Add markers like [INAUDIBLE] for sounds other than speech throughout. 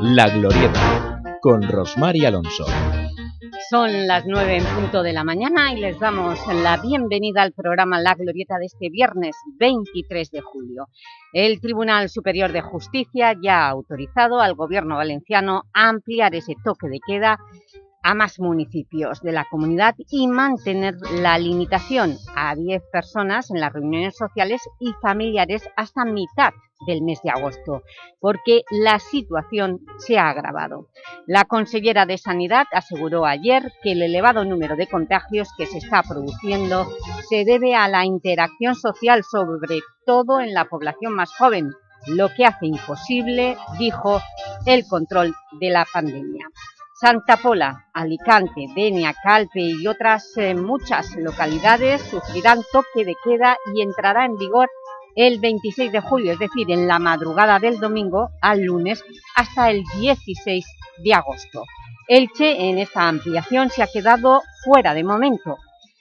La Glorieta, con Rosmar y Alonso. Son las nueve en punto de la mañana y les damos la bienvenida al programa La Glorieta de este viernes 23 de julio. El Tribunal Superior de Justicia ya ha autorizado al Gobierno valenciano a ampliar ese toque de queda a más municipios de la comunidad y mantener la limitación a 10 personas en las reuniones sociales y familiares hasta mitad del mes de agosto, porque la situación se ha agravado. La consellera de Sanidad aseguró ayer que el elevado número de contagios que se está produciendo se debe a la interacción social, sobre todo en la población más joven, lo que hace imposible, dijo, el control de la pandemia. Santa Pola, Alicante, Denia, Calpe y otras eh, muchas localidades sufrirán toque de queda y entrará en vigor el 26 de julio, es decir, en la madrugada del domingo al lunes hasta el 16 de agosto. Elche en esta ampliación se ha quedado fuera de momento,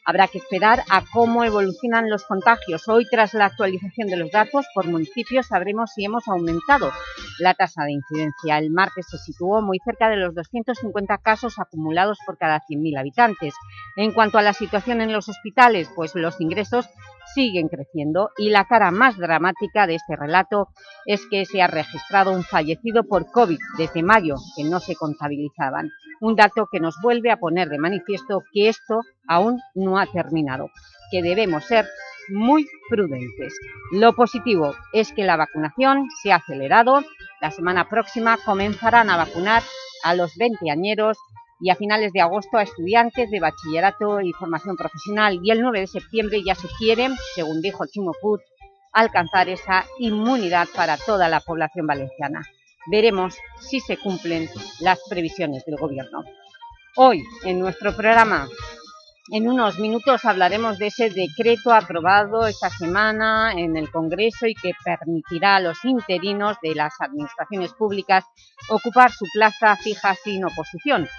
Habrá que esperar a cómo evolucionan los contagios. Hoy, tras la actualización de los datos por municipios, sabremos si hemos aumentado la tasa de incidencia. El martes se situó muy cerca de los 250 casos acumulados por cada 100.000 habitantes. En cuanto a la situación en los hospitales, pues los ingresos siguen creciendo y la cara más dramática de este relato es que se ha registrado un fallecido por COVID desde mayo, que no se contabilizaban. Un dato que nos vuelve a poner de manifiesto que esto aún no ha terminado, que debemos ser muy prudentes. Lo positivo es que la vacunación se ha acelerado. La semana próxima comenzarán a vacunar a los 20 añeros y a finales de agosto a estudiantes de bachillerato y formación profesional y el 9 de septiembre ya se quieren, según dijo Chimo Puig, alcanzar esa inmunidad para toda la población valenciana. Veremos si se cumplen las previsiones del Gobierno. Hoy, en nuestro programa, en unos minutos hablaremos de ese decreto aprobado esta semana en el Congreso y que permitirá a los interinos de las administraciones públicas ocupar su plaza fija sin oposición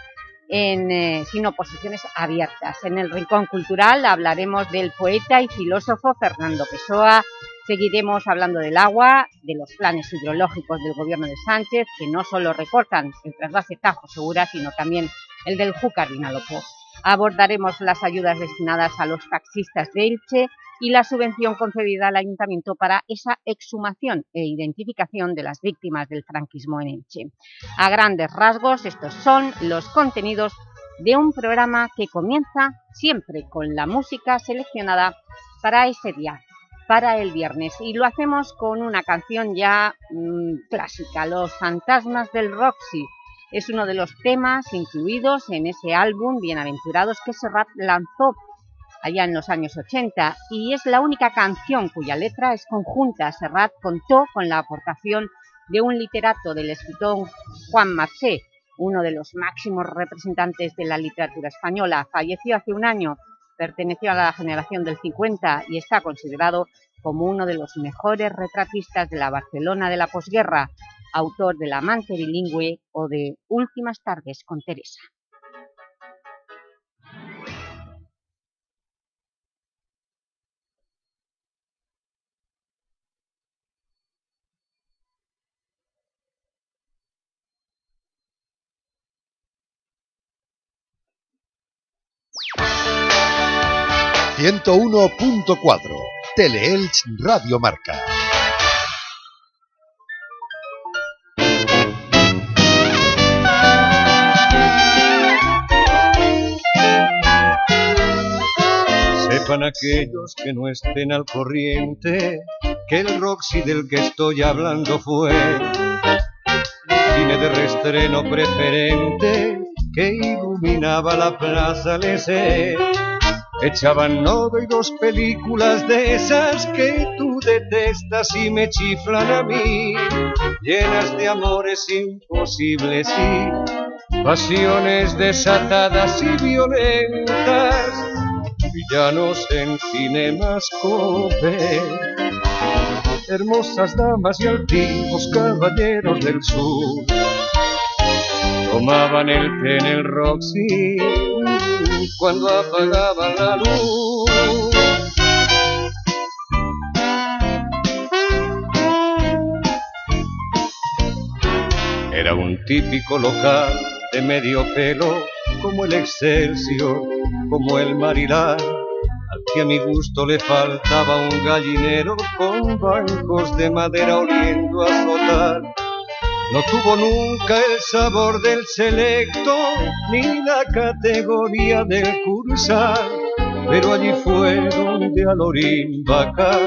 en, eh, sin oposiciones abiertas. En el Rincón Cultural hablaremos del poeta y filósofo Fernando Pessoa, seguiremos hablando del agua, de los planes hidrológicos del gobierno de Sánchez, que no solo recortan el trasvase Tajo Segura, sino también el del Júcar Vinalopó. Abordaremos las ayudas destinadas a los taxistas de Elche y la subvención concedida al Ayuntamiento para esa exhumación e identificación de las víctimas del franquismo en Elche. A grandes rasgos, estos son los contenidos de un programa que comienza siempre con la música seleccionada para ese día, para el viernes. Y lo hacemos con una canción ya mm, clásica, Los fantasmas del Roxy. Es uno de los temas incluidos en ese álbum Bienaventurados que Serrat lanzó allá en los años 80 y es la única canción cuya letra es conjunta. Serrat contó con la aportación de un literato del escritor Juan Marché, uno de los máximos representantes de la literatura española. Falleció hace un año, perteneció a la generación del 50 y está considerado como uno de los mejores retratistas de la Barcelona de la posguerra, autor del Amante bilingüe o de Últimas tardes con Teresa. 101.4 Teleelch Radio Marca. Sepan aquellos que no estén al corriente que el Roxy del que estoy hablando fue. Cine de restreno preferente que iluminaba la plaza Lese Echaban nueve y dos películas de esas que tú detestas y me chiflan a mí, llenas de amores imposibles y pasiones desatadas y violentas, villanos en cinemascope, hermosas damas y altivos caballeros del sur, tomaban el té en el Roxy cuando apagaba la luz. Era un típico local de medio pelo, como el Excelsior, como el Marilar, al que a mi gusto le faltaba un gallinero con bancos de madera oliendo a. No tuvo nunca el sabor del selecto ni la categoría del cursal, pero allí fue donde a Lorín Vaca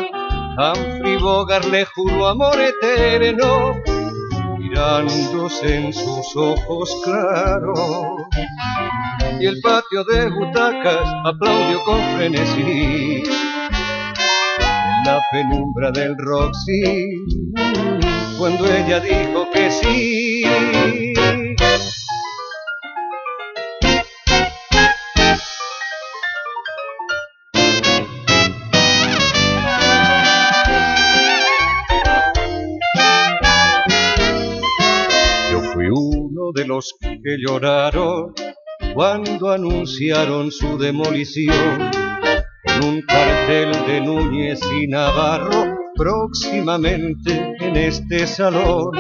Humphrey Bogart le juró amor eterno, mirándose en sus ojos claros. Y el patio de butacas aplaudió con frenesí en la penumbra del Roxy cuando ella dijo que sí. De los que lloraron cuando anunciaron su demolición en un cartel de Núñez y Navarro próximamente en este salón.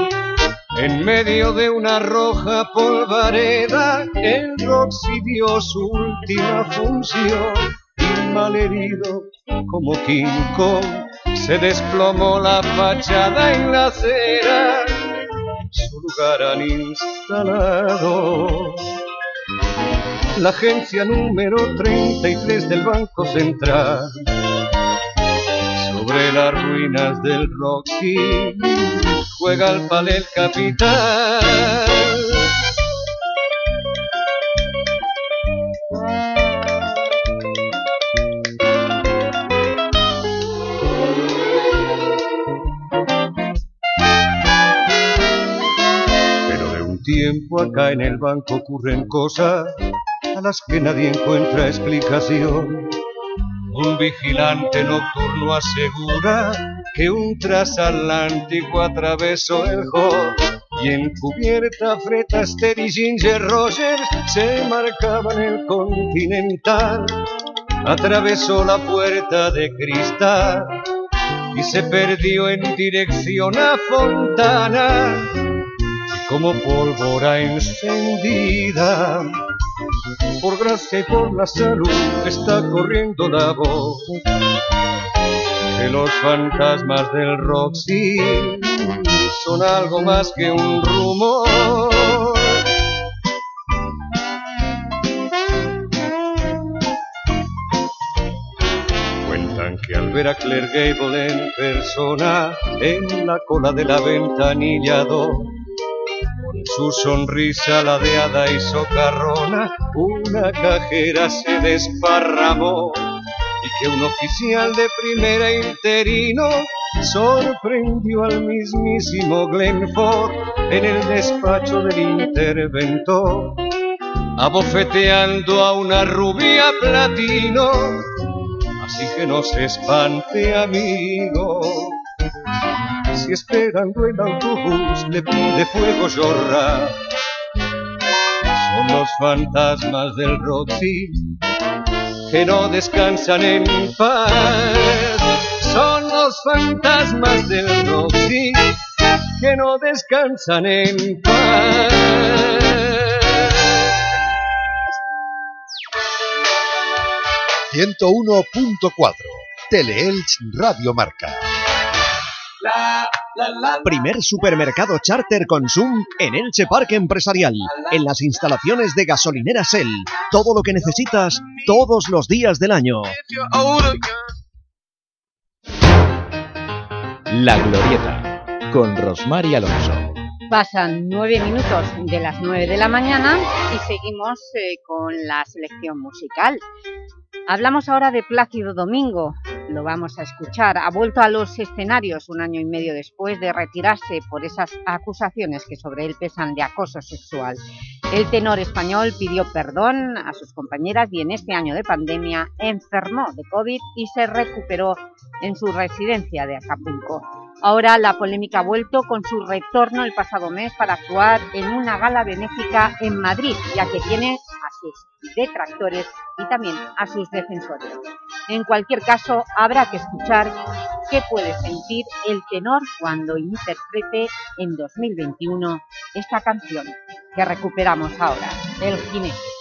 En medio de una roja polvareda, el Roxy su última función y malherido como King se desplomó la fachada en la acera. Han instalado la agencia número 33 del Banco Central sobre las ruinas del Roxy juega el palel capital. Tiempo acá en el banco ocurren cosas a las que nadie encuentra explicación. Un vigilante nocturno asegura que un transatlántico atravesó el hall y en cubierta Fred Astaire y Ginger Rogers se marcaban el continental. Atravesó la puerta de cristal y se perdió en dirección a Fontana como pólvora encendida por gracia y por la salud está corriendo la voz que los fantasmas del Roxy son algo más que un rumor. Cuentan que al ver a Claire Gable en persona en la cola de la ventanilla 2 su sonrisa ladeada y socarrona, una cajera se desparramó y que un oficial de primera interino sorprendió al mismísimo Glenford en el despacho del interventor, abofeteando a una rubia platino. Así que no se espante, amigo si esperando el autobús le pide fuego llora. Son los fantasmas del Roxy que no descansan en paz. Son los fantasmas del Roxy que no descansan en paz. ...101.4... Teleelch Radio Marca. Primer supermercado charter Consum en Elche Parque Empresarial, en las instalaciones de gasolinera Shell. Todo lo que necesitas todos los días del año. La Glorieta, con Rosmar y Alonso. Pasan nueve minutos de las nueve de la mañana y seguimos eh, con la selección musical. Hablamos ahora de Plácido Domingo, lo vamos a escuchar. Ha vuelto a los escenarios un año y medio después de retirarse por esas acusaciones que sobre él pesan de acoso sexual. El tenor español pidió perdón a sus compañeras y en este año de pandemia enfermó de COVID y se recuperó en su residencia de Acapulco. Ahora la polémica ha vuelto con su retorno el pasado mes para actuar en una gala benéfica en Madrid, ya que tiene a sus detractores y también a sus defensores. En cualquier caso, habrá que escuchar qué puede sentir el tenor cuando interprete en 2021 esta canción que recuperamos ahora, El jinete.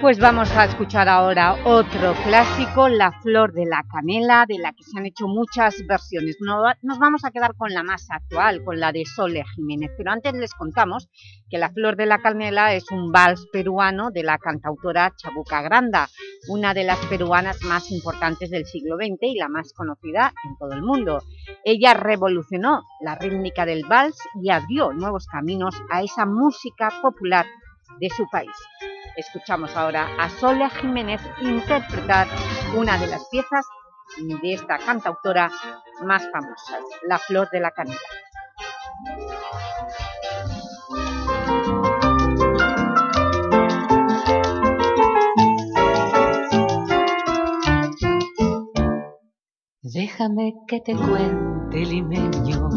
Pues vamos a escuchar ahora otro clásico, La Flor de la Canela, de la que se han hecho muchas versiones. Nos vamos a quedar con la más actual, con la de Sole Jiménez, pero antes les contamos que La Flor de la Canela es un vals peruano de la cantautora Chabuca Granda, una de las peruanas más importantes del siglo XX y la más conocida en todo el mundo. Ella revolucionó la rítmica del vals y abrió nuevos caminos a esa música popular de su país. Escuchamos ahora a Sola Jiménez interpretar una de las piezas de esta cantautora más famosas, La Flor de la Canela. Déjame que te cuente limeño,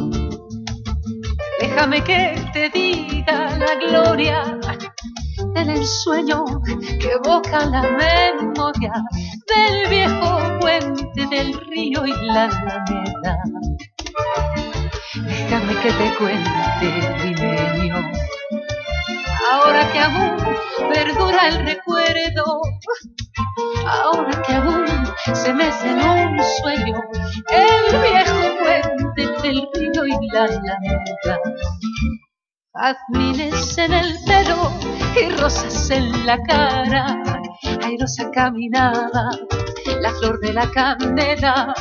déjame que te diga la gloria en el sueño que evoca la memoria del viejo puente del río y la alameda. Déjame que te cuente, limeño, ahora que aún perdura el recuerdo, ahora que aún se mece en un sueño el viejo puente del río y la alameda jazmines en el pelo y rosas en la cara. Airosa caminaba, la flor de la candela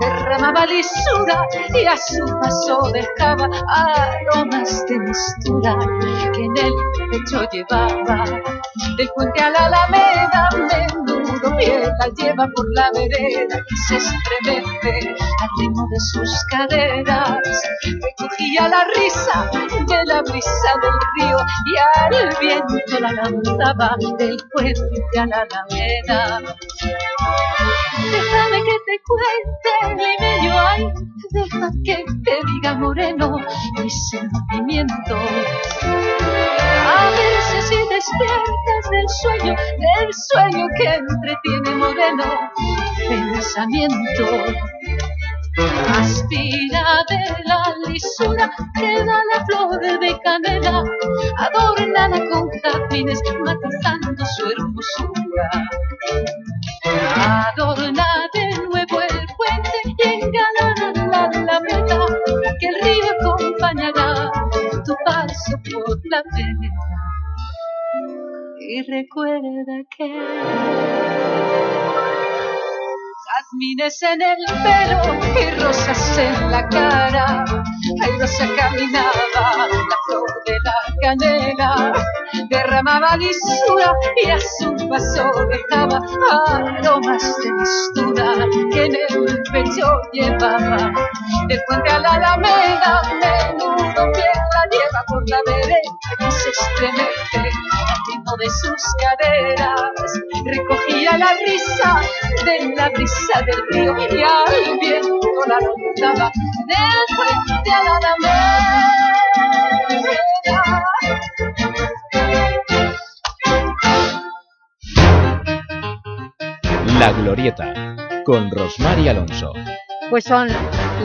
derramaba lisura y a su paso dejaba aromas de mistura que en el pecho llevaba. Del puente a la alameda, la lleva por la vereda y se estremece al ritmo de sus caderas. Recogía la risa de la brisa del río y al viento la lanzaba del puente a la alameda. Déjame que te cuente, limeño, ay, deja que te diga moreno mis sentimientos. A veces si despiertas del sueño, del sueño que entretiene moreno pensamiento. Aspira de la lisura que da la flor de canela, adornada con jazmines, matizando su hermosura. Adorna de nuevo el puente y engalana la alameda, que el río acompañará tu paso por la vereda. Y recuerda que jazmines en el pelo y rosas en la cara. Rosa caminaba, la flor de la canela derramaba lisura y a su paso dejaba aromas de mistura que en el pecho llevaba. Del puente a la alameda, menudo pie la lleva por la vereda que se estremece de sus caderas. Recogía la risa de la brisa del río y al viento la lanzaba del puente a la La Glorieta, con Rosmar y Alonso. Pues son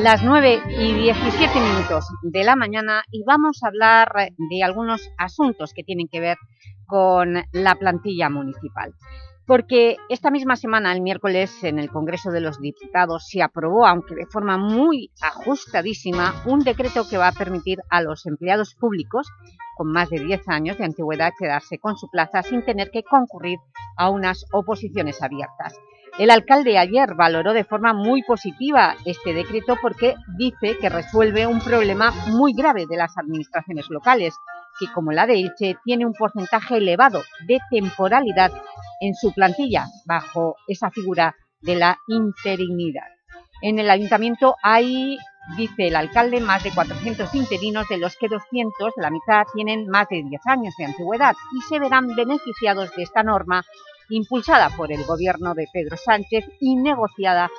las 9 y 17 minutos de la mañana y vamos a hablar de algunos asuntos que tienen que ver con la plantilla municipal porque esta misma semana, el miércoles, en el Congreso de los Diputados se aprobó, aunque de forma muy ajustadísima, un decreto que va a permitir a los empleados públicos con más de 10 años de antigüedad quedarse con su plaza sin tener que concurrir a unas oposiciones abiertas. El alcalde ayer valoró de forma muy positiva este decreto porque dice que resuelve un problema muy grave de las administraciones locales, que como la de Elche tiene un porcentaje elevado de temporalidad en su plantilla, bajo esa figura de la interinidad. En el ayuntamiento hay, dice el alcalde, más de 400 interinos, de los que 200, la mitad, tienen más de 10 años de antigüedad y se verán beneficiados de esta norma impulsada por el gobierno de Pedro Sánchez y negociada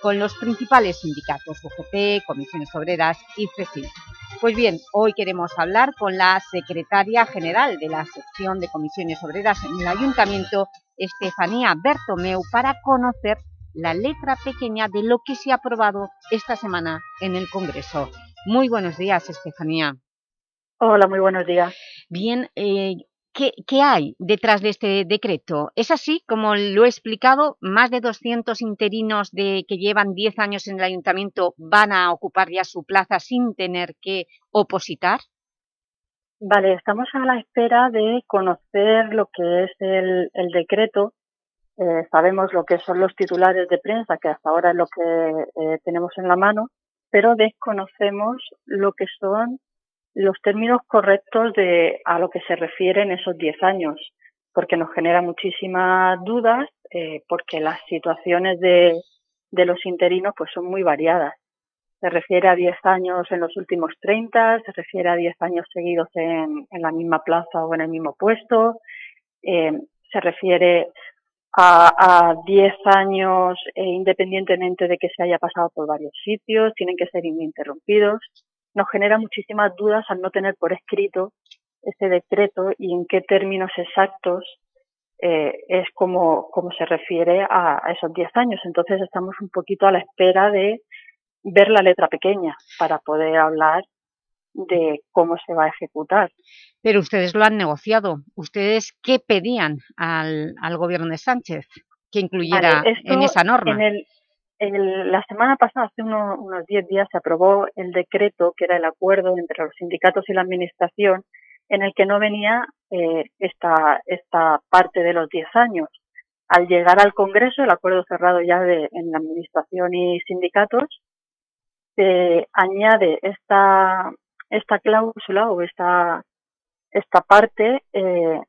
con los principales sindicatos UGT, Comisiones Obreras y CECI. Pues bien, hoy queremos hablar con la secretaria general de la sección de Comisiones Obreras en el Ayuntamiento, Estefanía Bertomeu, para conocer la letra pequeña de lo que se ha aprobado esta semana en el Congreso. Muy buenos días, Estefanía. Hola, muy buenos días. Bien, eh, ¿Qué, hay detrás de este decreto? ¿Es así, como lo he explicado, más de 200 interinos de, que llevan 10 años en el Ayuntamiento van a ocupar ya su plaza sin tener que opositar? Vale, estamos a la espera de conocer lo que es el, decreto. Eh, sabemos lo que son los titulares de prensa, que hasta ahora es lo que eh, tenemos en la mano, pero desconocemos lo que son los términos correctos de a lo que se refieren esos 10 años, porque nos genera muchísimas dudas, eh, porque las situaciones de, de los interinos pues son muy variadas. Se refiere a 10 años en los últimos 30, se refiere a 10 años seguidos en, en la misma plaza o en el mismo puesto, eh, se refiere a, a 10 años eh, independientemente de que se haya pasado por varios sitios, tienen que ser ininterrumpidos nos genera muchísimas dudas al no tener por escrito ese decreto y en qué términos exactos eh, es como, como se refiere a, esos 10 años. Entonces estamos un poquito a la espera de ver la letra pequeña para poder hablar de cómo se va a ejecutar. Pero ustedes lo han negociado. ¿Ustedes qué pedían al, al gobierno de Sánchez que incluyera en esa norma? En el, la semana pasada, hace unos 10 días, se aprobó el decreto que era el acuerdo entre los sindicatos y la administración en el que no venía eh, esta, esta parte de los 10 años. Al llegar al Congreso, el acuerdo cerrado ya de, en la Administración y sindicatos, se añade esta, esta cláusula o esta, esta parte eh,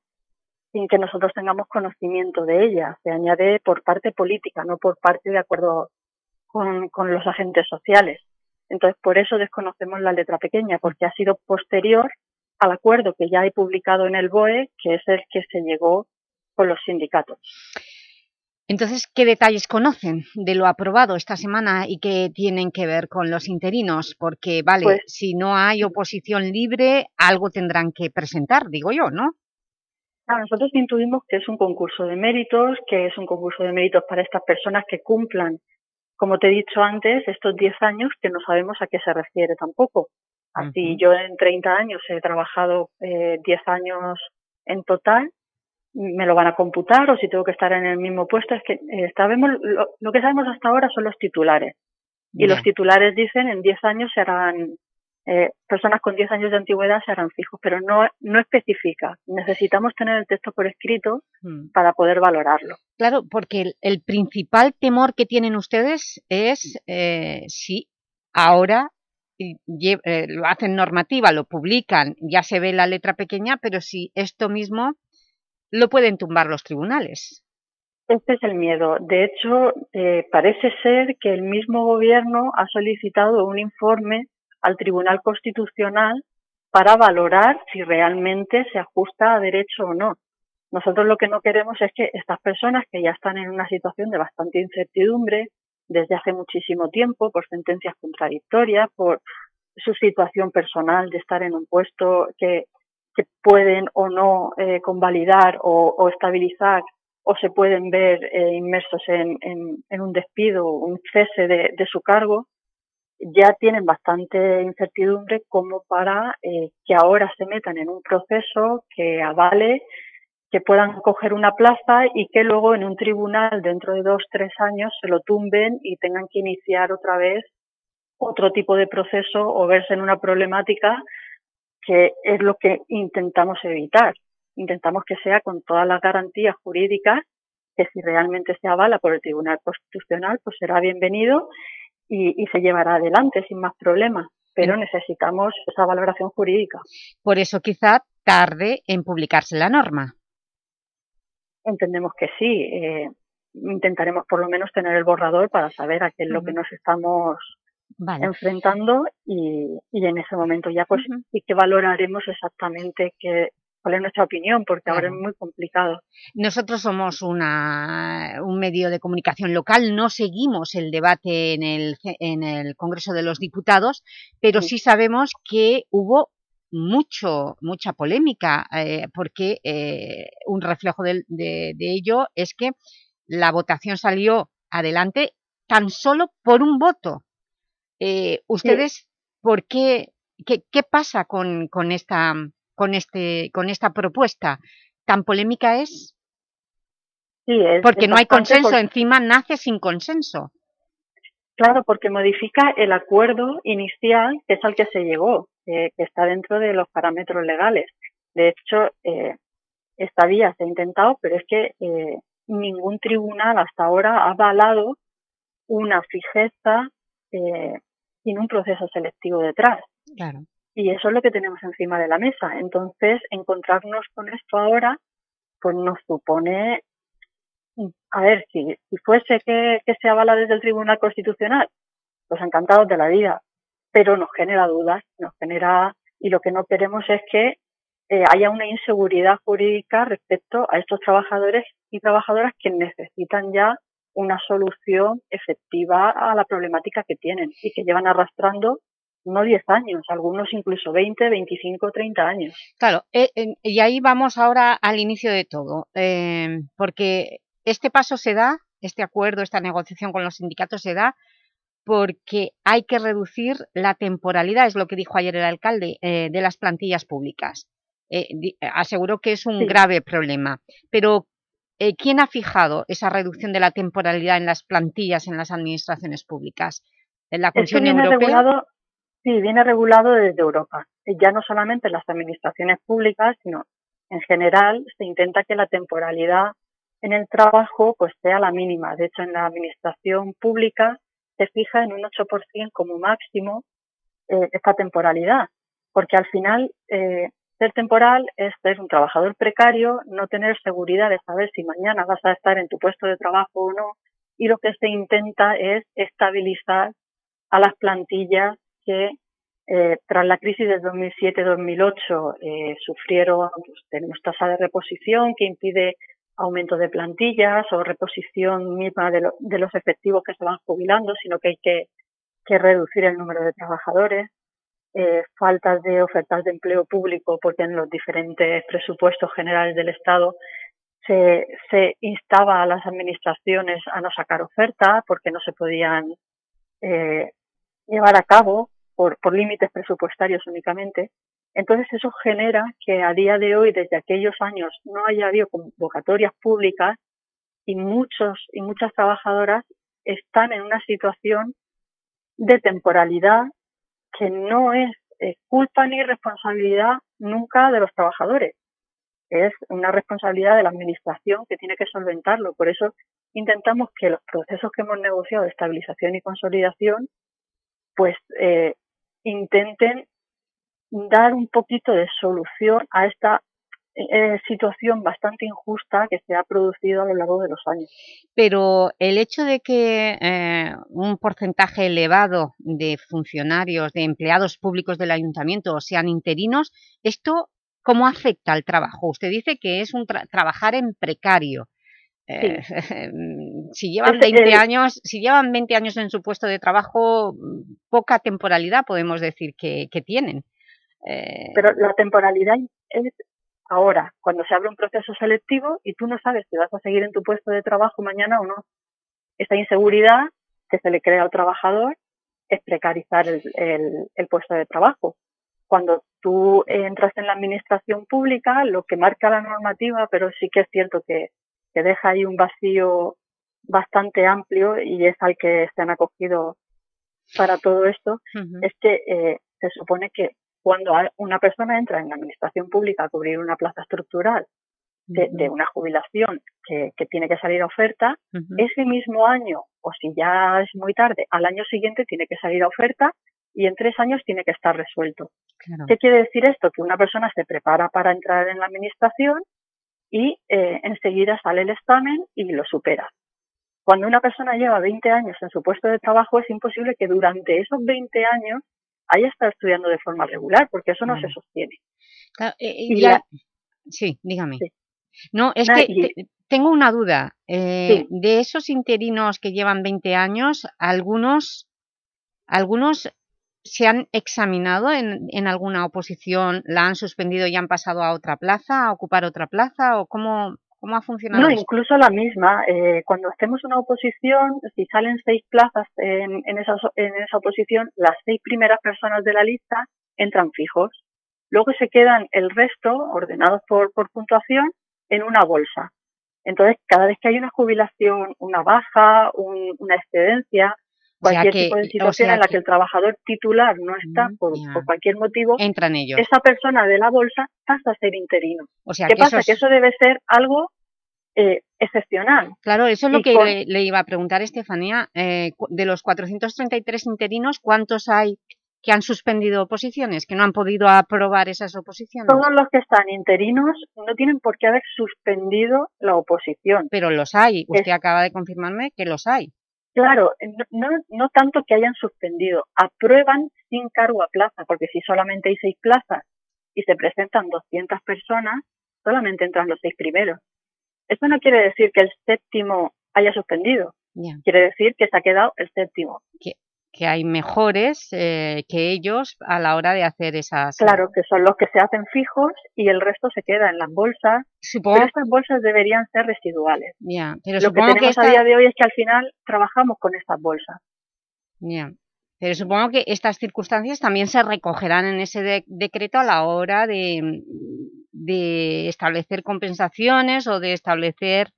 sin que nosotros tengamos conocimiento de ella. Se añade por parte política, no por parte de acuerdo con, con los agentes sociales. Entonces, por eso desconocemos la letra pequeña, porque ha sido posterior al acuerdo que ya he publicado en el BOE, que es el que se llegó con los sindicatos. Entonces, ¿qué detalles conocen de lo aprobado esta semana y qué tienen que ver con los interinos? Porque, vale, pues si no hay oposición libre, algo tendrán que presentar, digo yo, ¿no? nosotros intuimos que es un concurso de méritos, que es un concurso de méritos para estas personas que cumplan, como te he dicho antes, estos 10 años que no sabemos a qué se refiere tampoco. Así yo en 30 años he trabajado eh, 10 años en total, me lo van a computar o si tengo que estar en el mismo puesto. Es que eh, sabemos, lo, que sabemos hasta ahora son los titulares. Y los titulares dicen en 10 años serán, eh, personas con 10 años de antigüedad serán fijos, pero no, no especifica. Necesitamos tener el texto por escrito mm. para poder valorarlo. Claro, porque el, el, principal temor que tienen ustedes es eh, si ahora eh, lo hacen normativa, lo publican, ya se ve la letra pequeña, pero si esto mismo lo pueden tumbar los tribunales. Este es el miedo. De hecho, eh, parece ser que el mismo gobierno ha solicitado un informe al Tribunal Constitucional para valorar si realmente se ajusta a derecho o no. Nosotros lo que no queremos es que estas personas que ya están en una situación de bastante incertidumbre, desde hace muchísimo tiempo por sentencias contradictorias, por su situación personal de estar en un puesto que, pueden o no eh, convalidar o, estabilizar o se pueden ver eh, inmersos en, en, un despido un cese de, su cargo, ya tienen bastante incertidumbre como para eh, que ahora se metan en un proceso que avale que puedan coger una plaza y que luego en un tribunal dentro de dos, tres años se lo tumben y tengan que iniciar otra vez otro tipo de proceso o verse en una problemática que es lo que intentamos evitar. Intentamos que sea con todas las garantías jurídicas que si realmente se avala por el Tribunal Constitucional, pues será bienvenido y, y se llevará adelante sin más problemas. Pero necesitamos esa valoración jurídica. Por eso quizá tarde en publicarse la norma. Entendemos que sí. Eh, intentaremos por lo menos tener el borrador para saber a qué es lo que nos estamos enfrentando y, y, en ese momento ya pues y que valoraremos exactamente qué, cuál es nuestra opinión, porque ahora es muy complicado. Nosotros somos una, un medio de comunicación local, no seguimos el debate en el, en el Congreso de los Diputados, pero sí sabemos que hubo mucho, mucha polémica, eh, porque eh, un reflejo de, de, ello es que la votación salió adelante tan solo por un voto. Eh, ¿Ustedes por qué, qué, qué pasa con, con, esta, con, este, con esta propuesta? ¿Tan polémica es? Sí, es porque no hay consenso, encima nace sin consenso. Claro, porque modifica el acuerdo inicial que es al que se llegó que, está dentro de los parámetros legales. De hecho, eh, esta vía se ha intentado, pero es que eh, ningún tribunal hasta ahora ha avalado una fijeza eh, sin un proceso selectivo detrás. Claro. Y eso es lo que tenemos encima de la mesa. Entonces, encontrarnos con esto ahora, pues nos supone, a ver, si, si fuese que, que se avala desde el Tribunal Constitucional, pues encantados de la vida, pero nos genera dudas, nos genera, y lo que no queremos es que eh, haya una inseguridad jurídica respecto a estos trabajadores y trabajadoras que necesitan ya una solución efectiva a la problemática que tienen y que llevan arrastrando no 10 años, algunos incluso 20, 25, 30 años. Claro, eh, y ahí vamos ahora al inicio de todo, eh, porque este paso se da, este acuerdo, esta negociación con los sindicatos se da porque hay que reducir la temporalidad, es lo que dijo ayer el alcalde, eh, de las plantillas públicas. aseguró que es un grave problema, pero ¿quién ha fijado esa reducción de la temporalidad en las plantillas en las administraciones públicas? ¿En la Comisión Europea? Sí, viene regulado desde Europa. Ya no solamente en las administraciones públicas, sino en general se intenta que la temporalidad en el trabajo pues sea la mínima. De hecho, en la administración pública se fija en un 8% como máximo eh, esta temporalidad, porque al final eh, ser temporal es ser un trabajador precario, no tener seguridad de saber si mañana vas a estar en tu puesto de trabajo o no, y lo que se intenta es estabilizar a las plantillas que eh, tras la crisis de 2007-2008 eh, sufrieron, pues, tenemos tasa de reposición que impide aumento de plantillas o reposición misma de, los efectivos que se van jubilando, sino que hay que, reducir el número de trabajadores, eh, faltas de ofertas de empleo público porque en los diferentes presupuestos generales del Estado se, instaba a las administraciones a no sacar ofertas porque no se podían eh, llevar a cabo por, límites presupuestarios únicamente. Entonces eso genera que a día de hoy, desde aquellos años, no haya habido convocatorias públicas y muchos y muchas trabajadoras están en una situación de temporalidad que no es culpa ni responsabilidad nunca de los trabajadores. Es una responsabilidad de la administración que tiene que solventarlo. Por eso intentamos que los procesos que hemos negociado de estabilización y consolidación pues eh, intenten dar un poquito de solución a esta eh, situación bastante injusta que se ha producido a lo largo de los años. Pero el hecho de que eh, un porcentaje elevado de funcionarios, de empleados públicos del ayuntamiento sean interinos, ¿esto cómo afecta al trabajo? Usted dice que es un trabajar en precario. Eh, [LAUGHS] si llevan 20 años, si llevan 20 años en su puesto de trabajo, poca temporalidad podemos decir que, tienen. Eh, Pero la temporalidad es ahora, cuando se abre un proceso selectivo y tú no sabes si vas a seguir en tu puesto de trabajo mañana o no. Esa inseguridad que se le crea al trabajador es precarizar el, el puesto de trabajo. Cuando tú entras en la administración pública, lo que marca la normativa, pero sí que es cierto que que deja ahí un vacío bastante amplio y es al que se han acogido para todo esto, es que eh, se supone que cuando una persona entra en la administración pública a cubrir una plaza estructural de, una jubilación que, tiene que salir a oferta, ese mismo año, o si ya es muy tarde, al año siguiente tiene que salir a oferta y en tres años tiene que estar resuelto. ¿Qué quiere decir esto? Que una persona se prepara para entrar en la administración y eh, enseguida sale el examen y lo supera. Cuando una persona lleva 20 años en su puesto de trabajo es imposible que durante esos 20 años haya estado estudiando de forma regular, porque eso no se sostiene. Eh, eh, sí, dígame. No, es que tengo una duda. De esos interinos que llevan 20 años, algunos, algunos ¿Se han examinado en, en, alguna oposición? ¿La han suspendido y han pasado a otra plaza, a ocupar otra plaza? ¿O cómo, cómo ha funcionado No, incluso la misma. Eh, cuando hacemos una oposición, si salen seis plazas en, en, esa, en esa oposición, las seis primeras personas de la lista entran fijos. Luego se quedan el resto, ordenados por, por puntuación, en una bolsa. Entonces, cada vez que hay una jubilación, una baja, un, una excedencia, cualquier tipo de situación en la que, el trabajador titular no está por, cualquier motivo, entran ellos. esa persona de la bolsa pasa a ser interino. O sea, ¿Qué pasa? Que eso debe ser algo eh, excepcional. Claro, eso es lo que le, iba a preguntar, Estefanía. Eh, de los 433 interinos, ¿cuántos hay que han suspendido oposiciones, que no han podido aprobar esas oposiciones? Todos los que están interinos no tienen por qué haber suspendido la oposición. Pero los hay. Usted acaba de confirmarme que los hay. Claro, no, no tanto que hayan suspendido, aprueban sin cargo a plaza, porque si solamente hay seis plazas y se presentan 200 personas, solamente entran los seis primeros. Eso no quiere decir que el séptimo haya suspendido, quiere decir que se ha quedado el séptimo. Que hay mejores eh, que ellos a la hora de hacer esas... Claro, que son los que se hacen fijos y el resto se queda en las bolsas, pero estas bolsas deberían ser residuales. Ya, pero Lo que tenemos a día de hoy es que al final trabajamos con estas bolsas. Ya, pero supongo que estas circunstancias también se recogerán en ese decreto a la hora de, de establecer compensaciones o de establecer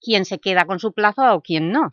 quién se queda con su plazo o quién no.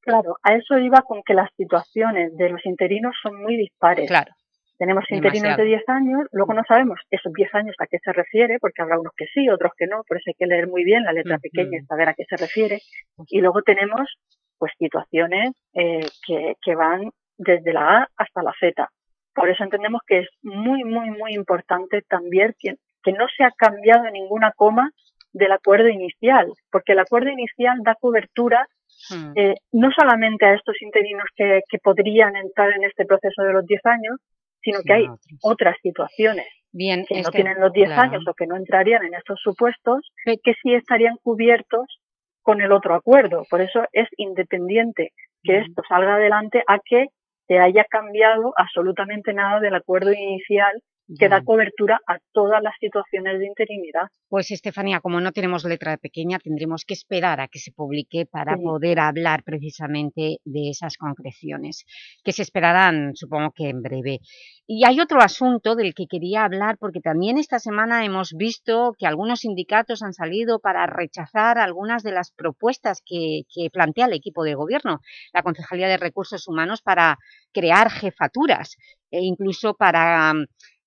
Claro, a eso iba con que las situaciones de los interinos son muy dispares. Claro. Tenemos interinos de 10 años, luego no sabemos esos 10 años a qué se refiere, porque habrá unos que sí, otros que no, por eso hay que leer muy bien la letra pequeña y saber a qué se refiere. Y luego tenemos pues situaciones eh, que, que van desde la A hasta la Z. Por eso entendemos que es muy, muy, muy importante también que, que no se ha cambiado ninguna coma del acuerdo inicial, porque el acuerdo inicial da cobertura hmm. eh, no solamente a estos interinos que, que, podrían entrar en este proceso de los 10 años, sino que hay otras situaciones Bien, que no tienen los 10 años o que no entrarían en estos supuestos, que sí estarían cubiertos con el otro acuerdo. Por eso es independiente que esto salga adelante a que se haya cambiado absolutamente nada del acuerdo inicial que da cobertura a todas las situaciones de interinidad. Pues Estefanía, como no tenemos letra pequeña, tendremos que esperar a que se publique para poder hablar precisamente de esas concreciones, que se esperarán, supongo que en breve. Y hay otro asunto del que quería hablar, porque también esta semana hemos visto que algunos sindicatos han salido para rechazar algunas de las propuestas que, que plantea el equipo de gobierno, la Concejalía de Recursos Humanos, para crear jefaturas e incluso para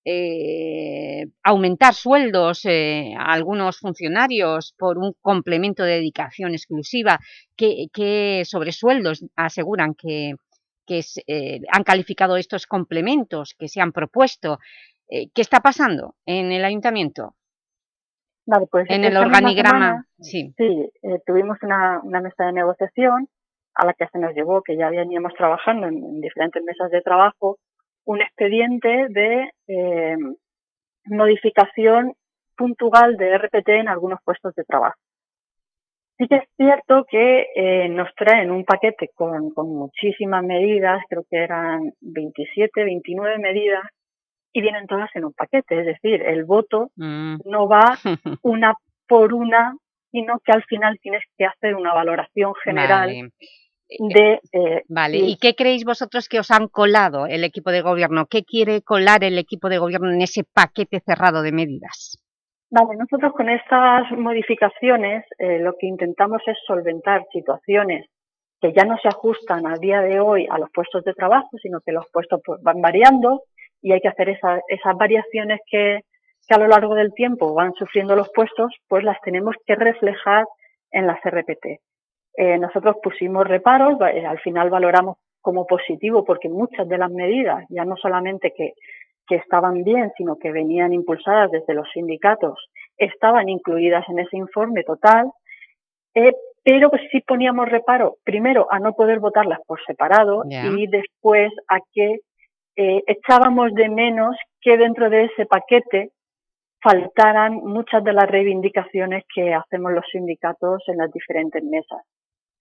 eh, aumentar sueldos eh, a algunos funcionarios por un complemento de dedicación exclusiva, que, sobre sueldos aseguran que, eh, han calificado estos complementos que se han propuesto. ¿Qué está pasando en el ayuntamiento? pues en el organigrama, sí. tuvimos una, mesa de negociación a la que se nos llevó, que ya veníamos trabajando en diferentes mesas de trabajo, un expediente de eh, modificación puntual de RPT en algunos puestos de trabajo. Sí que es cierto que eh, nos traen un paquete con, con, muchísimas medidas, creo que eran 27, 29 medidas, y vienen todas en un paquete. Es decir, el voto mm. no va [LAUGHS] una por una, sino que al final tienes que hacer una valoración general de... Eh, vale, ¿y qué creéis vosotros que os han colado el equipo de gobierno? ¿Qué quiere colar el equipo de gobierno en ese paquete cerrado de medidas? Vale, nosotros con estas modificaciones eh, lo que intentamos es solventar situaciones que ya no se ajustan a día de hoy a los puestos de trabajo, sino que los puestos pues, van variando y hay que hacer esas variaciones que, que a lo largo del tiempo van sufriendo los puestos, pues las tenemos que reflejar en las RPT. Eh, nosotros pusimos reparos, eh, al final valoramos como positivo porque muchas de las medidas, ya no solamente que, que estaban bien, sino que venían impulsadas desde los sindicatos, estaban incluidas en ese informe total, eh, pero pues sí poníamos reparo, primero a no poder votarlas por separado y después a que eh, echábamos de menos que dentro de ese paquete faltaran muchas de las reivindicaciones que hacemos los sindicatos en las diferentes mesas.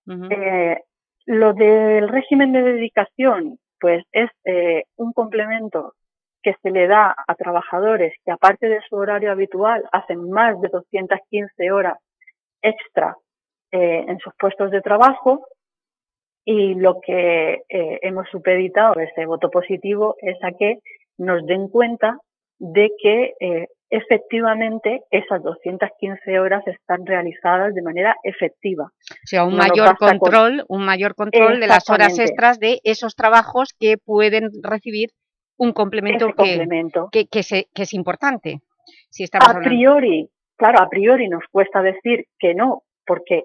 Eh, lo del régimen de dedicación, pues es eh, un complemento que se le da a trabajadores que aparte de su horario habitual hacen más de 215 horas extra eh, en sus puestos de trabajo. Y lo que hemos supeditado ese voto positivo es a que nos den cuenta de que efectivamente esas 215 horas están realizadas de manera efectiva. O sea, un mayor control, un mayor control de las horas extras de esos trabajos que pueden recibir un complemento, que, complemento. Que, que, es importante. Si a priori, claro, a priori nos cuesta decir que no, porque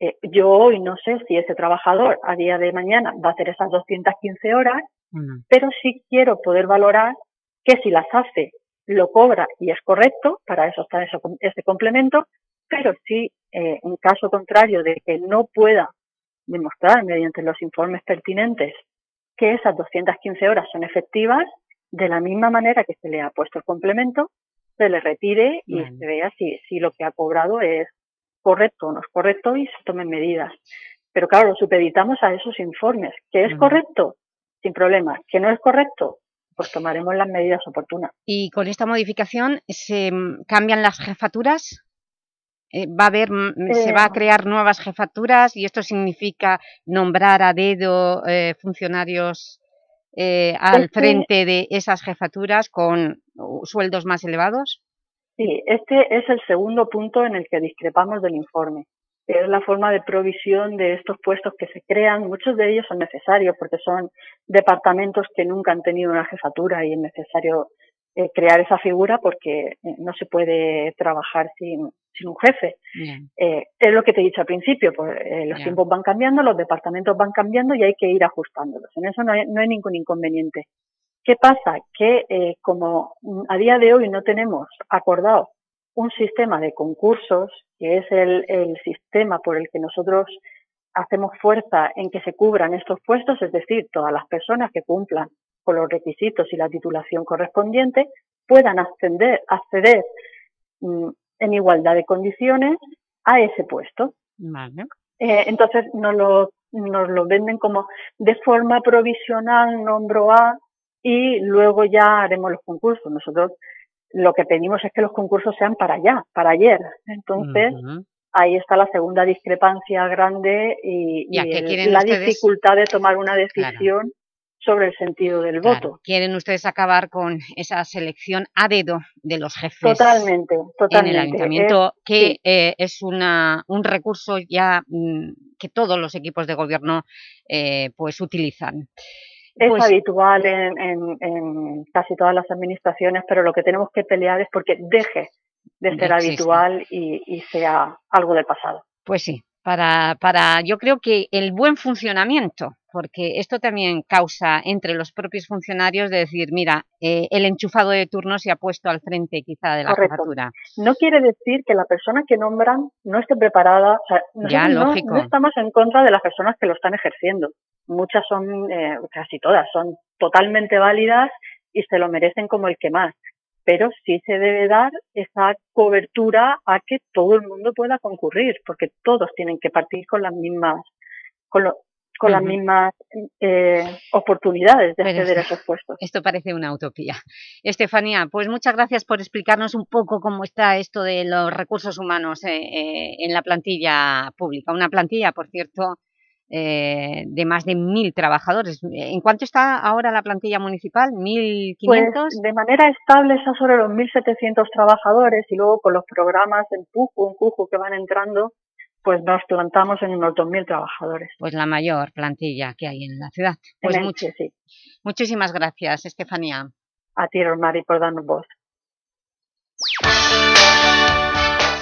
eh, yo hoy no sé si ese trabajador a día de mañana va a hacer esas 215 horas, pero sí quiero poder valorar que si las hace lo cobra y es correcto, para eso está eso, ese complemento, pero si eh, en caso contrario de que no pueda demostrar mediante los informes pertinentes que esas 215 horas son efectivas, de la misma manera que se le ha puesto el complemento, se le retire y se vea si, si lo que ha cobrado es correcto o no es correcto y se tomen medidas. Pero claro, lo supeditamos a esos informes. ¿Que es correcto? sin problema. ¿Que no es correcto? Pues tomaremos las medidas oportunas. ¿Y con esta modificación se mm, cambian las jefaturas? Eh, ¿Va a haber, mm, ¿Se va a eh. crear nuevas jefaturas y esto significa nombrar a dedo eh, funcionarios al frente de esas jefaturas con uh, sueldos más elevados? Sí, este es el segundo punto en el que discrepamos del informe es la forma de provisión de estos puestos que se crean. Muchos de ellos son necesarios porque son departamentos que nunca han tenido una jefatura y es necesario eh, crear esa figura porque eh, no se puede trabajar sin, sin un jefe. Eh, es lo que te he dicho al principio, pues los tiempos van cambiando, los departamentos van cambiando y hay que ir ajustándolos. En eso no hay, no hay ningún inconveniente. ¿Qué pasa? Que como a día de hoy no tenemos acordado un sistema de concursos, que es el, el sistema por el que nosotros hacemos fuerza en que se cubran estos puestos, es decir, todas las personas que cumplan con los requisitos y la titulación correspondiente puedan ascender, acceder mm, en igualdad de condiciones a ese puesto. Eh, entonces nos lo, nos lo venden como de forma provisional, nombro A, y luego ya haremos los concursos. Nosotros lo que pedimos es que los concursos sean para allá, para ayer. Entonces, ahí está la segunda discrepancia grande y, la dificultad de tomar una decisión sobre el sentido del voto. Quieren ustedes acabar con esa selección a dedo de los jefes totalmente, totalmente. en el ayuntamiento, que eh, es una, un recurso ya mm, que todos los equipos de gobierno eh, pues utilizan. Es pues habitual en, en, casi todas las administraciones, pero lo que tenemos que pelear es porque deje de ser habitual y, y, sea algo del pasado. Pues sí, para, para yo creo que el buen funcionamiento, porque esto también causa entre los propios funcionarios de decir, mira, eh, el enchufado de turno se ha puesto al frente quizá de la Correcto. No quiere decir que la persona que nombran no esté preparada, o sea, ya, no, no, estamos en contra de las personas que lo están ejerciendo. Muchas son, eh, casi todas, son totalmente válidas y se lo merecen como el que más pero sí se debe dar esa cobertura a que todo el mundo pueda concurrir, porque todos tienen que partir con las mismas, con, con las mismas eh, oportunidades de acceder a esos puestos. Esto parece una utopía. Estefanía, pues muchas gracias por explicarnos un poco cómo está esto de los recursos humanos eh, eh, en la plantilla pública. Una plantilla, por cierto, eh, de más de mil trabajadores. ¿En cuánto está ahora la plantilla municipal? ¿1.500? Pues de manera estable está sobre los 1.700 trabajadores y luego con los programas en Pujo, en Cujo que van entrando, pues nos plantamos en unos 2.000 trabajadores. Pues la mayor plantilla que hay en la ciudad. Pues sí. Muchísimas gracias, Estefanía. A ti, Rosmari, por darnos voz.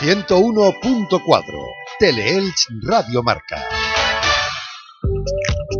101.4 Teleelch Radio Marca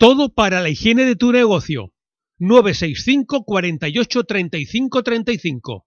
todo para la higiene de tu negocio. 965 48 35 35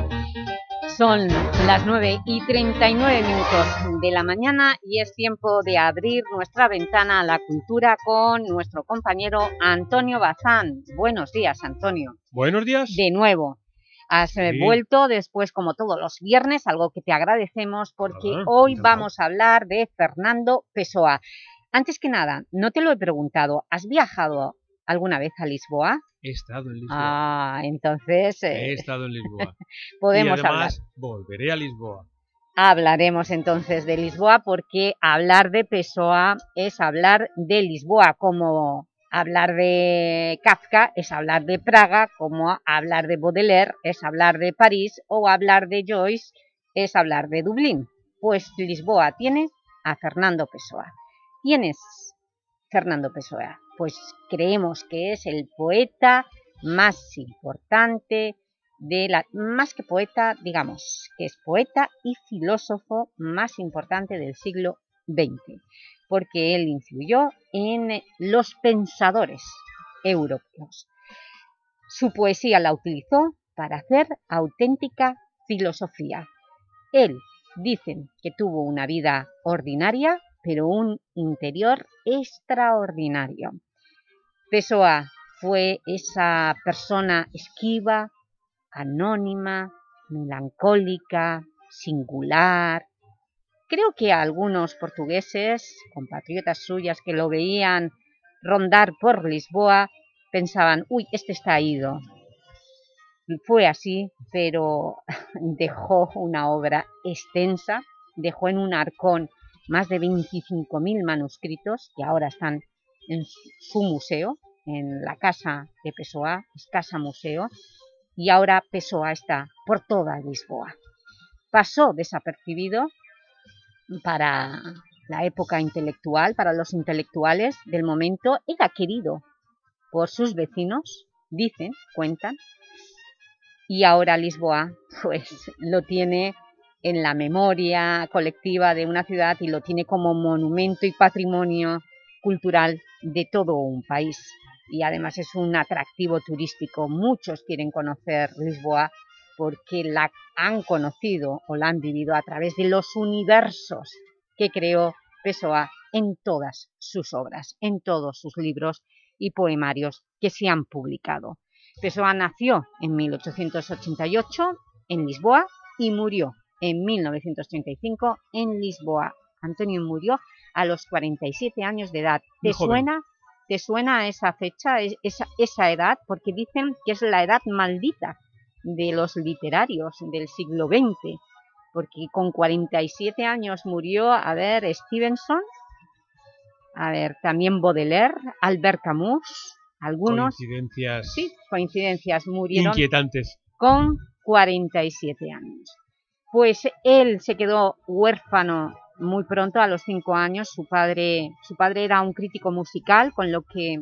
Son las 9 y 39 minutos de la mañana y es tiempo de abrir nuestra ventana a la cultura con nuestro compañero Antonio Bazán. Buenos días, Antonio. Buenos días. De nuevo. Has eh, vuelto después, como todos los viernes, algo que te agradecemos porque ah, hoy vamos a hablar de Fernando Pessoa. Antes que nada, no te lo he preguntado, ¿has viajado alguna vez a Lisboa? He estado en Lisboa. Ah, entonces... He eh, estado en Lisboa. [LAUGHS] podemos y además, volveré a Lisboa. Hablaremos entonces de Lisboa porque hablar de Pessoa es hablar de Lisboa como Hablar de Kafka es hablar de Praga, como hablar de Baudelaire es hablar de París o hablar de Joyce es hablar de Dublín. Pues Lisboa tiene a Fernando Pessoa. ¿Quién es Fernando Pessoa? Pues creemos que es el poeta más importante, de la, más que poeta, digamos, que es poeta y filósofo más importante del siglo XX, porque él influyó en los pensadores europeos. Su poesía la utilizó para hacer auténtica filosofía. Él, dicen que tuvo una vida ordinaria, pero un interior extraordinario. Pessoa fue esa persona esquiva, anónima, melancólica, singular. Creo que algunos portugueses, compatriotas suyas que lo veían rondar por Lisboa, pensaban, uy, este está ido. Fue así, pero [LAUGHS] dejó una obra extensa, dejó en un arcón más de 25.000 manuscritos que ahora están en su museo, en la casa de Pessoa, es casa museo, y ahora Pessoa está por toda Lisboa. Pasó desapercibido para la época intelectual, para los intelectuales del momento, era querido por sus vecinos, dicen, cuentan, y ahora Lisboa pues lo tiene en la memoria colectiva de una ciudad y lo tiene como monumento y patrimonio cultural de todo un país y además es un atractivo turístico. Muchos quieren conocer Lisboa porque la han conocido o la han vivido a través de los universos que creó Pessoa en todas sus obras, en todos sus libros y poemarios que se han publicado. Pessoa nació en 1888 en Lisboa y murió en 1935 en Lisboa. Antonio murió a los 47 años de edad. ¿Te suena ¿Te suena esa fecha, esa, esa edad? Porque dicen que es la edad maldita de los literarios del siglo XX, porque con 47 años murió, a ver, Stevenson, a ver, también Baudelaire, Albert Camus, algunos... Coincidencias... Sí, coincidencias, murieron... Inquietantes. Con 47 años. Pues él se quedó huérfano muy pronto, a los cinco años, su padre, su padre era un crítico musical, con lo que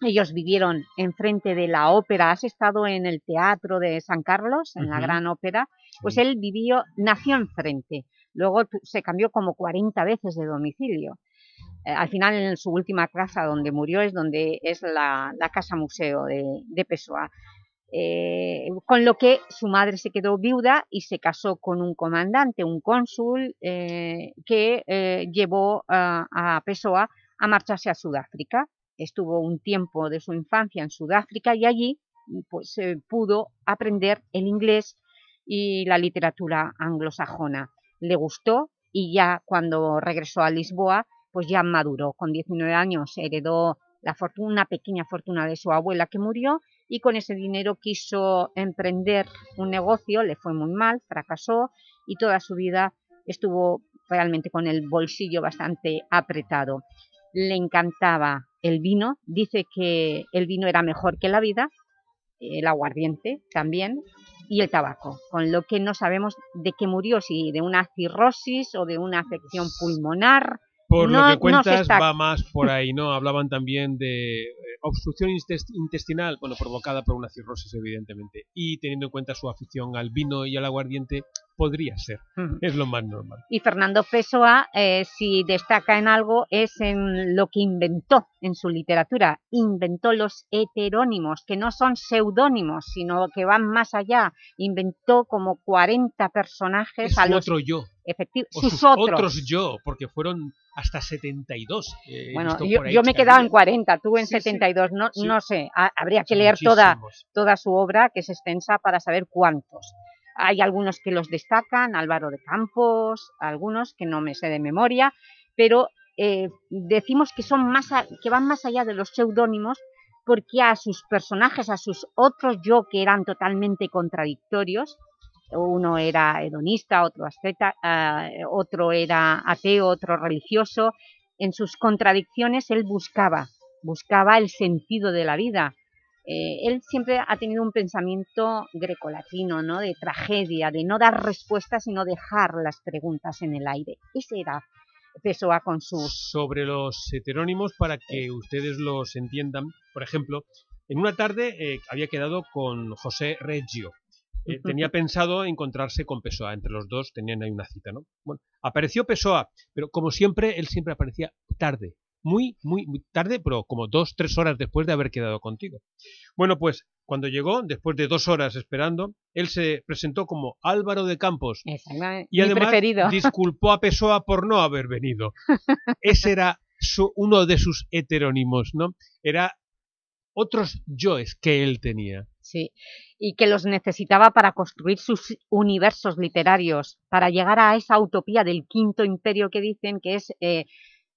ellos vivieron enfrente de la ópera. ¿Has estado en el teatro de San Carlos, en la gran ópera? Pues él vivió, nació enfrente. Luego se cambió como 40 veces de domicilio. Eh, al final, en su última casa donde murió es donde es la, casa museo de, de Pessoa. Eh, con lo que su madre se quedó viuda y se casó con un comandante, un cónsul, eh, que eh, llevó a, a Pessoa a marcharse a Sudáfrica. Estuvo un tiempo de su infancia en Sudáfrica y allí pues, pudo aprender el inglés y la literatura anglosajona. Le gustó y ya cuando regresó a Lisboa, pues ya maduró. Con 19 años heredó la una pequeña fortuna de su abuela que murió y con ese dinero quiso emprender un negocio, le fue muy mal, fracasó y toda su vida estuvo realmente con el bolsillo bastante apretado. Le encantaba el vino, dice que el vino era mejor que la vida, el aguardiente también, y el tabaco, con lo que no sabemos de qué murió, si de una cirrosis o de una afección pulmonar, por lo que cuentas va más por ahí, ¿no? Hablaban también de eh, obstrucción intestinal, bueno, provocada por una cirrosis, evidentemente. Y teniendo en cuenta su afición al vino y al aguardiente, podría ser. Es lo más normal. Y Fernando Pessoa, eh, si destaca en algo, es en lo que inventó en su literatura. Inventó los heterónimos, que no son seudónimos, sino que van más allá. Inventó como 40 personajes. Es a los... otro yo. Efectivo, sus, sus otros. otros yo, porque fueron hasta 72. Eh, bueno, yo, yo, me he quedado en 40, tú en sí, 72, no, sí. no sé, habría que leer toda, toda su obra, que es extensa, para saber cuántos. Hay algunos que los destacan, Álvaro de Campos, algunos que no me sé de memoria, pero eh, decimos que, son más a, que van más allá de los seudónimos porque a sus personajes, a sus otros yo que eran totalmente contradictorios, uno era hedonista, otro asceta, uh, otro era ateo, otro religioso, en sus contradicciones él buscaba buscaba el sentido de la vida. Eh, él siempre ha tenido un pensamiento grecolatino, ¿no? de tragedia, de no dar respuestas, sino dejar las preguntas en el aire. Ese era Pessoa con sus... Sobre los heterónimos, para que ustedes los entiendan, por ejemplo, en una tarde eh, había quedado con José Reggio, eh, tenía pensado encontrarse con Pessoa, entre los dos tenían ahí una cita, ¿no? Bueno, apareció Pessoa, pero como siempre, él siempre aparecía tarde, muy, muy, muy tarde, pero como dos, tres horas después de haber quedado contigo. Bueno, pues cuando llegó, después de dos horas esperando, él se presentó como Álvaro de Campos y además disculpó a Pessoa por no haber venido. [LAUGHS] Ese era uno de sus heterónimos, ¿no? Era otros yoes que él tenía. Sí, y que los necesitaba para construir sus universos literarios, para llegar a esa utopía del quinto imperio que dicen que es eh,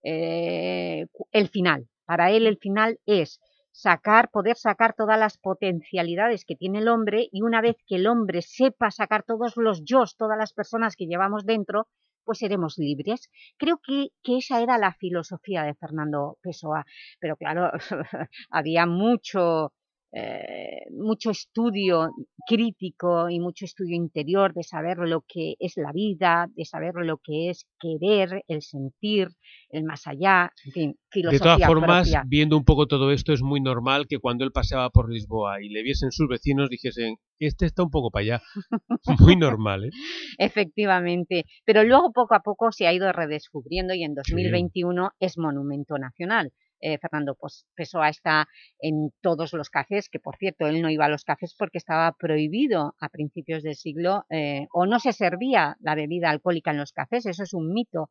eh, el final. Para él el final es sacar, poder sacar todas las potencialidades que tiene el hombre y una vez que el hombre sepa sacar todos los yo, todas las personas que llevamos dentro, pues seremos libres. Creo que, que esa era la filosofía de Fernando Pessoa, pero claro, [LAUGHS] había mucho, eh, mucho estudio crítico y mucho estudio interior de saber lo que es la vida, de saber lo que es querer, el sentir, el más allá, en fin, filosofía De todas formas, viendo un poco todo esto, es muy normal que cuando él paseaba por Lisboa y le viesen sus vecinos, dijesen, este está un poco para allá. [LAUGHS] [LAUGHS] muy normal, ¿eh? Efectivamente, pero luego poco a poco se ha ido redescubriendo y en 2021 es monumento nacional. Eh, Fernando Pessoa está en todos los cafés, que por cierto él no iba a los cafés porque estaba prohibido a principios del siglo, eh, o no se servía la bebida alcohólica en los cafés, eso es un mito.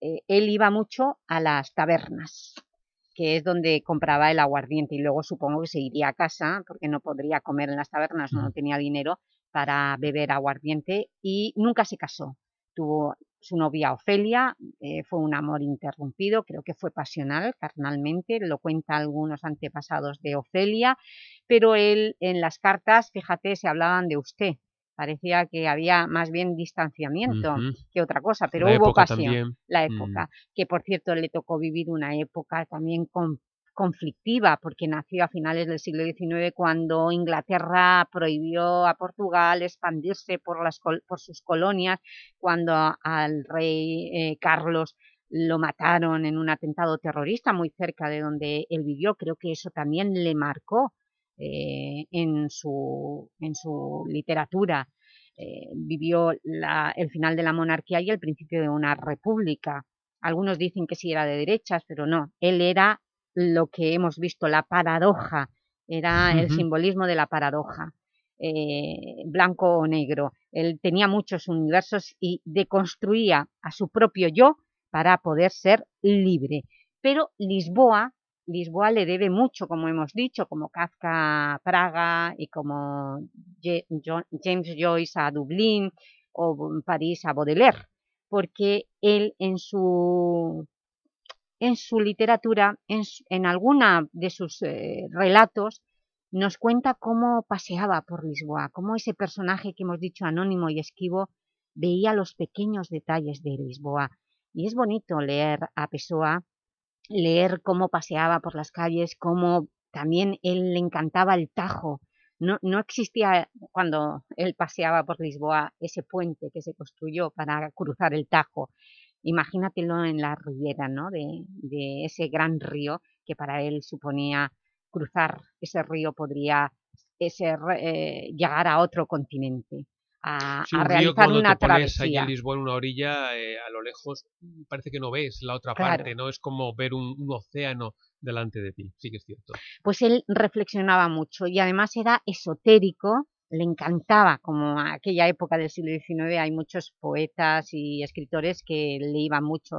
Eh, él iba mucho a las tabernas, que es donde compraba el aguardiente, y luego supongo que se iría a casa, porque no podría comer en las tabernas, no tenía dinero para beber aguardiente, y nunca se casó. Tuvo su novia Ofelia, eh, fue un amor interrumpido, creo que fue pasional, carnalmente, lo cuenta algunos antepasados de Ofelia, pero él en las cartas, fíjate, se hablaban de usted, parecía que había más bien distanciamiento que otra cosa, pero hubo pasión, la mm. época, que por cierto le tocó vivir una época también con conflictiva, porque nació a finales del siglo XIX cuando Inglaterra prohibió a Portugal expandirse por, las, por sus colonias, cuando al rey eh, Carlos lo mataron en un atentado terrorista muy cerca de donde él vivió. Creo que eso también le marcó eh, en, su, literatura. Eh, vivió el final de la monarquía y el principio de una república. Algunos dicen que sí era de derechas, pero no. Él era lo que hemos visto, la paradoja, era el simbolismo de la paradoja, eh, blanco o negro. Él tenía muchos universos y deconstruía a su propio yo para poder ser libre. Pero Lisboa, Lisboa le debe mucho, como hemos dicho, como Kafka a Praga y como James Joyce a Dublín o París a Baudelaire, porque él en su en su literatura, en, en alguna de sus eh, relatos, nos cuenta cómo paseaba por Lisboa, cómo ese personaje que hemos dicho anónimo y esquivo veía los pequeños detalles de Lisboa. Y es bonito leer a Pessoa, leer cómo paseaba por las calles, cómo también él le encantaba el Tajo. No, no existía cuando él paseaba por Lisboa ese puente que se construyó para cruzar el Tajo imagínatelo en la ribera ¿no? de, ese gran río que para él suponía cruzar ese río podría ese, eh, llegar a otro continente, a, realizar una te travesía. ahí en Lisboa, en una orilla, eh, a lo lejos, parece que no ves la otra parte, ¿no? Es como ver un, un, océano delante de ti, sí que es cierto. Pues él reflexionaba mucho y además era esotérico, le encantaba, como aquella época del siglo XIX hay muchos poetas y escritores que le iba mucho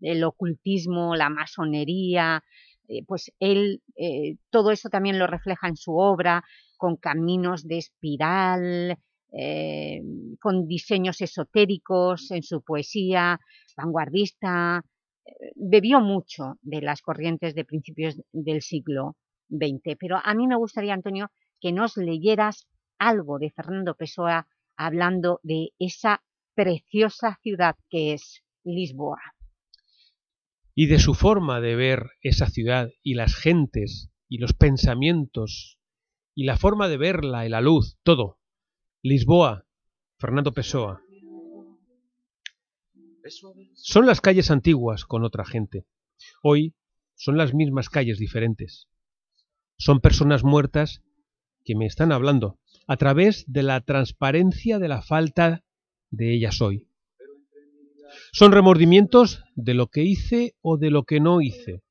el ocultismo, la masonería, eh, pues él eh, todo eso también lo refleja en su obra, con caminos de espiral, eh, con diseños esotéricos en su poesía, vanguardista, bebió mucho de las corrientes de principios del siglo XX. Pero a mí me gustaría, Antonio, que nos leyeras algo de Fernando Pessoa hablando de esa preciosa ciudad que es Lisboa. y de su forma de ver esa ciudad y las gentes y los pensamientos y la forma de verla y la luz, todo. Lisboa, Fernando Pessoa. Son las calles antiguas con otra gente. Hoy son las mismas calles diferentes. Son personas muertas que me están hablando a través de la transparencia de la falta de ellas hoy. Son remordimientos de lo que hice o de lo que no hice.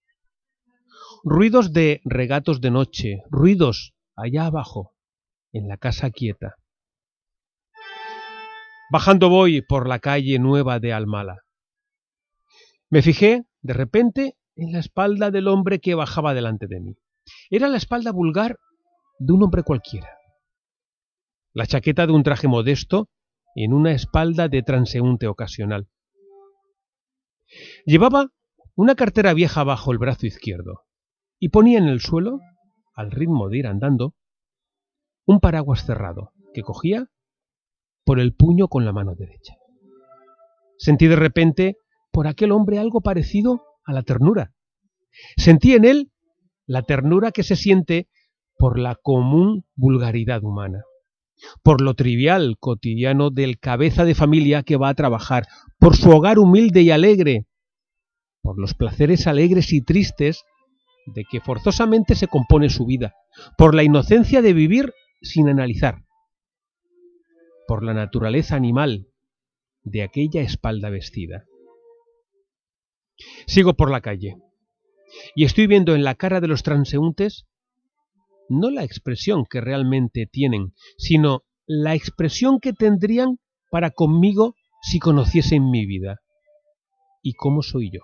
Ruidos de regatos de noche, ruidos allá abajo, en la casa quieta. Bajando voy por la calle nueva de Almala. Me fijé, de repente, en la espalda del hombre que bajaba delante de mí. Era la espalda vulgar de un hombre cualquiera. La chaqueta de un traje modesto en una espalda de transeúnte ocasional. Llevaba una cartera vieja bajo el brazo izquierdo y ponía en el suelo, al ritmo de ir andando, un paraguas cerrado que cogía por el puño con la mano derecha. Sentí de repente por aquel hombre algo parecido a la ternura. Sentí en él la ternura que se siente por la común vulgaridad humana, por lo trivial cotidiano del cabeza de familia que va a trabajar, por su hogar humilde y alegre, por los placeres alegres y tristes de que forzosamente se compone su vida, por la inocencia de vivir sin analizar, por la naturaleza animal de aquella espalda vestida. Sigo por la calle y estoy viendo en la cara de los transeúntes no la expresión que realmente tienen, sino la expresión que tendrían para conmigo si conociesen mi vida y cómo soy yo.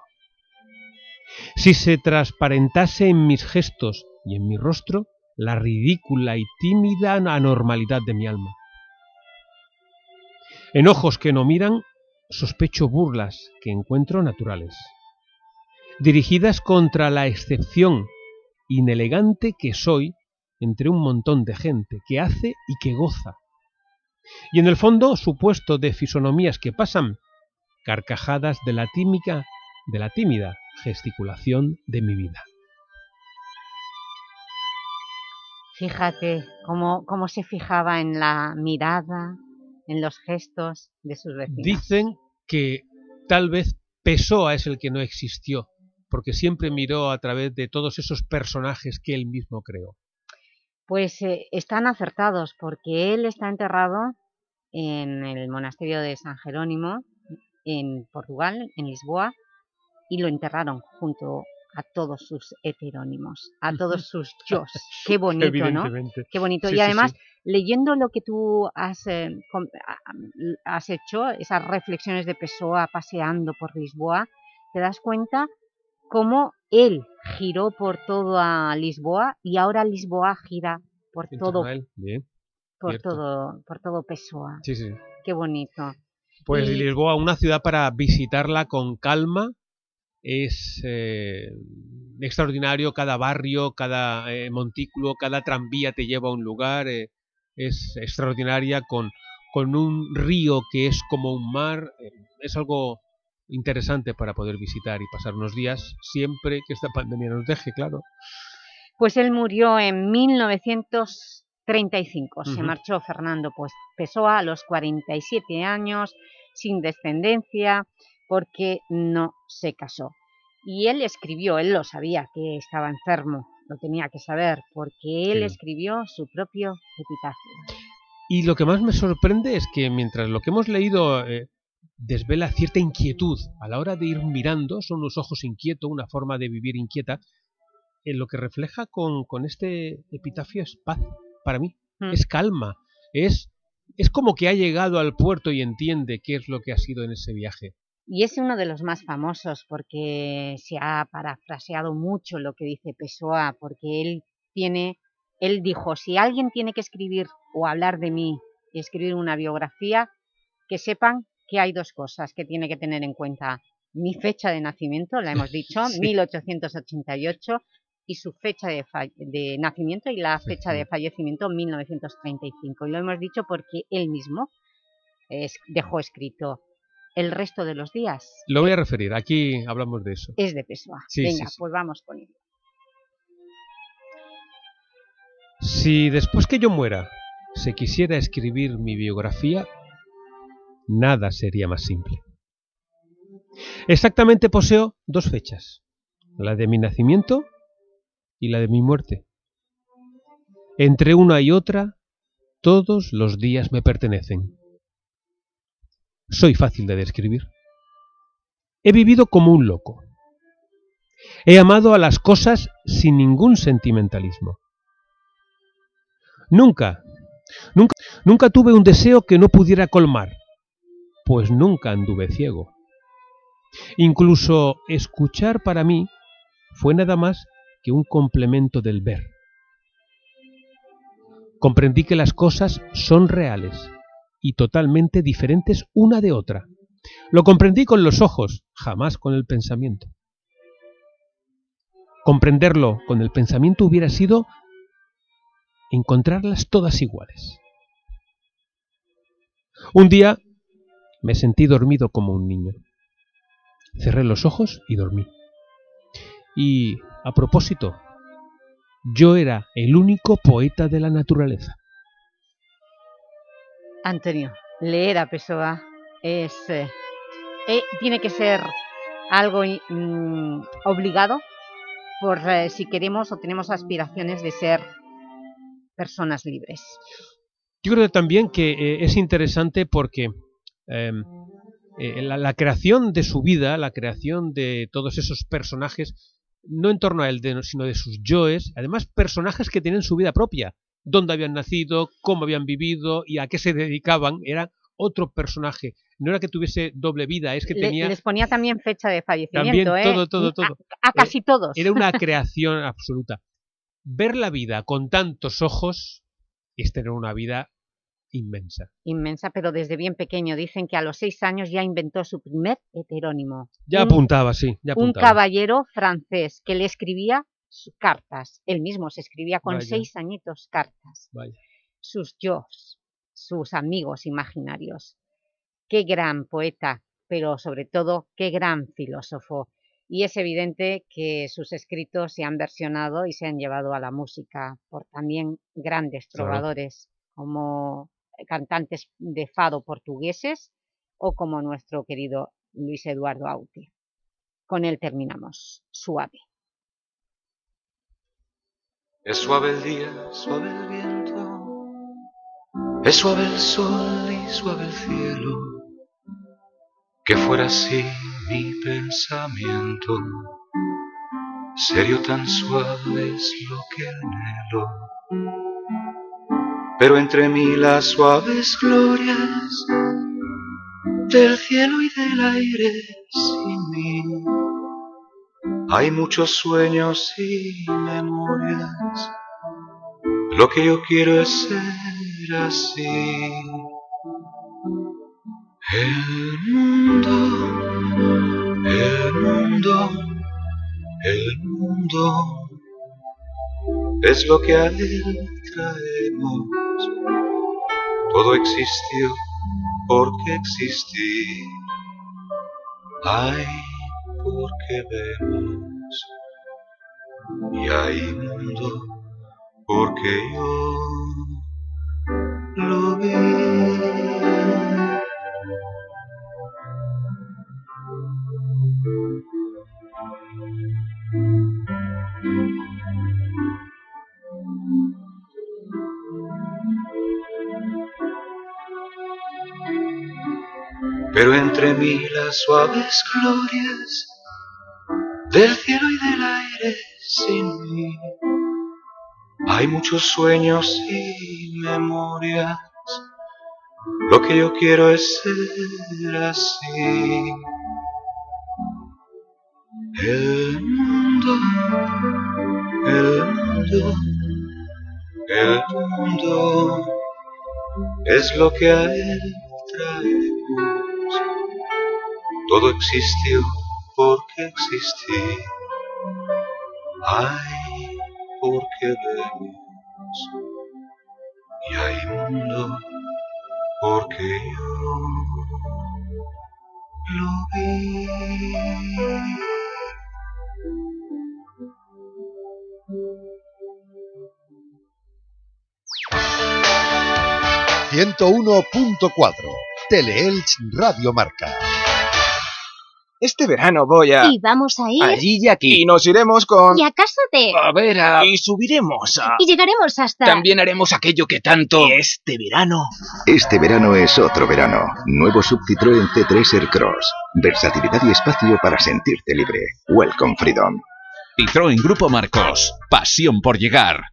Si se transparentase en mis gestos y en mi rostro la ridícula y tímida anormalidad de mi alma. En ojos que no miran, sospecho burlas que encuentro naturales, dirigidas contra la excepción inelegante que soy entre un montón de gente que hace y que goza. Y en el fondo, supuesto de fisonomías que pasan, carcajadas de la tímica, de la tímida gesticulación de mi vida. Fíjate cómo, cómo se fijaba en la mirada, en los gestos de sus vecinos. Dicen que tal vez Pessoa es el que no existió, porque siempre miró a través de todos esos personajes que él mismo creó. Pues eh, están acertados, porque él está enterrado en el monasterio de San Jerónimo, en Portugal, en Lisboa, y lo enterraron junto a todos sus heterónimos, a todos sus yos. [LAUGHS] Qué bonito, ¿no? Qué bonito. y además, leyendo lo que tú has, eh, has hecho, esas reflexiones de Pessoa paseando por Lisboa, te das cuenta cómo él giró por toda Lisboa y ahora Lisboa gira por todo por todo por todo Pessoa. Sí, sí. Qué bonito. Pues Lisboa, una ciudad para visitarla con calma, es eh, extraordinario, cada barrio, cada eh, montículo, cada tranvía te lleva a un lugar, eh, es extraordinaria con, con un río que es como un mar, es algo interesante para poder visitar y pasar unos días siempre que esta pandemia nos deje, claro. Pues él murió en 1935, se marchó Fernando pues, Pessoa a los 47 años, sin descendencia, porque no se casó. Y él escribió, él lo sabía que estaba enfermo, lo tenía que saber, porque él escribió su propio epitafio. Y lo que más me sorprende es que mientras lo que hemos leído eh, desvela cierta inquietud a la hora de ir mirando, son los ojos inquietos, una forma de vivir inquieta, en lo que refleja con, con, este epitafio es paz para mí, mm. es calma, es, es como que ha llegado al puerto y entiende qué es lo que ha sido en ese viaje. Y es uno de los más famosos porque se ha parafraseado mucho lo que dice Pessoa, porque él tiene, él dijo, si alguien tiene que escribir o hablar de mí y escribir una biografía, que sepan que hay dos cosas que tiene que tener en cuenta. Mi fecha de nacimiento, la hemos [LAUGHS] dicho, 1888, y su fecha de, de, nacimiento y la fecha de fallecimiento, 1935. Y lo hemos dicho porque él mismo dejó escrito el resto de los días. Lo voy a referir, aquí hablamos de eso. Es de Pessoa. Venga, pues vamos con ello. Si después que yo muera se quisiera escribir mi biografía, nada sería más simple. Exactamente poseo dos fechas, la de mi nacimiento y la de mi muerte. Entre una y otra, todos los días me pertenecen. Soy fácil de describir. He vivido como un loco. He amado a las cosas sin ningún sentimentalismo. Nunca, nunca, nunca tuve un deseo que no pudiera colmar, pues nunca anduve ciego. Incluso escuchar para mí fue nada más que un complemento del ver. Comprendí que las cosas son reales y totalmente diferentes una de otra. Lo comprendí con los ojos, jamás con el pensamiento. Comprenderlo con el pensamiento hubiera sido encontrarlas todas iguales. Un día me sentí dormido como un niño. Cerré los ojos y dormí. Y, a propósito, yo era el único poeta de la naturaleza. Antonio, leer a Pessoa es, eh, eh, tiene que ser algo mm, obligado por eh, si queremos o tenemos aspiraciones de ser personas libres. Yo creo también que es interesante porque em, la, la, creación de su vida, la creación de todos esos personajes, no en torno a él, sino de sus yoes, además personajes que tienen su vida propia, dónde habían nacido, cómo habían vivido y a qué se dedicaban, era otro personaje. No era que tuviese doble vida, es que tenía... Les ponía también fecha de fallecimiento, también, ¿eh? todo, todo, todo. A, casi eh, todos. Era una [LAUGHS] creación absoluta. Ver la vida con tantos ojos es tener una vida inmensa. Inmensa, pero desde bien pequeño. Dicen que a los seis años ya inventó su primer heterónimo. Ya apuntaba, sí. Ya un caballero francés que le escribía cartas. Él mismo se escribía con seis añitos cartas. Sus yo, sus amigos imaginarios. Qué gran poeta, pero sobre todo qué gran filósofo. Y es evidente que sus escritos se han versionado y se han llevado a la música por también grandes trovadores como cantantes de fado portugueses o como nuestro querido Luis Eduardo Aute. Con él terminamos. Suave. Es suave el día, suave el viento, es suave el sol y suave el cielo, que fuera así mi pensamiento, serio tan suave es lo que anhelo pero entre mí las suaves glorias del cielo y del aire sin mí. Hay muchos sueños y memorias, lo que yo quiero es ser así. El mundo, el mundo, el mundo es lo que a él Todo existió porque existí. Hay porque vemos. Y hay mundo porque yo lo vi. Pero entre mí las suaves glorias del cielo y del aire sin mí. Hay muchos sueños y memorias, lo que yo quiero es ser así. El mundo, el mundo, el mundo es lo que a él traemos. Todo existió porque existí. Hay porque vemos. Y hay mundo porque yo lo vi. 101.4 Teleelch Radio Marca. Este verano voy a... Y vamos a ir... Allí y aquí. Y nos iremos con... Y a casa de... A ver, a... Y subiremos a... Y llegaremos hasta... También haremos aquello que tanto... Y este verano... Este verano es otro verano. Nuevo Sub Citroën C3 Aircross. Versatilidad y espacio para sentirte libre. Welcome Freedom. Citroën Grupo Marcos. Pasión por llegar.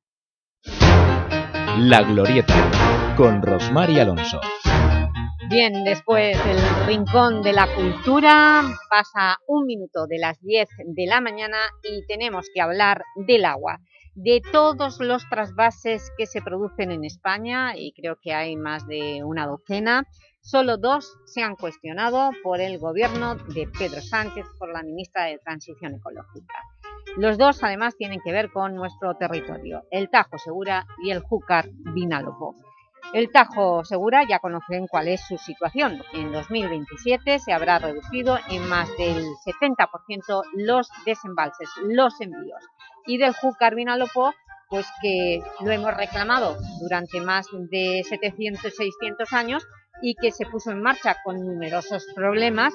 La Glorieta, con Rosmar y Alonso. Bien, después del Rincón de la Cultura pasa un minuto de las 10 de la mañana y tenemos que hablar del agua, de todos los trasvases que se producen en España y creo que hay más de una docena, solo dos se han cuestionado por el gobierno de Pedro Sánchez, por la ministra de Transición Ecológica. Los dos además tienen que ver con nuestro territorio, el Tajo Segura y el Júcar Vinalopó. El Tajo Segura ya conocen cuál es su situación. En 2027 se habrá reducido en más del 70% los desembalses, los envíos. Y del Júcar Vinalopó, pues que lo hemos reclamado durante más de 700, 600 años y que se puso en marcha con numerosos problemas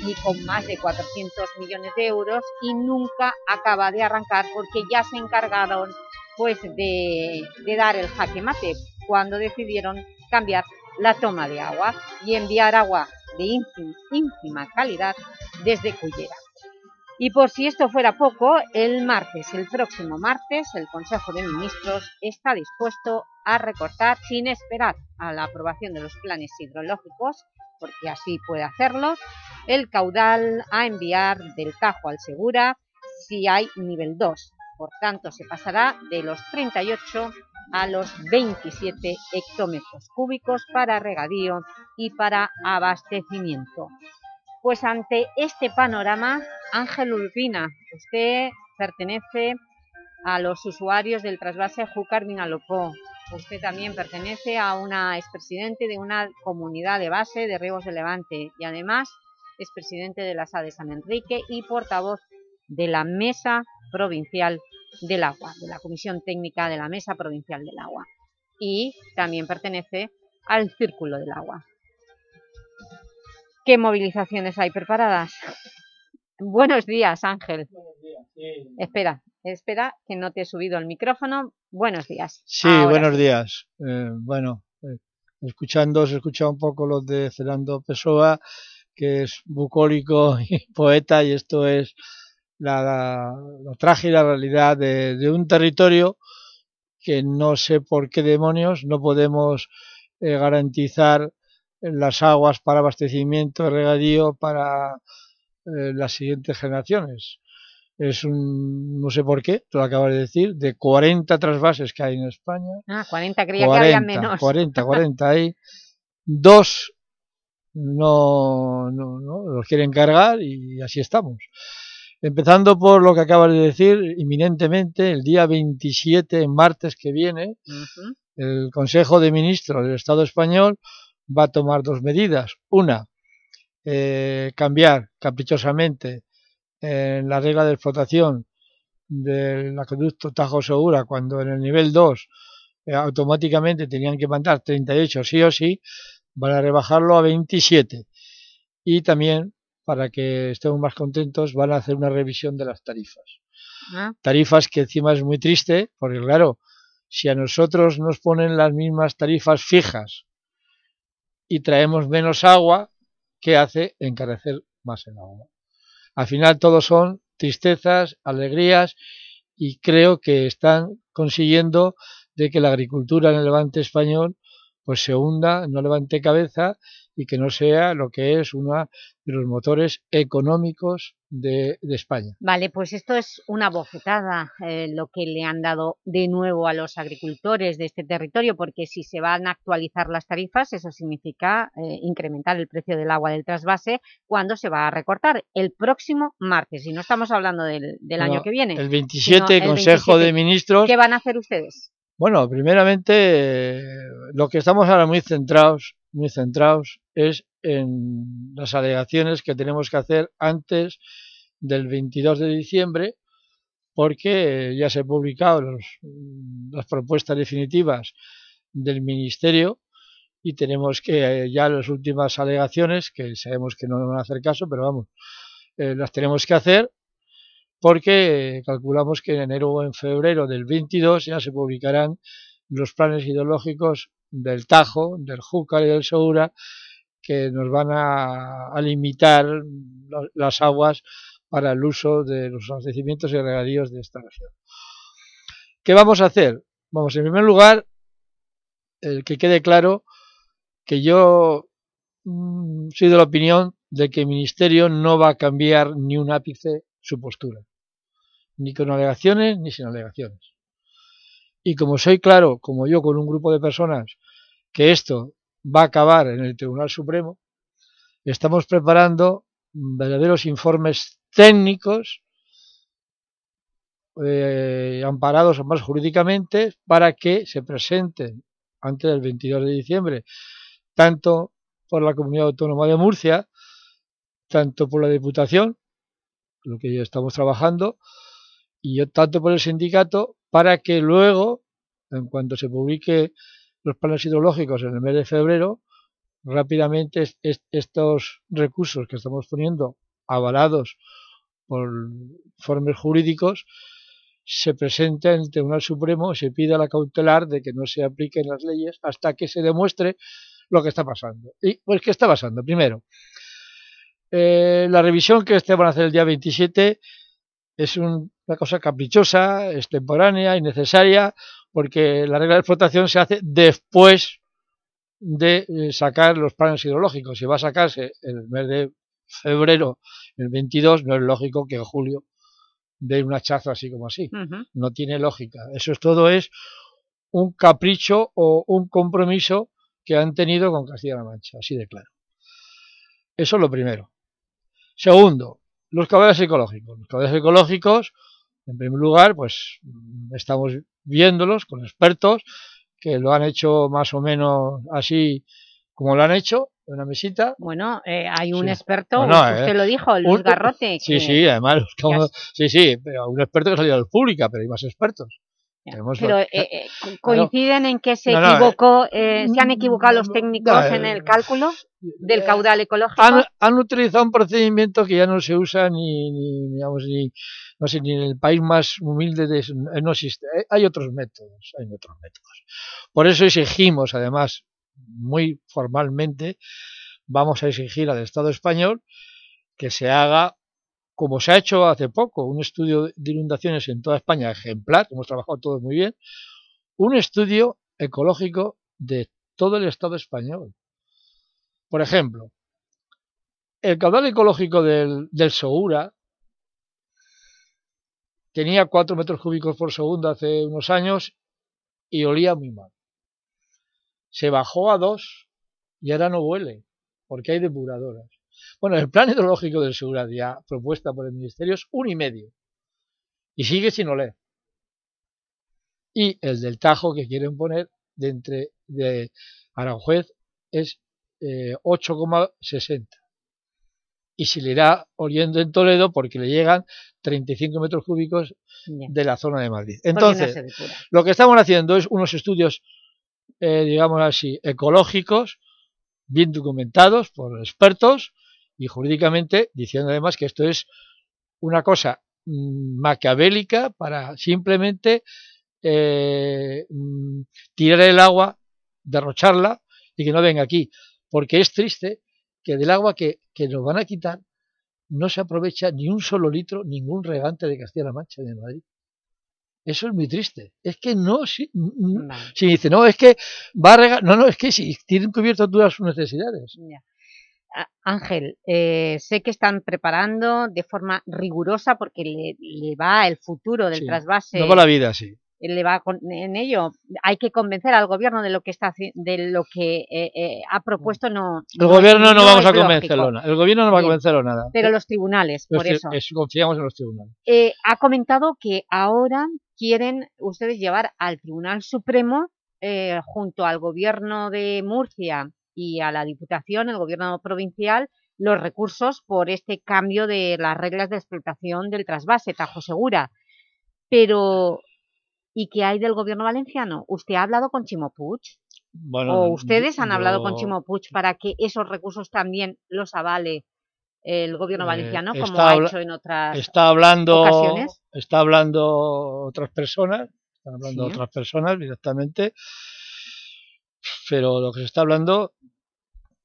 y con más de 400 millones de euros y nunca acaba de arrancar porque ya se encargaron pues de, dar el jaque mate cuando decidieron cambiar la toma de agua y enviar agua de ínfima, ínfima calidad desde Cullera. Y por si esto fuera poco, el martes, el próximo martes, el Consejo de Ministros está dispuesto a recortar sin esperar a la aprobación de los planes hidrológicos, porque así puede hacerlo, el caudal a enviar del Tajo al Segura si hay nivel 2. Por tanto, se pasará de los 38 a los 27 hectómetros cúbicos para regadío y para abastecimiento. Pues ante este panorama, Ángel Urbina, usted pertenece a los usuarios del trasvase Júcar Vinalopó. Usted también pertenece a una expresidente de una comunidad de base de Ríos de Levante y además es presidente de la SA de San Enrique y portavoz de la Mesa Provincial del Agua, de la Comisión Técnica de la Mesa Provincial del Agua. Y también pertenece al Círculo del Agua. ¿Qué movilizaciones hay preparadas? Buenos días, Ángel. Buenos días, sí. Espera, espera, que no te he subido el micrófono. Buenos días. Sí, Ahora. buenos días. Eh, bueno, eh, escuchando, se escucha un poco lo de Fernando Pessoa, que es bucólico [LAUGHS] y poeta, y esto es la, la, la trágica realidad de, de, un territorio que no sé por qué demonios no podemos eh, garantizar las aguas para abastecimiento, regadío para eh, las siguientes generaciones. Es un, no sé por qué, te lo acabas de decir, de 40 trasvases que hay en España. Ah, 40, creía 40, que había menos. 40, 40, [LAUGHS] hay dos no, no, no, los quieren cargar y así estamos. Empezando por lo que acabas de decir, inminentemente, el día 27, martes que viene, uh -huh. el Consejo de Ministros del Estado español va a tomar dos medidas. Una, eh, cambiar caprichosamente eh, la regla de explotación del acueducto Tajo Segura cuando en el nivel 2 eh, automáticamente tenían que mandar 38 sí o sí, van a rebajarlo a 27. Y también, para que estemos más contentos, van a hacer una revisión de las tarifas. ¿Ah? Tarifas que encima es muy triste, porque claro, si a nosotros nos ponen las mismas tarifas fijas y traemos menos agua que hace encarecer más el agua. Al final todos son tristezas, alegrías y creo que están consiguiendo de que la agricultura en el levante español pues se hunda, no levante cabeza y que no sea lo que es uno de los motores económicos de, España. Vale, pues esto es una bofetada eh, lo que le han dado de nuevo a los agricultores de este territorio, porque si se van a actualizar las tarifas, eso significa eh, incrementar el precio del agua del trasvase cuando se va a recortar el próximo martes, y no estamos hablando del, año que viene. El 27 Consejo de Ministros... ¿Qué van a hacer ustedes? Bueno, primeramente, lo que estamos ahora muy centrados, muy centrados es en las alegaciones que tenemos que hacer antes del 22 de diciembre, porque ya se han publicado las propuestas definitivas del Ministerio y tenemos que ya las últimas alegaciones, que sabemos que no van a hacer caso, pero vamos, eh, las tenemos que hacer porque calculamos que en enero o en febrero del 22 ya se publicarán los planes ideológicos del Tajo, del Júcar y del Segura, que nos van a, limitar las aguas para el uso de los abastecimientos y regadíos de esta región. ¿Qué vamos a hacer? Vamos, en primer lugar, el que quede claro que yo mm, soy de la opinión de que el Ministerio no va a cambiar ni un ápice su postura ni con alegaciones ni sin alegaciones. Y como soy claro, como yo con un grupo de personas, que esto va a acabar en el Tribunal Supremo, estamos preparando verdaderos informes técnicos eh, amparados más jurídicamente para que se presenten antes del 22 de diciembre, tanto por la Comunidad Autónoma de Murcia, tanto por la Diputación, lo que ya estamos trabajando, y yo tanto por el sindicato para que luego, en cuanto se publique los planes hidrológicos en el mes de febrero, rápidamente estos recursos que estamos poniendo avalados por informes jurídicos se presenten en el Tribunal Supremo y se pida la cautelar de que no se apliquen las leyes hasta que se demuestre lo que está pasando. ¿Y pues qué está pasando? Primero, eh, la revisión que este van a hacer el día 27 es un una cosa caprichosa, extemporánea, innecesaria, porque la regla de explotación se hace después de eh, sacar los planes hidrológicos. Si va a sacarse el mes de febrero, el 22, no es lógico que en julio dé un hachazo así como así. No tiene lógica. Eso es todo es un capricho o un compromiso que han tenido con Castilla-La Mancha, así de claro. Eso es lo primero. Segundo, los caudales ecológicos. Los caudales ecológicos en primer lugar, pues estamos viéndolos con expertos que lo han hecho más o menos así como lo han hecho, en una mesita. Bueno, eh, hay un experto, usted eh, lo dijo, Luis Garrote. Sí, sí, además, [LAUGHS] sí, sí, pero un experto que salió de pública, pero hay más expertos. Pero eh, coinciden en que se equivocó, se han equivocado los técnicos en el cálculo del caudal ecológico. Han, utilizado un procedimiento que ya no se usa ni, ni, digamos, ni no sé, ni en el país más humilde de, eh, no existe. Eh, hay otros métodos, hay otros métodos. Por eso exigimos, además, muy formalmente, vamos a exigir al Estado español que se haga, como se ha hecho hace poco, un estudio de inundaciones en toda España ejemplar, hemos trabajado todos muy bien, un estudio ecológico de todo el Estado español. Por ejemplo, el caudal ecológico del, del Soura, tenía 4 metros cúbicos por segundo hace unos años y olía muy mal. Se bajó a 2 y ahora no huele, porque hay depuradoras. Bueno, el plan hidrológico del Seguridad propuesta por el Ministerio es un y medio y sigue sin oler. Y el del Tajo que quieren poner de entre de Aranjuez es 8,60. Y se le irá oliendo en Toledo porque le llegan 35 metros cúbicos de la zona de Madrid. Entonces, lo que estamos haciendo es unos estudios, eh, digamos así, ecológicos, bien documentados por expertos y jurídicamente diciendo además que esto es una cosa mm, maquiavélica para simplemente eh, mm, tirar el agua, derrocharla y que no venga aquí. porque es triste que del agua que, que nos van a quitar no se aprovecha ni un solo litro ningún regante de Castilla-La Mancha ni de Madrid. Eso es muy triste. Es que no, si, si dice, no, es que va a regar, no, no, es que si tienen cubierto todas sus necesidades. Ángel, eh, sé que están preparando de forma rigurosa porque le, le va el futuro del Sí, trasvase. No va la vida, sí. Le va con- en ello. Hay que convencer al gobierno de lo que está de lo que eh, eh, ha propuesto. No, El gobierno no, vamos es a lógico. convencerlo. na- El gobierno no va a convencerlo nada. Pero los tribunales, Los por tri- eso. es- confiamos en los tribunales. Eh, ha comentado que ahora quieren ustedes llevar al Tribunal Supremo eh, junto al Gobierno de Murcia y a la Diputación, el Gobierno provincial, los recursos por este cambio de las reglas de explotación del trasvase Tajo Segura. Pero, ¿y qué hay del Gobierno valenciano? ¿Usted ha hablado con Chimo Puig? Bueno, ¿O ustedes han hablado con Chimo Puig para que esos recursos también los avale el Gobierno Eh, valenciano, como está ha hecho en otras está hablando ocasiones? está hablando otras personas están hablando Sí. otras personas directamente pero lo que se está hablando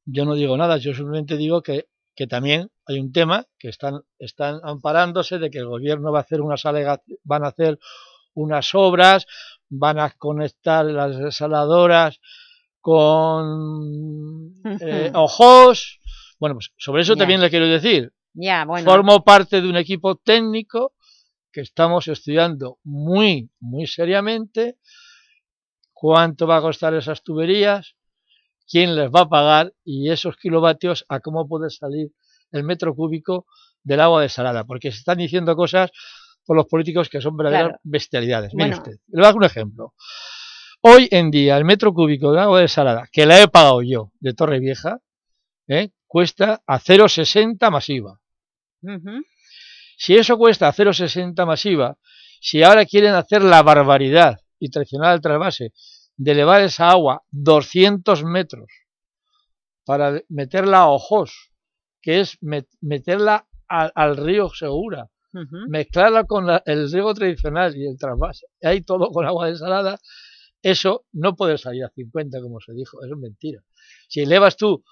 yo no digo nada yo simplemente digo que, que también hay un tema que están están amparándose de que el gobierno va a hacer unas alegaciones van a hacer unas obras van a conectar las desaladoras con eh, ojos. Bueno pues sobre eso Ya. también le quiero decir. Ya, bueno. Formo parte de un equipo técnico que estamos estudiando muy, muy seriamente. Cuánto va a costar esas tuberías, quién les va a pagar y esos kilovatios a cómo puede salir el metro cúbico del agua desalada, porque se están diciendo cosas por los políticos que son verdaderas Claro. bestialidades. Mire Bueno. usted, le voy a dar un ejemplo. Hoy en día el metro cúbico de agua desalada, que la he pagado yo de Torre Vieja, ¿eh? cuesta a 0,60 masiva. Si eso cuesta a 0,60 masiva, si ahora quieren hacer la barbaridad y traicionar al trasvase de elevar esa agua 200 metros para meterla a ojos, que es met- meterla al, al río Segura, Ujú. mezclarla con la- el riego tradicional y el trasvase, y ahí todo con agua desalada, eso no puede salir a 50 como se dijo, eso es mentira. Si elevas tú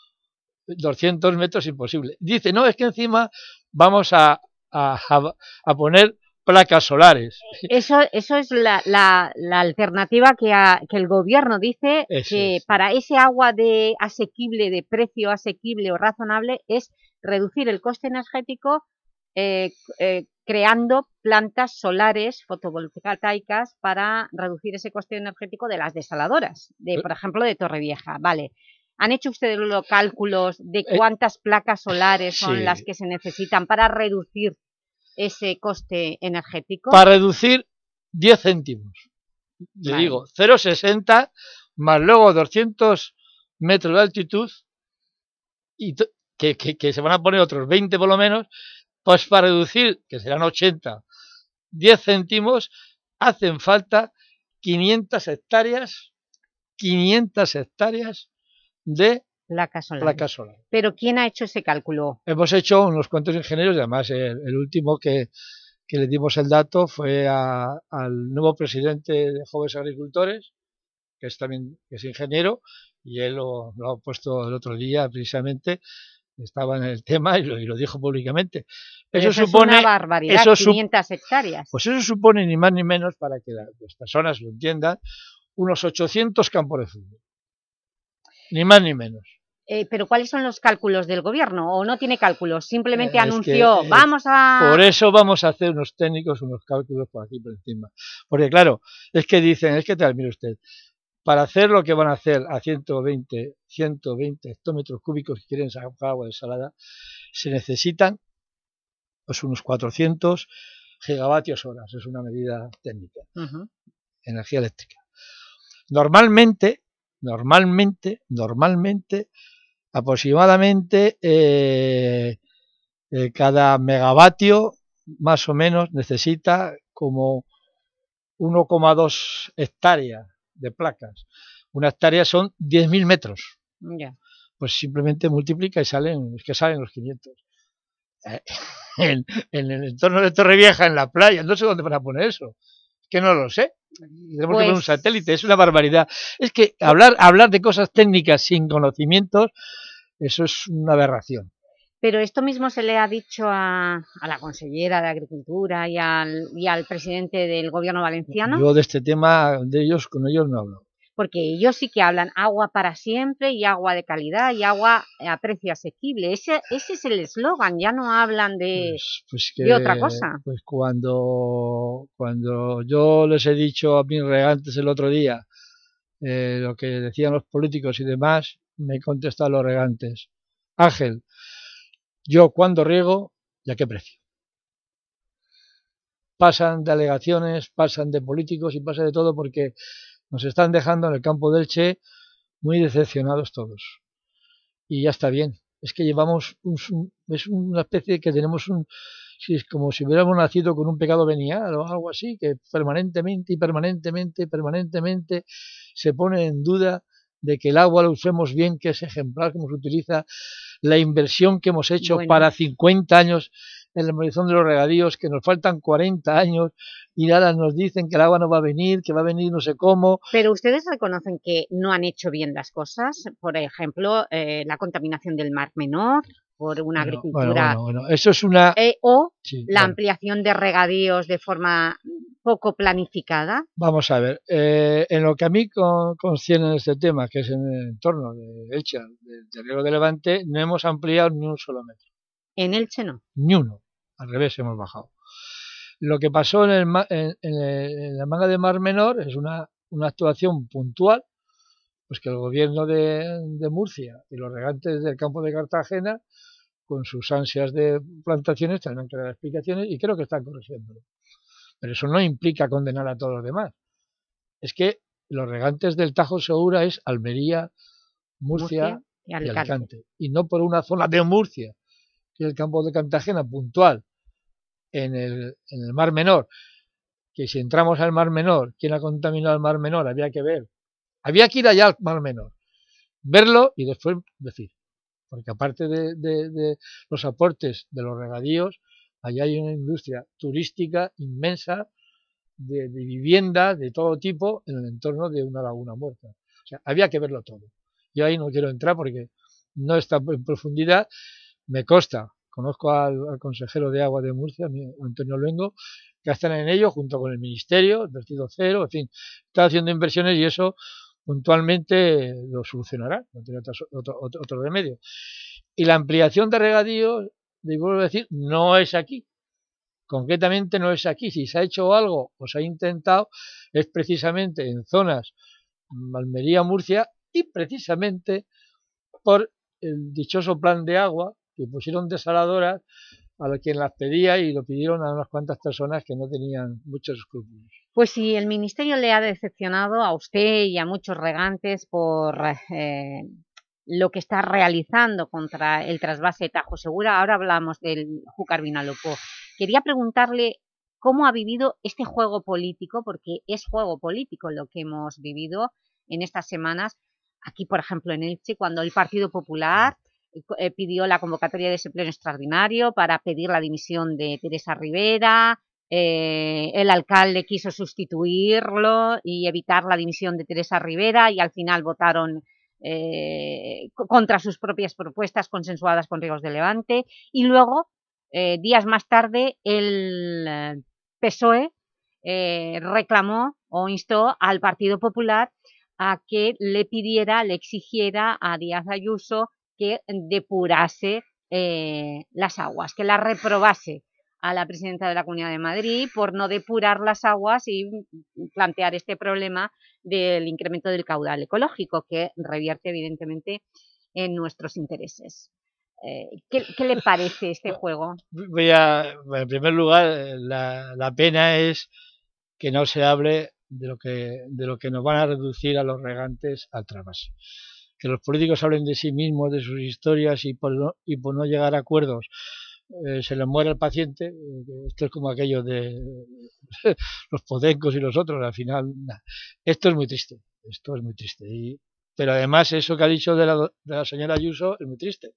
200 metros, imposible. Dice, no, es que encima vamos a, a, a- a poner placas solares. Eso, eso es la, la- la alternativa que, ha- que el gobierno dice Eso que es. para ese agua de asequible, de precio asequible o razonable, es reducir el coste energético eh, eh, creando plantas solares fotovoltaicas para reducir ese coste energético de las desaladoras, de, por ejemplo, de Torrevieja. Vale. ¿Han hecho ustedes los cálculos de cuántas placas solares son Eh, sí. las que se necesitan para reducir ese coste energético? Para reducir 10 céntimos. Le Vale. digo, 0,60 más luego 200 metros de altitud y to- que, que- que se van a poner otros 20 por lo menos, pues para reducir, que serán 80, 10 céntimos, hacen falta 500 hectáreas, 500 hectáreas de placas solares. placas solares. ¿Pero quién ha hecho ese cálculo? Hemos hecho unos cuantos ingenieros y además el, el último que, que le dimos el dato fue a- al nuevo presidente de Jóvenes Agricultores, que es también que es ingeniero, y él lo, lo ha puesto el otro día precisamente, estaba en el [LAUGHS] tema y lo, y lo dijo públicamente. Eso, es supone, una barbaridad, eso sup- 500 hectáreas. pues eso supone ni más ni menos, para que la- las personas lo entiendan, unos 800 campos de fútbol. Ni más ni menos. Eh, ¿Pero cuáles son los cálculos del gobierno? ¿O no tiene cálculos? Simplemente Eh, es que, anunció, eh, vamos a... Por eso vamos a hacer unos técnicos, unos cálculos por aquí por encima. Porque claro, es que dicen, es que tal, mire usted, para hacer lo que van a hacer a 120, 120 hectómetros cúbicos que quieren sacar agua desalada, se necesitan pues unos 400 gigavatios horas, es una medida técnica, energía eléctrica. Normalmente, normalmente, normalmente, aproximadamente eh, eh, cada megavatio más o menos necesita como 1,2 hectáreas de placas. Una hectárea son 10.000 metros. Pues simplemente multiplica y salen, es que salen los 500. Eh, [LAUGHS] En, en el entorno de Torrevieja, en la playa, no sé dónde van a poner eso. Es que no lo sé. tenemos que ver un Pues- satélite, es una barbaridad. Es que hablar, hablar de cosas técnicas sin conocimientos, eso es una aberración. Pero esto mismo se le ha dicho a, a la consellera de Agricultura y al, y al presidente del gobierno valenciano, Yo de este tema, de ellos, con ellos no hablo. porque ellos sí que hablan agua para siempre y agua de calidad y agua a precio asequible. Ese, ese es el eslogan, ya no hablan de, Pues de que, otra cosa. Pues cuando, cuando yo les he dicho a mis regantes el otro día eh, lo que decían los políticos y demás, me contestan los regantes. Ángel, yo cuando riego, ¿y a qué precio? Pasan de alegaciones, pasan de políticos y pasa de todo porque nos están dejando en el campo del Che muy decepcionados todos. Y ya está bien. Es que llevamos un, es una especie que tenemos un si es como si hubiéramos nacido con un pecado venial o algo así, que permanentemente y permanentemente, permanentemente se pone en duda de que el agua lo usemos bien, que es ejemplar como se utiliza, la inversión que hemos hecho Bueno. para 50 años en la medición de los regadíos, que nos faltan 40 años y ahora nos dicen que el agua no va a venir, que va a venir no sé cómo. Pero ustedes reconocen que no han hecho bien las cosas, por ejemplo, eh, la contaminación del Mar Menor, por una Bueno, agricultura... bueno, bueno, eso es una... eh, o Sí, la ampliación de regadíos de forma poco planificada. Vamos a ver, eh, en lo que a mí con, concierne este tema, que es en el entorno de Elche, del Riego de Levante, no hemos ampliado ni un solo metro, En Elche no. ni uno, al revés hemos bajado. Lo que pasó en, el, en, en el- en la manga de Mar Menor es una, una actuación puntual, pues que el gobierno de, de Murcia y los regantes del campo de Cartagena, con sus ansias de plantaciones, tendrán que dar explicaciones y creo que están corrigiéndolo. Pero eso no implica condenar a todos los demás. Es que los regantes del Tajo Segura es Almería, Murcia, Murcia y. Alicante. Y no por una zona de Murcia, que es el campo de Cartagena puntual, en el, en el Mar Menor, que si entramos al Mar Menor, ¿quién ha contaminado el Mar Menor? Había que ver. Había que ir allá al Mar Menor, verlo y después decir. Porque aparte de, los aportes de los regadíos, allá hay una industria turística inmensa de, de vivienda de todo tipo en el entorno de una laguna muerta. O sea, había que verlo todo. Yo ahí no quiero entrar porque no está en profundidad. Me consta, conozco al, consejero de agua de Murcia, Antonio Luengo, que están en ello junto con el ministerio, el vertido cero, en fin, está haciendo inversiones y eso puntualmente lo solucionará, no tiene otro, otro, otro- remedio. Y la ampliación de regadíos, y vuelvo a decir, no es aquí. Concretamente no es aquí. Si se ha hecho algo o se ha intentado, es precisamente en zonas mm, Almería, Murcia y precisamente por el dichoso plan de agua que pusieron desaladoras a quien las pedía y lo pidieron a unas cuantas personas que no tenían muchos escrúpulos. Pues si el Ministerio le ha decepcionado a usted y a muchos regantes por eh, lo que está realizando contra el trasvase Tajo Segura, ahora hablamos del Júcar Vinalopó. Quería preguntarle cómo ha vivido este juego político, porque es juego político lo que hemos vivido en estas semanas, aquí por ejemplo en Elche, cuando el Partido Popular eh, pidió la convocatoria de ese pleno extraordinario para pedir la dimisión de Teresa Rivera, eh, el alcalde quiso sustituirlo y evitar la dimisión de Teresa Rivera y al final votaron eh, co- contra sus propias propuestas consensuadas con Riegos de Levante. Y luego, eh, días más tarde, el PSOE reclamó o instó al Partido Popular a que le pidiera, le exigiera a Díaz Ayuso que depurase las aguas, que la reprobase a la presidenta de la Comunidad de Madrid por no depurar las aguas y plantear este problema del incremento del caudal ecológico que revierte evidentemente en nuestros intereses. Eh, ¿qué, qué le parece este [LAUGHS] juego? Voy a, en primer lugar, la, la pena es que no se hable de lo que, de lo que nos van a reducir a los regantes al trasvase. Que los políticos hablen de sí mismos, de sus historias y por no, y por no llegar a acuerdos eh, se les muere el paciente. eh, esto es como aquello de [LAUGHS] los podencos y los otros. Al final, nah. esto es muy triste. Esto es muy triste. Y, pero además, eso que ha dicho de la, de la señora Ayuso es muy triste.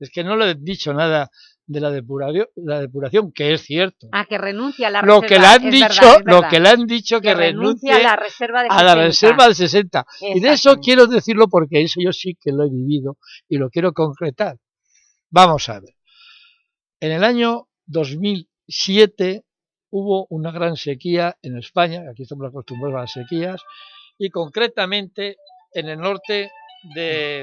Es que no le he dicho nada de la depuración, la depuración que es cierto. Ah, que renuncia a la lo reserva. que le han es dicho, verdad, es lo que le han dicho que, Que renuncie a la reserva de a la 60. reserva del 60. Y de eso quiero decirlo porque eso yo sí que lo he vivido y lo quiero concretar. Vamos a ver. En el año 2007 hubo una gran sequía en España, aquí estamos acostumbrados a las sequías, y concretamente en el norte de...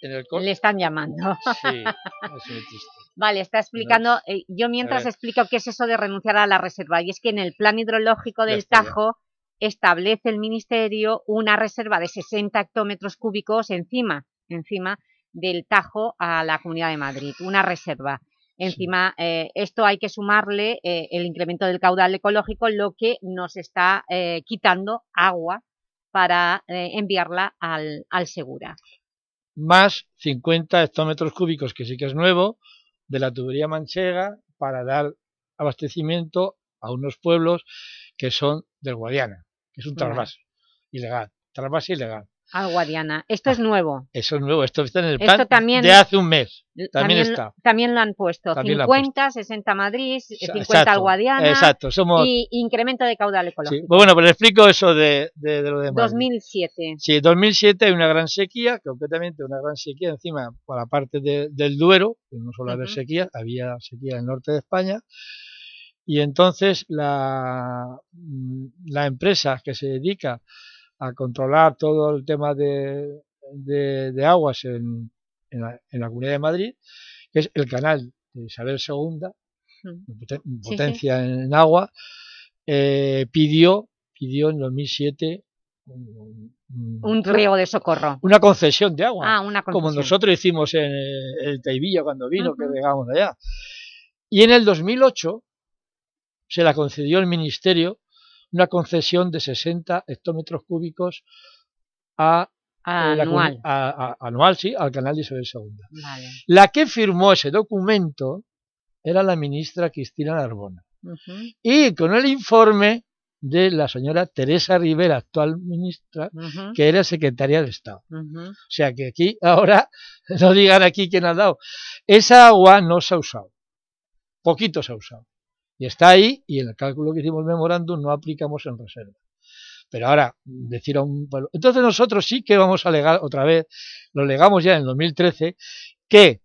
en el Le están llamando. Sí, [LAUGHS] es muy triste. Vale, está explicando, eh, yo mientras explico qué es eso de renunciar a la reserva, y es que en el plan hidrológico del ya. Tajo establece el Ministerio una reserva de 60 hectómetros cúbicos encima, encima del Tajo a la Comunidad de Madrid, una reserva. Encima, eh, esto hay que sumarle eh, el incremento del caudal ecológico, lo que nos está eh, quitando agua para enviarla al, al Segura. más 50 hectómetros cúbicos, que sí que es nuevo, de la tubería manchega para dar abastecimiento a unos pueblos que son del Guadiana, que es un trasvase ilegal, trasvase ilegal. Al Guadiana. Esto es nuevo. Eso es nuevo, esto está en el Esto plan también- de hace un mes, también, lo- está. también lo han puesto. También lo han 50, 60 Madrid, eh, 50 al exacto, Guadiana exacto, somos- y incremento de caudal Sí, ecológico. pues bueno, pero le explico eso de, de, de lo de Madrid. 2007. Sí, 2007 hay una gran sequía, concretamente una gran sequía encima por la parte de- del Duero, que no solo haber Ujú. sequía, había sequía en el norte de España, y entonces la, mm, la empresa que se dedica a controlar todo el tema de, de- de aguas en, en la, en la Comunidad de Madrid, que es el canal de Isabel II, Mm. Sí, potencia en agua, eh, pidió, pidió en 2007 un- un- Un riego de socorro. una concesión de agua, Ah, una como concesión. nosotros hicimos en el Teivilla cuando vino, que regamos allá. Y en el 2008 se la concedió el Ministerio una concesión de 60 hectómetros cúbicos a, eh, la comu- Anual. a- a- anual, sí, al canal de Isabel II. Vale. La que firmó ese documento era la ministra Cristina Narbona. Y con el informe de la señora Teresa Rivera, actual ministra, que era secretaria de Estado. O sea que aquí, ahora, [LAUGHS] no digan aquí quién ha dado. Esa agua no se ha usado. Poquito se ha usado. Y está ahí, y en el cálculo que hicimos el memorándum no aplicamos en reserva. Pero ahora, decir a un pueblo... Entonces nosotros sí que vamos a alegar otra vez, lo legamos ya en el 2013, que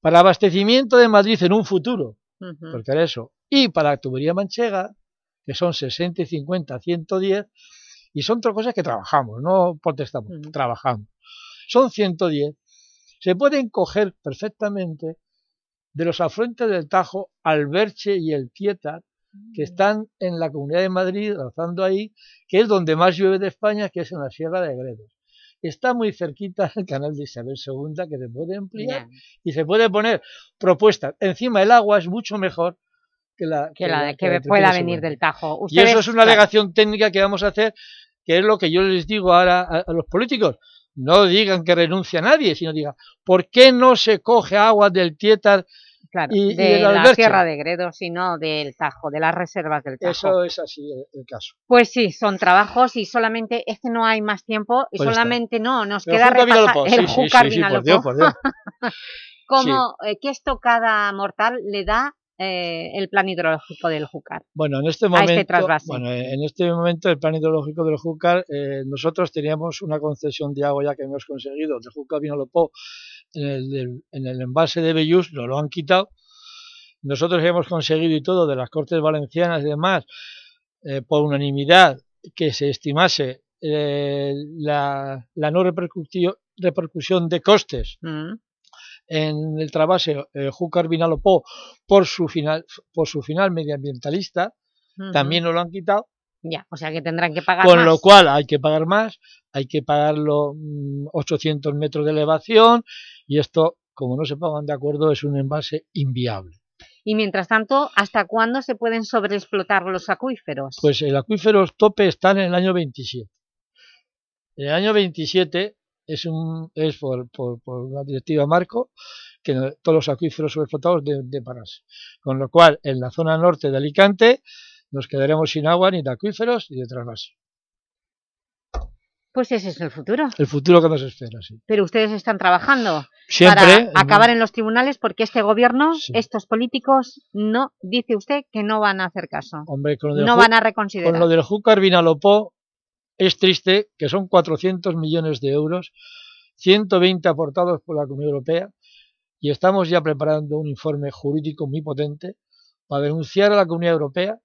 para abastecimiento de Madrid en un futuro, porque era eso, y para la tubería manchega, que son 60 y 50, 110, y son cosas que trabajamos, no protestamos, trabajamos. Son 110. Se pueden coger perfectamente de los afluentes del Tajo, Alberche y el Tietar, que están en la Comunidad de Madrid, rozando ahí, que es donde más llueve de España, que es en la Sierra de Gredos. Está muy cerquita el canal de Isabel II, que se puede ampliar y se puede poner propuestas. Encima el agua es mucho mejor que la Que, la, que, la pueda venir Segunda. del Tajo. Y eso es una alegación técnica que vamos a hacer, que es lo que yo les digo ahora a, a los políticos. No digan que renuncia a nadie, sino digan, ¿por qué no se coge agua del Tietar claro, y, y de la Alberche? Sierra de Gredos, sino del Tajo, de las reservas del Tajo. Eso es así el, el caso. Pues sí, son trabajos y solamente, es que no hay más tiempo y Pues está. solamente no, nos queda repasar el sí, sí, Júcar sí, sí, por Vinalopó. Dios, por Dios. [LAUGHS] [LAUGHS] Como, eh, ¿Qué estocada mortal le da eh, el plan hidrológico del Júcar? Bueno, en este momento, este bueno, en este momento el plan hidrológico del Júcar, eh, nosotros teníamos una concesión de agua ya que hemos conseguido de Júcar Vinalopó en el, en el envase de Bellús, nos lo han quitado. Nosotros hemos conseguido y todo de las Cortes Valencianas y demás, eh, por unanimidad, que se estimase eh, la, la no repercusión de costes Mm, en el trasvase eh, Júcar Vinalopó por su final por su final medioambientalista también nos lo han quitado Ya, o sea que tendrán que pagar con más. lo cual hay que pagar más hay que pagarlo mm, 800 metros de elevación y esto como no se pongan de acuerdo es un envase inviable Y mientras tanto, ¿hasta cuándo se pueden sobreexplotar los acuíferos? pues el acuífero tope está en el año 27 en el año 27 es un es por, por, por la directiva marco que todos los acuíferos sobreexplotados de, de pararse. Con lo cual, en la zona norte de Alicante nos quedaremos sin agua ni de acuíferos ni de trasvase. Pues ese es el futuro. El futuro que nos espera, sí. Pero ustedes están trabajando Siempre, para acabar en los tribunales porque este gobierno, estos políticos, no dice usted que no van a hacer caso. Hombre, con lo del no van a reconsiderar. Con lo del Júcar Vinalopó es triste que son 400 millones de euros, 120 aportados por la Comunidad Europea y estamos ya preparando un informe jurídico muy potente para denunciar a la Comunidad Europea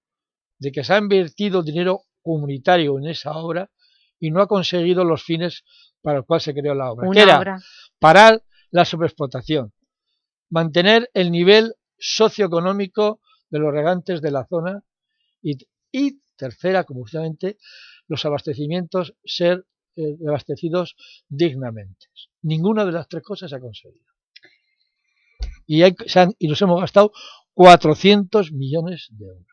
de que se ha invertido dinero comunitario en esa obra y no ha conseguido los fines para los cuales se creó la obra. Una que era obra. parar la sobreexplotación, mantener el nivel socioeconómico de los regantes de la zona y, y tercera, como justamente, los abastecimientos ser eh, abastecidos dignamente. Ninguna de las tres cosas se ha conseguido. Y, hay- se han- y nos hemos gastado 400 millones de euros.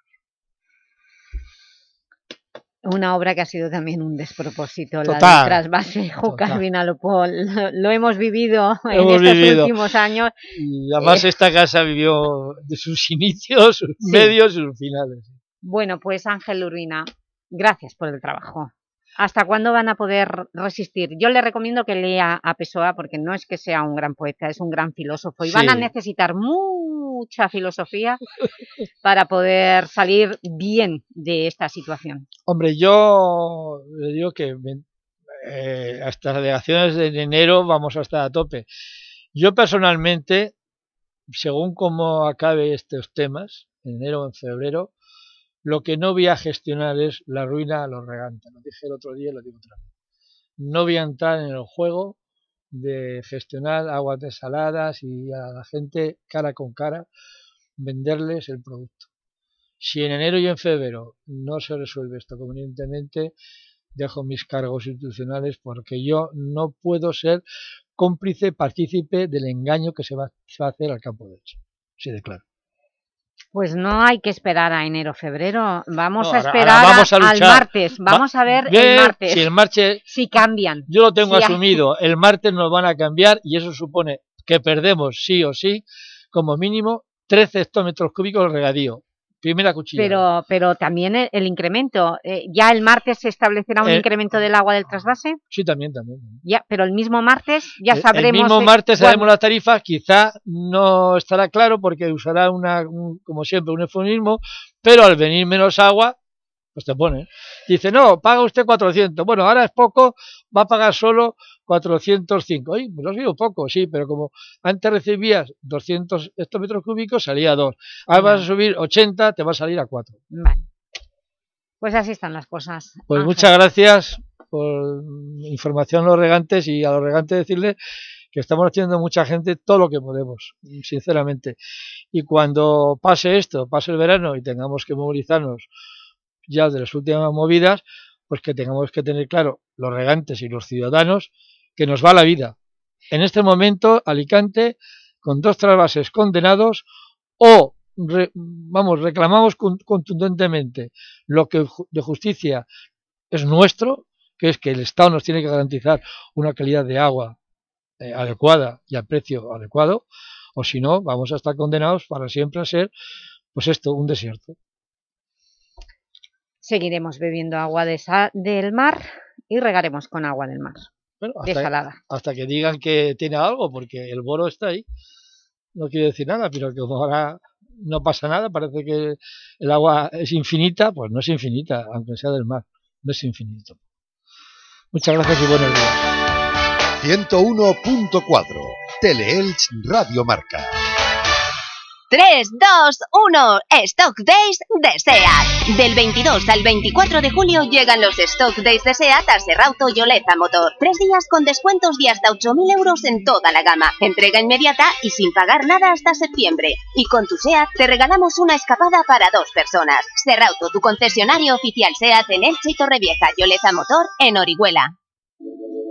Una obra que ha sido también un despropósito, la Total, del trasvase. Vinalopó. Lo, lo hemos vivido en estos vivido. últimos años. Y además Eh, esta casa vivió de sus [LAUGHS] inicios, sus Sí. medios y sus finales. Bueno, pues Ángel Urbina, gracias por el trabajo. ¿Hasta cuándo van a poder resistir? Yo le recomiendo que lea a Pessoa porque no es que sea un gran poeta, es un gran filósofo y van a necesitar mucha filosofía para poder salir bien de esta situación. Hombre, yo le digo que eh, hasta las delegaciones de enero vamos a estar a tope. Yo personalmente, según cómo acabe estos temas, en enero o en febrero, lo que no voy a gestionar es la ruina a los regantes. Lo dije el otro día y lo digo otra vez. No voy a entrar en el juego de gestionar aguas desaladas y a la gente cara con cara venderles el producto. Si en enero y en febrero no se resuelve esto convenientemente, dejo mis cargos institucionales porque yo no puedo ser cómplice, partícipe del engaño que se va, se va a hacer al campo de hecho. Sí, de claro. Pues no hay que esperar a enero febrero, vamos No, a esperar ahora vamos a al martes, Va- vamos a ver el martes Si el martes, si cambian. yo lo tengo Si hay- asumido, [LAUGHS] el martes nos van a cambiar y eso supone que perdemos sí o sí, como mínimo, 13 hectómetros cúbicos de regadío. Primera cuchilla. Pero, pero también el, el incremento, eh, ¿ya el martes se establecerá un Eh, incremento del agua del trasvase? Sí, también, también. Ya, pero el mismo martes ya El- sabremos... El mismo eh, martes cuán- sabemos la tarifa, quizá no estará claro porque usará una, un- como siempre un eufemismo, pero al venir menos agua, pues te pone. Dice, no, paga usted 400. Bueno, ahora es poco, va a pagar solo 405. Oye, pues no ha sido poco, sí, pero como antes recibías 200 hectómetros cúbicos, salía a 2. Ahora vas a subir 80, te va a salir a 4. Vale. Pues así están las cosas. Pues Ángel. muchas gracias por información a los regantes y a los regantes decirles que estamos haciendo mucha gente todo lo que podemos, sinceramente. Y cuando pase esto, pase el verano y tengamos que movilizarnos ya de las últimas movidas, pues que tengamos que tener claro los regantes y los ciudadanos que nos va la vida. En este momento, Alicante, con dos trasvases condenados, o vamos, reclamamos con- contundentemente lo que de justicia es nuestro, que es que el Estado nos tiene que garantizar una calidad de agua eh, adecuada y al precio adecuado, o si no, vamos a estar condenados para siempre a ser, pues esto, un desierto. Seguiremos bebiendo agua de sa- del mar y regaremos con agua del mar. Bueno, Desalada. hasta que digan que tiene algo, porque el boro está ahí. No quiere decir nada, pero que como ahora no pasa nada, parece que el agua es infinita, pues no es infinita, aunque sea del mar, no es infinito. Muchas gracias y buenos días. 101.4 Teleelch Radio Marca. 3, 2, 1, Stock Days de SEAT. Del 22 al 24 de julio llegan los Stock Days de SEAT a Serrauto y Oleza Motor. Tres días con descuentos de hasta 8.000 euros en toda la gama. Entrega inmediata y sin pagar nada hasta septiembre. Y con tu SEAT te regalamos una escapada para dos personas. Serrauto, tu concesionario oficial SEAT en Elche y Torrevieja y Oleza Motor en Orihuela.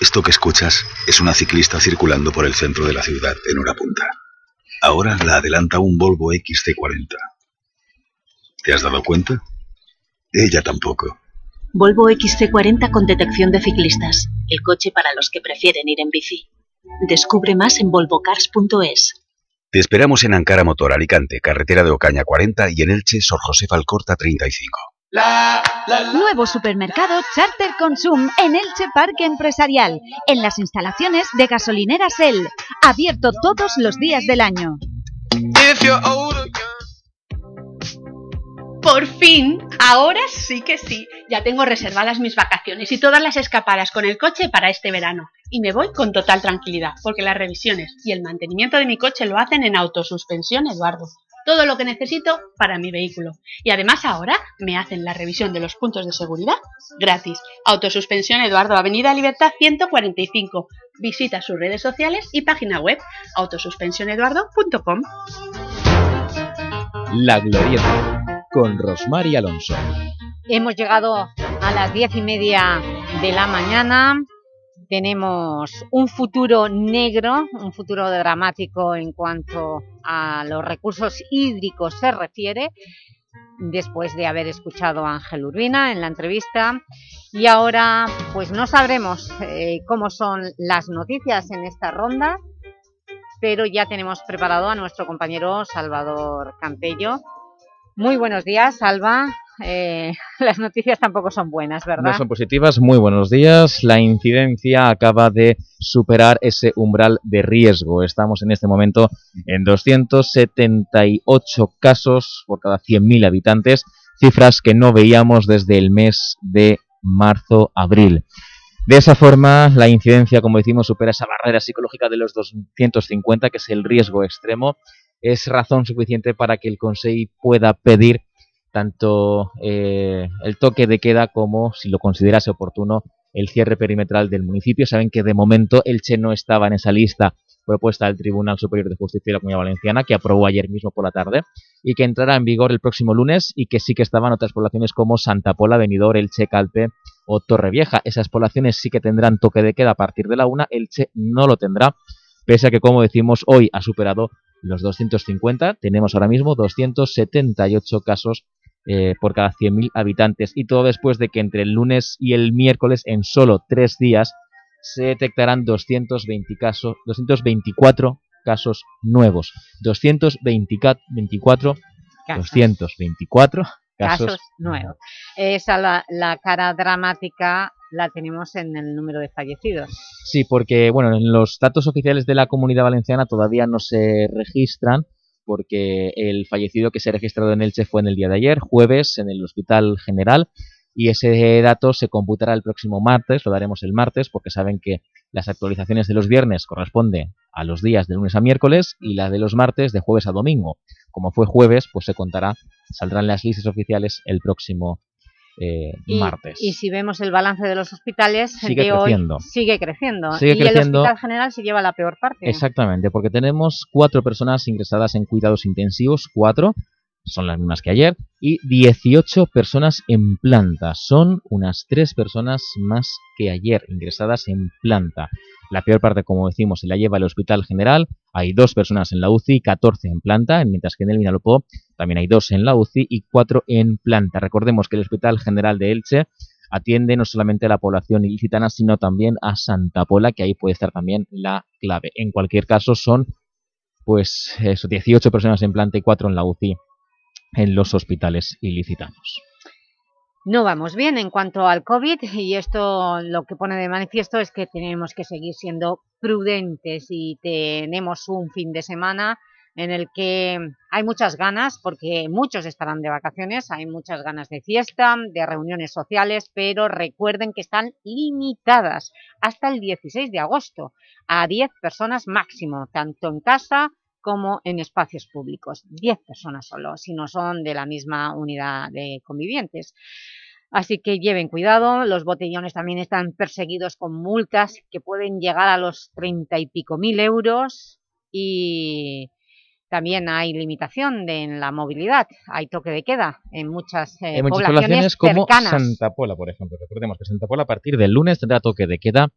Esto que escuchas es una ciclista circulando por el centro de la ciudad en hora punta. Ahora la adelanta un Volvo XC40. ¿Te has dado cuenta? Ella tampoco. Volvo XC40 con detección de ciclistas. El coche para los que prefieren ir en bici. Descubre más en volvocars.es. Te esperamos en Ankara Motor Alicante, carretera de Ocaña 40 y en Elche, Sor José Falcorta 35. Nuevo supermercado Charter Consum en Elche Parque Empresarial, en las instalaciones de gasolineras El, abierto todos los días del año. Por fin, ahora sí que sí, ya tengo reservadas mis vacaciones y todas las escapadas con el coche para este verano. Y me voy con total tranquilidad, porque las revisiones y el mantenimiento de mi coche lo hacen en Autosuspensión Eduardo. Todo lo que necesito para mi vehículo. Y además ahora me hacen la revisión de los puntos de seguridad gratis. Autosuspensión Eduardo, Avenida Libertad 145. Visita sus redes sociales y página web autosuspensioneduardo.com. La Glorieta con Rosmar y Alonso. Hemos llegado a las diez y media de la mañana. Tenemos un futuro negro, un futuro dramático en cuanto a los recursos hídricos se refiere, después de haber escuchado a Ángel Urbina en la entrevista. Y ahora pues no sabremos eh, cómo son las noticias en esta ronda, pero ya tenemos preparado a nuestro compañero Salvador Campello, muy buenos días, Alba. Eh, [LAUGHS] las noticias tampoco son buenas, ¿verdad? No son positivas. Muy buenos días. La incidencia acaba de superar ese umbral de riesgo. Estamos en este momento en 278 casos por cada 100.000 habitantes, cifras que no veíamos desde el mes de marzo-abril. De esa forma, la incidencia, como decimos, supera esa barrera psicológica de los 250, que es el riesgo extremo, es razón suficiente para que el Consejo pueda pedir tanto eh, el toque de queda como, si lo considerase oportuno, el cierre perimetral del municipio. Saben que de momento Elche no estaba en esa lista propuesta del Tribunal Superior de Justicia de la Comunidad Valenciana, que aprobó ayer mismo por la tarde, y que entrará en vigor el próximo lunes, y que sí que estaban otras poblaciones como Santa Pola, Benidorm, Elche, Calpe o Torrevieja. Esas poblaciones sí que tendrán toque de queda a partir de la una, Elche no lo tendrá, pese a que, como decimos, hoy ha superado los 250, tenemos ahora mismo 278 casos eh, por cada 100.000 habitantes y todo después de que entre el lunes y el miércoles en solo tres días se detectarán 220 casos, 224 casos nuevos. 224, 224 casos, nuevos. Esa la, la cara dramática la tenemos en el número de fallecidos. Sí, porque bueno, en los datos oficiales de la Comunidad Valenciana todavía no se registran porque el fallecido que se ha registrado en Elche fue en el día de ayer, jueves, en el Hospital General, y ese dato se computará el próximo martes, lo daremos el martes, porque saben que las actualizaciones de los viernes corresponden a los días de lunes a miércoles y las de los martes de jueves a domingo. Como fue jueves, pues se contará, saldrán las listas oficiales el próximo eh, martes. Y si vemos el balance de los hospitales, sigue creciendo. sigue creciendo. Sigue y el Hospital General se lleva la peor parte. Exactamente, porque tenemos cuatro personas ingresadas en cuidados intensivos, cuatro, son las mismas que ayer, y 18 personas en planta. Son unas tres personas más que ayer ingresadas en planta. La peor parte, como decimos, se la lleva el Hospital General. Hay dos personas en la UCI, 14 en planta, mientras que en el Vinalopó también hay dos en la UCI y cuatro en planta. Recordemos que el Hospital General de Elche atiende no solamente a la población ilicitana, sino también a Santa Pola, que ahí puede estar también la clave. En cualquier caso, son pues eso, 18 personas en planta y 4 en la UCI en los hospitales ilicitanos. No vamos bien en cuanto al COVID [LAUGHS] y esto lo que pone de manifiesto es que tenemos que seguir siendo prudentes y tenemos un fin de semana en el que hay muchas ganas, porque muchos estarán de vacaciones, hay muchas ganas de fiesta, de reuniones sociales, pero recuerden que están limitadas hasta el 16 de agosto a 10 personas máximo, tanto en casa como en espacios públicos. 10 personas solo, si no son de la misma unidad de convivientes. Así que lleven cuidado, los botellones también están perseguidos con multas que pueden llegar a los 30 y pico mil euros y también hay limitación de, en la movilidad, hay toque de queda en muchas, eh, muchas poblaciones, como Santa Pola, por ejemplo. Recordemos que Santa Pola a partir del lunes tendrá toque de queda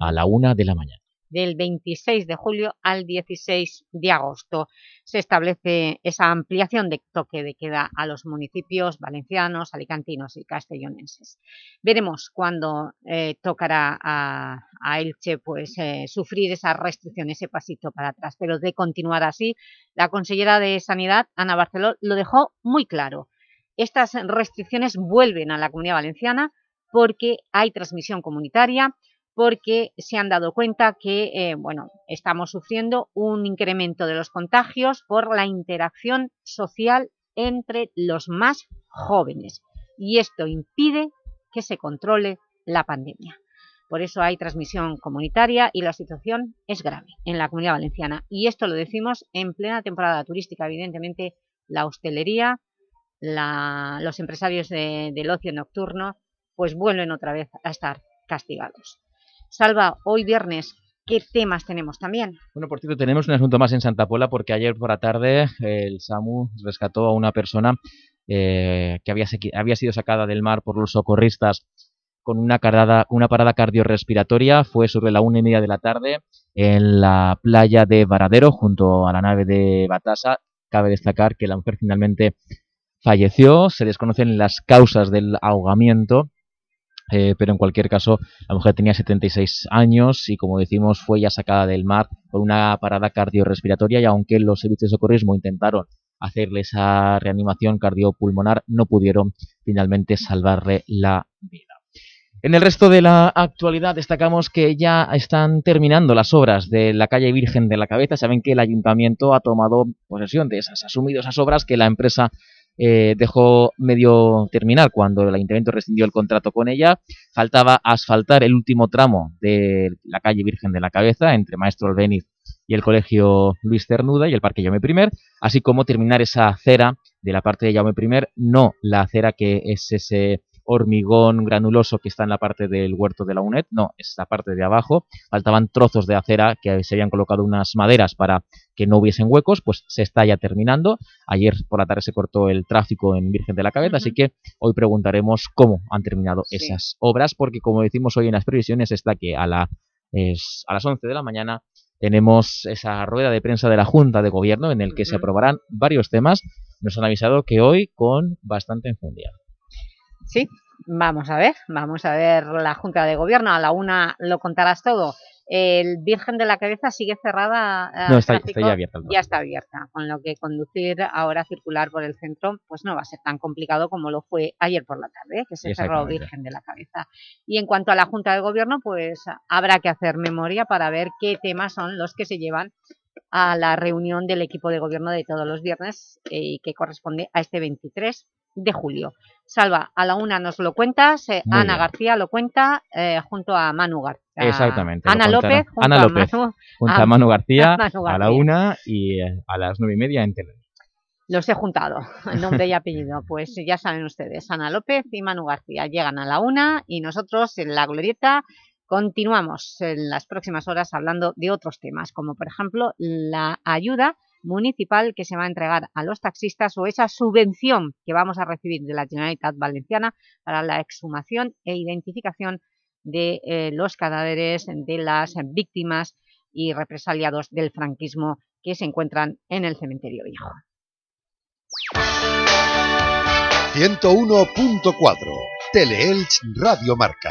a la una de la mañana del 26 de julio al 16 de agosto. Se establece esa ampliación de toque de queda a los municipios valencianos, alicantinos y castellonenses. Veremos cuándo eh, tocará a, Elche pues, eh, sufrir esas restricciones, ese pasito para atrás, pero de continuar así, la consellera de Sanidad, Ana Barceló, lo dejó muy claro. Estas restricciones vuelven a la Comunidad Valenciana porque hay transmisión comunitaria, porque se han dado cuenta que eh, bueno, estamos sufriendo un incremento de los contagios por la interacción social entre los más jóvenes y esto impide que se controle la pandemia. Por eso hay transmisión comunitaria y la situación es grave en la Comunidad Valenciana. Y esto lo decimos en plena temporada turística. Evidentemente, la hostelería, los empresarios del ocio nocturno, pues vuelven otra vez a estar castigados. Salva, hoy viernes, ¿qué temas tenemos también? Bueno, por cierto, tenemos un asunto más en Santa Pola porque ayer por la tarde el SAMU rescató a una persona eh, que había, sido sacada del mar por los socorristas con una, carada, una parada cardiorrespiratoria. Fue sobre la una y media de la tarde en la playa de Varadero, junto a la nave de Batasa. Cabe destacar que la mujer finalmente falleció. Se desconocen las causas del ahogamiento eh, pero en cualquier caso la mujer tenía 76 años y como decimos fue ya sacada del mar por una parada cardiorrespiratoria y aunque los servicios de socorrismo intentaron hacerle esa reanimación cardiopulmonar no pudieron finalmente salvarle la vida. En el resto de la actualidad destacamos que ya están terminando las obras de la calle Virgen de la Cabeza. Saben que el ayuntamiento ha tomado posesión de esas, asumido esas obras que la empresa eh, dejó medio terminar cuando el Ayuntamiento rescindió el contrato con ella. Faltaba asfaltar el último tramo de la calle Virgen de la Cabeza entre Maestro Albeniz y el Colegio Luis Cernuda y el Parque Jaume I, así como terminar esa acera de la parte de Jaume I, no la acera que es ese hormigón granuloso que está en la parte del huerto de la UNED, no, es la parte de abajo, faltaban trozos de acera que se habían colocado unas maderas para que no hubiesen huecos, pues se está ya terminando, ayer por la tarde se cortó el tráfico en Virgen de la Cabeza, así que hoy preguntaremos cómo han terminado esas obras, porque como decimos hoy en las previsiones está que a, la, es, a las 11 de la mañana tenemos esa rueda de prensa de la Junta de Gobierno en el que se aprobarán varios temas. Nos han avisado que hoy con bastante enfundia. Sí, vamos a ver, vamos a ver la Junta de Gobierno, a la una lo contarás todo. El Virgen de la Cabeza sigue cerrada. Eh, no, está, ya abierta. Ya está abierta, con lo que conducir ahora circular por el centro pues no va a ser tan complicado como lo fue ayer por la tarde, que se cerró Virgen de la Cabeza. Y en cuanto a la Junta de Gobierno, pues habrá que hacer memoria para ver qué temas son los que se llevan a la reunión del equipo de gobierno de todos los viernes y eh, que corresponde a este 23 de julio. Salva, a la una nos lo cuentas, eh, Ana García lo cuenta eh, junto a Manu García. Exactamente. Ana López, junto, Ana López a Manu, junto a Manu García [LAUGHS] a, la una y eh, a las nueve y media en Tele. Los he juntado, [LAUGHS] nombre y apellido. Pues ya saben ustedes, Ana López y Manu García llegan a la una y nosotros en La Glorieta continuamos en las próximas horas hablando de otros temas, como por ejemplo la ayuda municipal que se va a entregar a los taxistas o esa subvención que vamos a recibir de la Generalitat Valenciana para la exhumación e identificación de eh, los cadáveres de las víctimas y represaliados del franquismo que se encuentran en el cementerio viejo. 101.4 Teleelch Radio Marca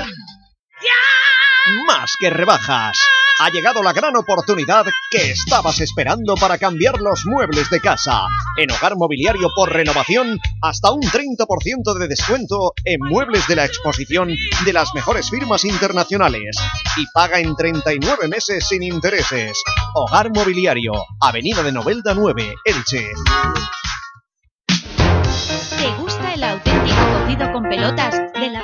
Más que rebajas. Ha llegado la gran oportunidad que estabas esperando para cambiar los muebles de casa. En Hogar Mobiliario por renovación, hasta un 30% de descuento en muebles de la exposición de las mejores firmas internacionales. Y paga en 39 meses sin intereses. Hogar Mobiliario, Avenida de Novelda 9, Elche. ¿Te gusta el auténtico cocido con pelotas de la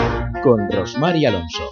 con Rosmar y Alonso.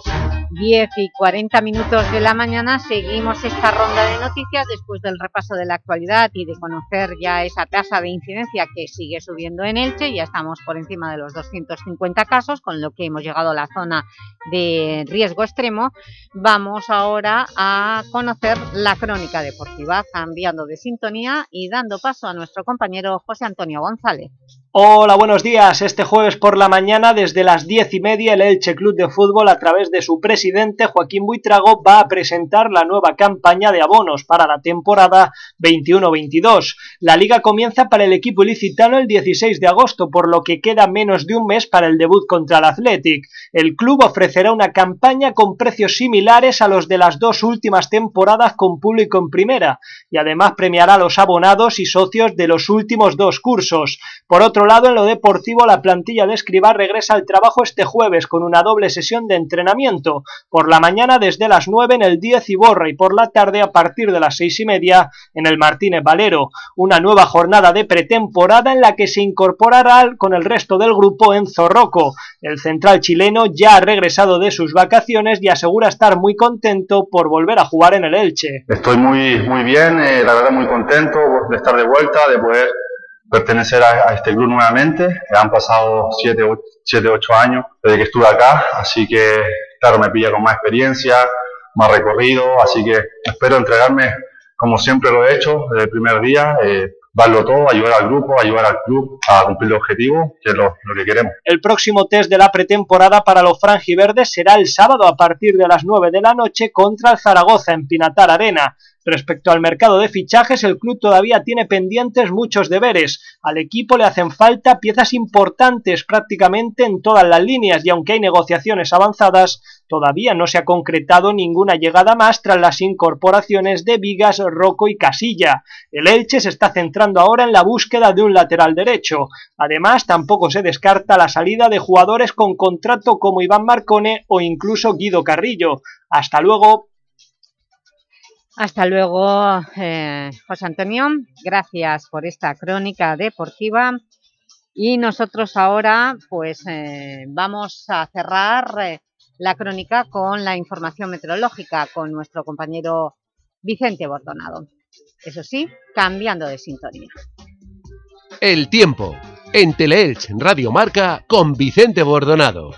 10 y 40 minutos de la mañana seguimos esta ronda de noticias después del repaso de la actualidad y de conocer ya esa tasa de incidencia que sigue subiendo en Elche, ya estamos por encima de los 250 casos, con lo que hemos llegado a la zona de riesgo extremo. Vamos ahora a conocer la crónica deportiva, cambiando de sintonía y dando paso a nuestro compañero José Antonio González. Hola, buenos días. Este jueves por la mañana, desde las diez y media, el Elche Club de Fútbol, a través de su presidente, Joaquín Buitrago, va a presentar la nueva campaña de abonos para la temporada 21-22. La liga comienza para el equipo ilicitano el 16 de agosto, por lo que queda menos de un mes para el debut contra el Athletic. El club ofrecerá una campaña con precios similares a los de las dos últimas temporadas con público en primera, y además premiará a los abonados y socios de los últimos dos cursos. Por otro lado, en lo deportivo, la plantilla de Escribá regresa al trabajo este jueves con una doble sesión de entrenamiento. Por la mañana desde las 9 en el 10 Iborra y por la tarde a partir de las seis y media en el Martínez Valero. Una nueva jornada de pretemporada en la que se incorporará con el resto del grupo en Zorroco. El central chileno ya ha regresado de sus vacaciones y asegura estar muy contento por volver a jugar en el Elche. Estoy muy, muy bien, eh, la verdad muy contento de estar de vuelta, de poder pertenecer a, este club nuevamente. Han pasado 7, 8 años desde que estuve acá, así que claro, me pilla con más experiencia, más recorrido, así que espero entregarme como siempre lo he hecho desde el primer día, eh, darlo todo, ayudar al grupo, ayudar al club a cumplir el objetivo, que es lo, lo, que queremos. El próximo test de la pretemporada para los franjiverdes será el sábado a partir de las 9 de la noche contra el Zaragoza en Pinatar Arena. Respecto al mercado de fichajes, el club todavía tiene pendientes muchos deberes. Al equipo le hacen falta piezas importantes prácticamente en todas las líneas y aunque hay negociaciones avanzadas, todavía no se ha concretado ninguna llegada más tras las incorporaciones de Vigas, Rocco y Casilla. El Elche se está centrando ahora en la búsqueda de un lateral derecho. Además, tampoco se descarta la salida de jugadores con contrato como Iván Marcone o incluso Guido Carrillo. Hasta luego. Hasta luego, eh, José Antonio. Gracias por esta crónica deportiva. Y nosotros ahora pues eh, vamos a cerrar eh, la crónica con la información meteorológica con nuestro compañero Vicente Bordonado. Eso sí, cambiando de sintonía. El tiempo, en Teleelch Radio Marca con Vicente Bordonado.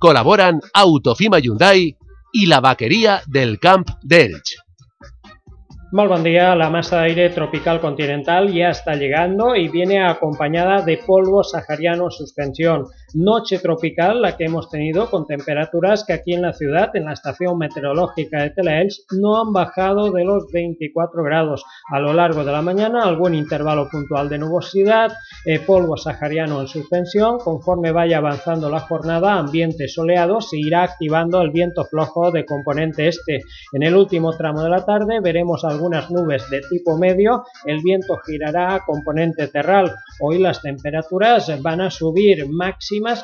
Colaboran Autofima Hyundai y la vaquería del Camp de Elche. Muy buen día, la masa de aire tropical continental ya está llegando y viene acompañada de polvo sahariano en suspensión. Noche tropical la que hemos tenido con temperaturas que aquí en la ciudad, en la estación meteorológica de Telaelch, no han bajado de los 24 grados. A lo largo de la mañana algún intervalo puntual de nubosidad, eh, polvo sahariano en suspensión. Conforme vaya avanzando la jornada, ambiente soleado, se irá activando el viento flojo de componente este. En el último tramo de la tarde veremos algunas nubes de tipo medio, el viento girará a componente terral. Hoy las temperaturas van a subir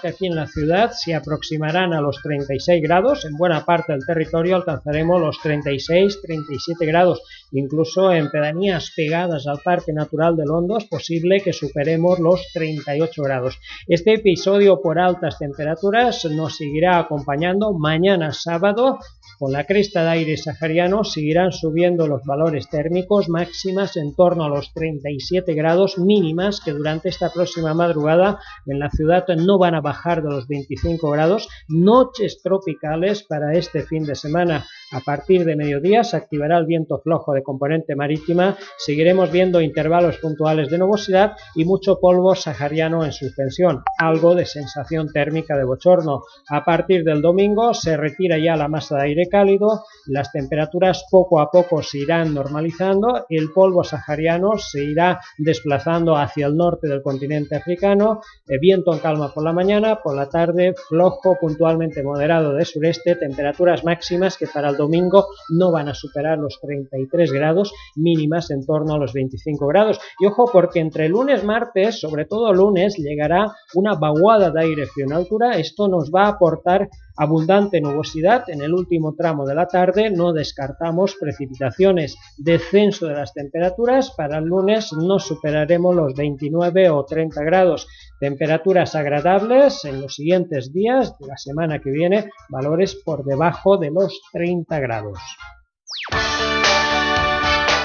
que aquí en la ciudad se aproximarán a los 36 grados, en buena parte del territorio alcanzaremos los 36-37 grados, incluso en pedanías pegadas al Parque Natural del Hondo es posible que superemos los 38 grados. Este episodio por altas temperaturas nos seguirá acompañando mañana sábado con la cresta de aire sahariano seguirán subiendo los valores térmicos máximas en torno a los 37 grados mínimas que durante esta próxima madrugada en la ciudad no van a bajar de los 25 grados, noches tropicales para este fin de semana. A partir de mediodía se activará el viento flojo de componente marítima, seguiremos viendo intervalos puntuales de nubosidad y mucho polvo sahariano en suspensión, algo de sensación térmica de bochorno. A partir del domingo se retira ya la masa de aire cálido, las temperaturas poco a poco se irán normalizando. El polvo sahariano se irá desplazando hacia el norte del continente africano, viento en calma por la mañana, por la tarde flojo puntualmente moderado de sureste, temperaturas máximas que para el domingo no van a superar los 33 grados, mínimas en torno a los 25 grados. Y ojo porque entre lunes, martes, sobre todo lunes, llegará una vaguada de aire frío en altura, esto nos va a aportar abundante nubosidad en el último tramo de la tarde, no descartamos precipitaciones, descenso de las temperaturas, para el lunes no superaremos los 29 o 30 grados, temperaturas agradables en los siguientes días de la semana que viene, valores por debajo de los 30 grados.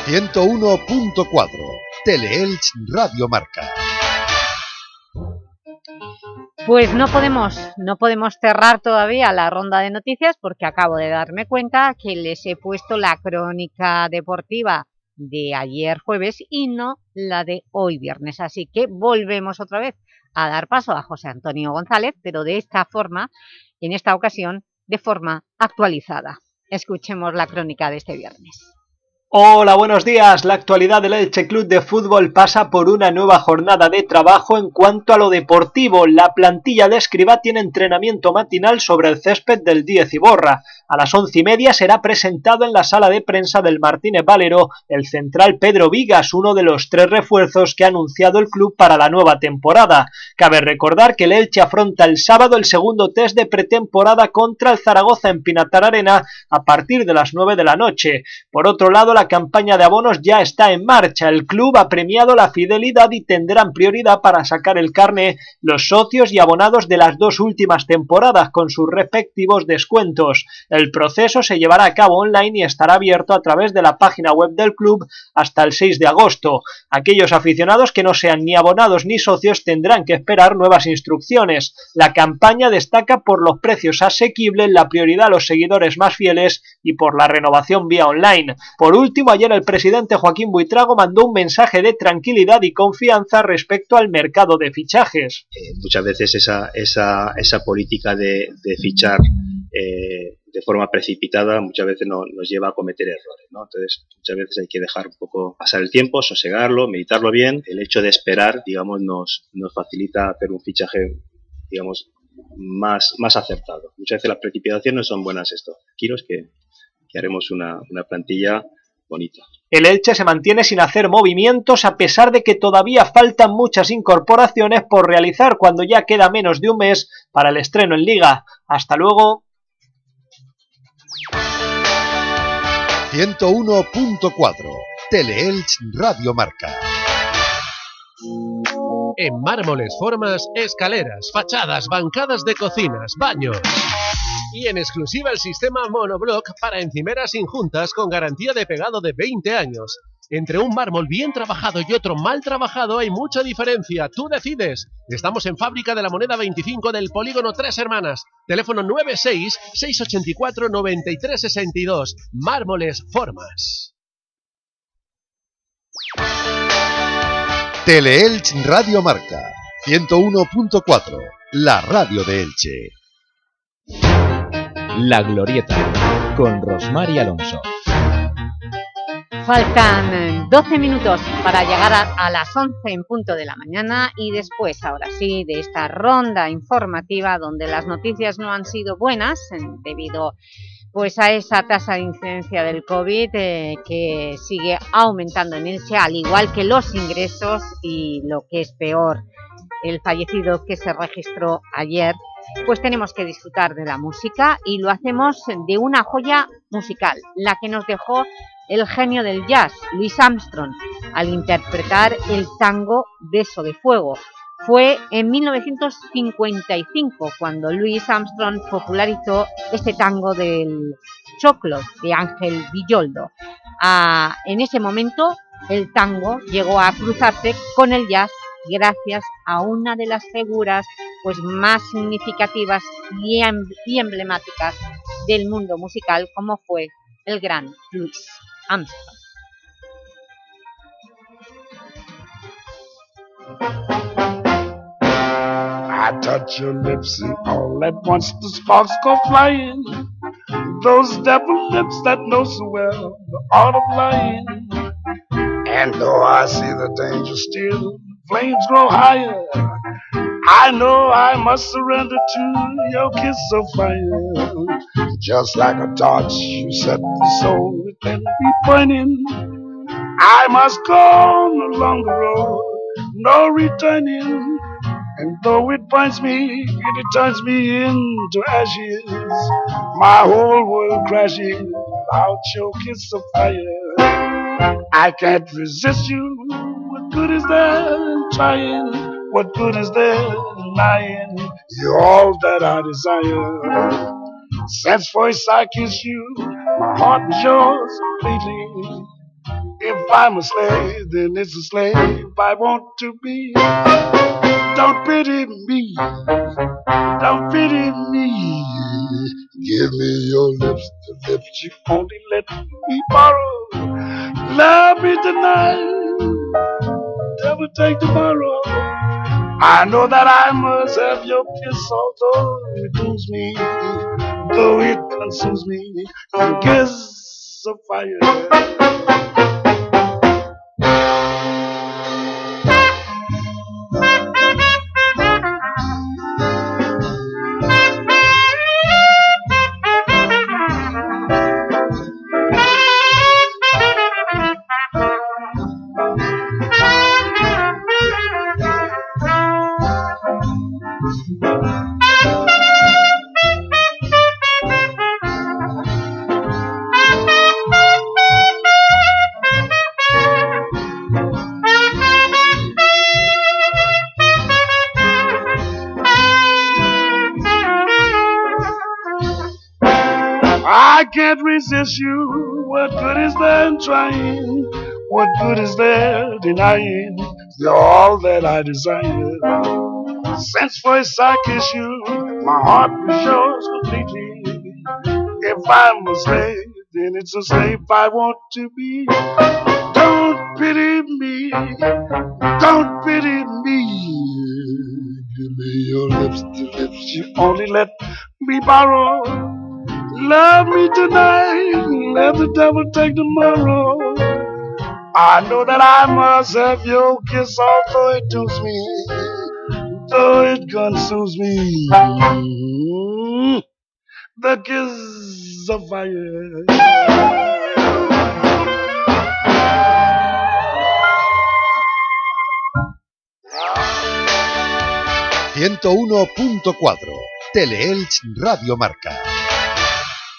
101.4 Teleelch Radio Marca pues no podemos, no podemos cerrar todavía la ronda de noticias porque acabo de darme cuenta que les he puesto la crónica deportiva de ayer jueves y no la de hoy viernes. Así que volvemos otra vez a dar paso a José Antonio González, pero de esta forma, en esta ocasión, de forma actualizada. Escuchemos la crónica de este viernes. Hola, buenos días. La actualidad del Elche Club de Fútbol pasa por una nueva jornada de trabajo en cuanto a lo deportivo. La plantilla de Escriba tiene entrenamiento matinal sobre el césped del 10 Iborra. A las once y media será presentado en la sala de prensa del Martínez Valero el central Pedro Vigas, uno de los tres refuerzos que ha anunciado el club para la nueva temporada. Cabe recordar que el Elche afronta el sábado el segundo test de pretemporada contra el Zaragoza en Pinatar Arena a partir de las 9 de la noche. Por otro lado, la campaña de abonos ya está en marcha. El club ha premiado la fidelidad y tendrán prioridad para sacar el carne los socios y abonados de las dos últimas temporadas con sus respectivos descuentos. El proceso se llevará a cabo online y estará abierto a través de la página web del club hasta el 6 de agosto. Aquellos aficionados que no sean ni abonados ni socios tendrán que esperar nuevas instrucciones. La campaña destaca por los precios asequibles, la prioridad a los seguidores más fieles y por la renovación vía online. Por último, ayer el presidente Joaquín Buitrago mandó un mensaje de tranquilidad y confianza respecto al mercado de fichajes. Eh, muchas veces esa, esa, esa política de, de fichar eh, de forma precipitada muchas veces no, nos lleva a cometer errores. ¿no? Entonces, muchas veces hay que dejar un poco pasar el tiempo, sosegarlo, meditarlo bien. El hecho de esperar, digamos, nos, nos facilita hacer un fichaje, digamos, más, más acertado. Muchas veces las precipitaciones son buenas esto. Quiero que, que haremos una, una plantilla bonita. El Elche se mantiene sin hacer movimientos a pesar de que todavía faltan muchas incorporaciones por realizar cuando ya queda menos de un mes para el estreno en Liga. Hasta luego. 101.4 Teleelch Radio Marca. En mármoles, formas, escaleras, fachadas, bancadas de cocinas, baños. Y en exclusiva el sistema monoblock para encimeras injuntas con garantía de pegado de 20 años. Entre un mármol bien trabajado y otro mal trabajado hay mucha diferencia. Tú decides. Estamos en Fábrica de la Moneda 25 del Polígono Tres Hermanas. Teléfono 96-684-9362. Mármoles Formas. Teleelch Radio Marca 101.4, la radio de Elche. La Glorieta, con Rosmar y Alonso. Faltan 12 minutos para llegar a, a, las 11 en punto de la mañana y después, ahora sí, de esta ronda informativa donde las noticias no han sido buenas debido pues a esa tasa de incidencia del COVID eh, que sigue aumentando en Elche, al igual que los ingresos y lo que es peor, el fallecido que se registró ayer, pues tenemos que disfrutar de la música y lo hacemos de una joya musical, la que nos dejó el genio del jazz, Louis Armstrong, al interpretar el tango Beso de Fuego. Fue en 1955 cuando Louis Armstrong popularizó este tango del choclo de Ángel Villoldo. Ah, en ese momento el tango llegó a cruzarse con el jazz gracias a una de las figuras pues, más significativas y, em y emblemáticas del mundo musical como fue el gran Louis Armstrong. I touch your lips and all at once the sparks go flying. Those devil lips that know so well the art of lying. And though I see the danger still, flames grow higher. I know I must surrender to your kiss of fire. Just like a torch, you set the soul within me burning. I must go on along the road, no returning. And though it binds me, it turns me into ashes. My whole world crashes without your kiss of fire. I can't resist you. What good is that in trying? What good is there in lying? You're all that I desire. Since first I kissed you, my heart was yours completely. If I'm a slave, then it's a slave I want to be. Don't pity me. Don't pity me. Give me your lips, the lips you only let me borrow. Love me tonight. Never take tomorrow. I know that I must have your kiss, although it wounds me, though it consumes me. Your kiss of fire. Can't resist you. What good is there in trying? What good is there denying? You're all that I desire. Since first I kissed you, my heart was completely. If I'm a slave, then it's a slave I want to be. Don't pity me. Don't pity me. Give me your lips, the lips you only let me borrow. Love me tonight, let the devil take tomorrow. I know that I must have your kiss, although it dooms me, though it consumes me. The kiss of fire. 101.4 Teleelch Radio Marca.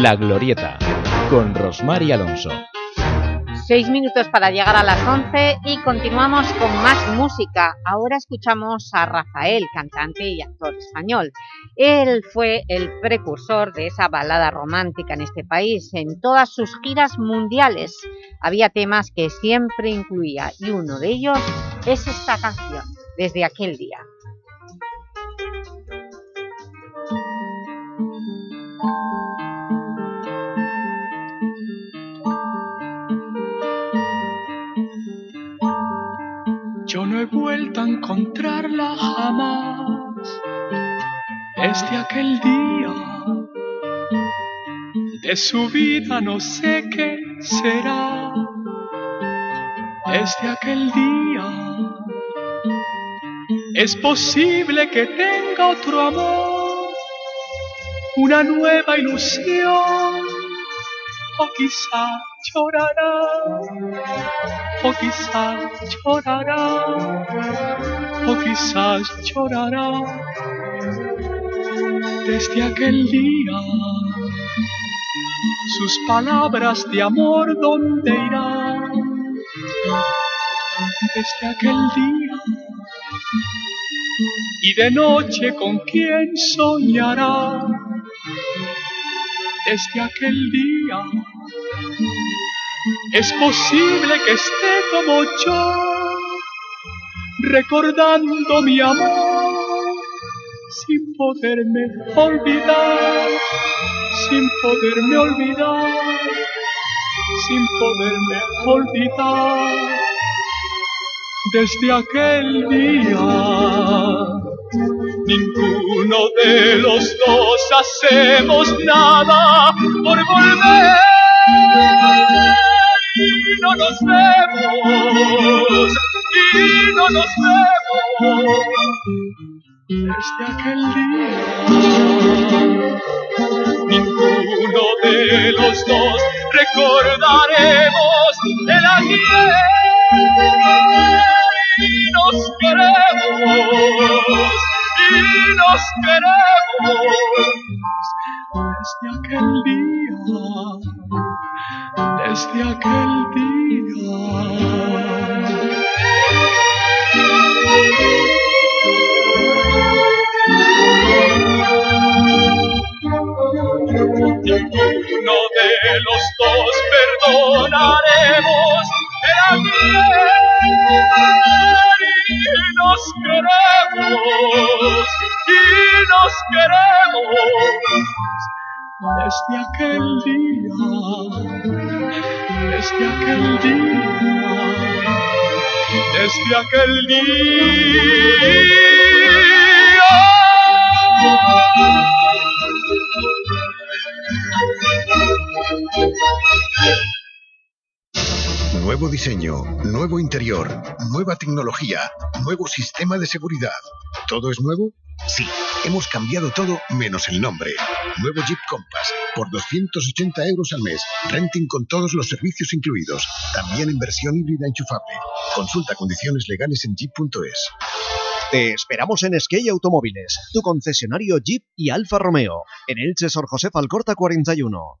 La Glorieta, con Rosmar y Alonso. Seis minutos para llegar a las 11 y continuamos con más música. Ahora escuchamos a Rafael, cantante y actor español. Él fue el precursor de esa balada romántica en este país. En todas sus giras mundiales había temas que siempre incluía y uno de ellos es esta canción, Desde aquel día. Verla jamás desde aquel día. De su vida no sé qué será desde aquel día. Es posible que tenga otro amor, una nueva ilusión, o quizá llorará, o quizás llorará, o quizás llorará desde aquel día. Sus palabras de amor, ¿dónde irán? Desde aquel día. Y de noche con quién soñará desde aquel día es posible que esté como yo, recordando mi amor, sin poderme olvidar, sin poderme olvidar, sin poderme olvidar. Desde aquel día, ninguno de los dos hacemos nada por volver no nos vemos, y no nos vemos desde aquel día. Ninguno de los dos recordaremos el ayer y nos queremos, y nos queremos desde aquel día desde aquel día. Ninguno de los dos perdonaremos el ayer y nos queremos y nos queremos desde aquel día, desde aquel día, desde aquel día. Nuevo diseño, nuevo interior, nueva tecnología, nuevo sistema de seguridad. ¿Todo es nuevo? Sí, hemos cambiado todo menos el nombre. Nuevo Jeep Compass por 280 euros al mes. Renting con todos los servicios incluidos. También en versión híbrida enchufable. Consulta condiciones legales en jeep.es. Te esperamos en Skate Automóviles, tu concesionario Jeep y Alfa Romeo. En Elche, Sor José Alcorta 41.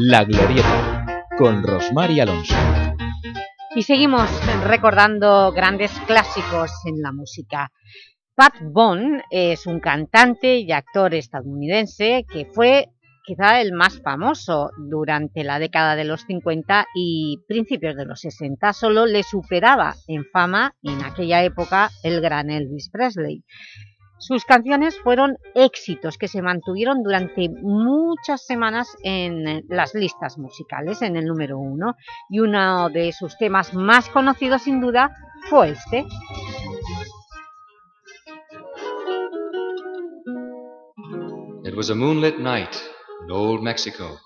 La Glorieta, con Rosmar Alonso. Y seguimos recordando grandes clásicos en la música. Pat Bone es un cantante y actor estadounidense que fue quizá el más famoso durante la década de los 50 y principios de los 60. Solo le superaba en fama en aquella época el gran Elvis Presley. Sus canciones fueron éxitos que se mantuvieron durante muchas semanas en las listas musicales, en el número uno, y uno de sus temas más conocidos sin duda fue este. It was a moonlit night in old Mexico.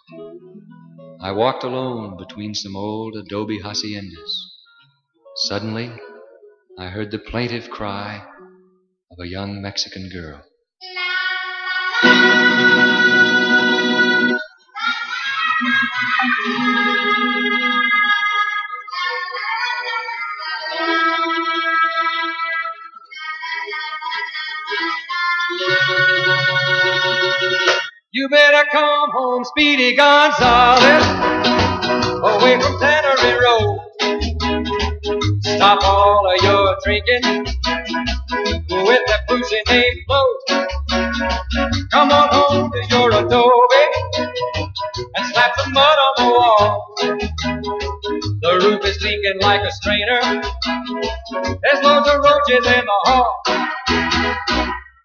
I walked alone between some old adobe haciendas. Suddenly, I heard the plaintive cry of a young Mexican girl. You better come home, Speedy Gonzales, away from Tannery Road. Stop all of your drinking with that pussy named Flo. Come on home to your adobe and slap some mud on the wall. The roof is leaking like a strainer. There's loads of roaches in the hall.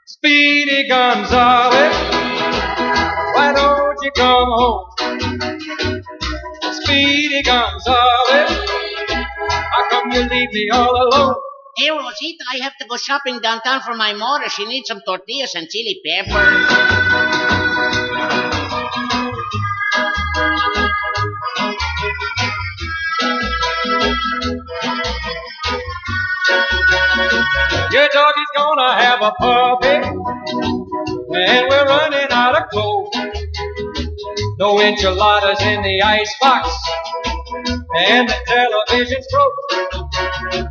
Speedy Gonzales, why don't you come home? Speedy Gonzales, you leave me all alone? Hey, Rosita, I have to go shopping downtown for my mother. She needs some tortillas and chili peppers. Your dog is gonna have a puppy, and we're running out of clothes. No enchiladas in the icebox, and the television's broke.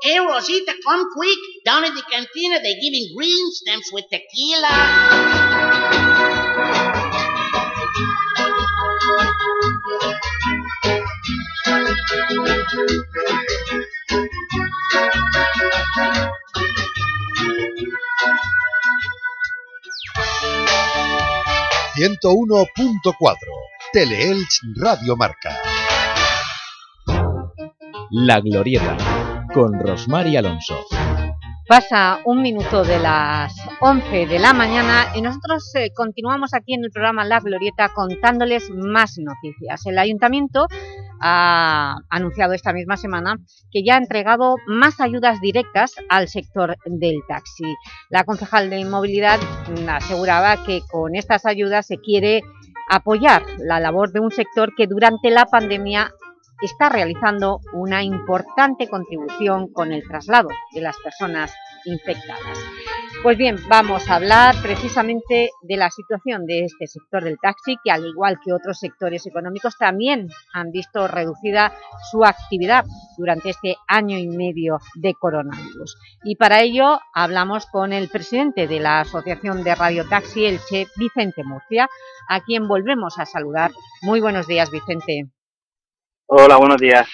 Hey, Rosita, come quick. Down in the cantina, they're giving green stamps with tequila. ...101.4... Teleelch Radio Marca. La Glorieta, con Rosmar y Alonso. Pasa un minuto de las 11 de la mañana y nosotros eh, continuamos aquí en el programa La Glorieta contándoles más noticias. El Ayuntamiento ha anunciado esta misma semana que ya ha entregado más ayudas directas al sector del taxi. La concejal de Movilidad aseguraba que con estas ayudas se quiere apoyar la labor de un sector que durante la pandemia está realizando una importante contribución con el traslado de las personas infectadas. Pues bien, vamos a hablar precisamente de la situación de este sector del taxi, que al igual que otros sectores económicos también han visto reducida su actividad durante este año y medio de coronavirus. Y para ello hablamos con el presidente de la Asociación de Radio Taxi, el Che Vicente Murcia, a quien volvemos a saludar. Muy buenos días, Vicente. Hola, buenos días.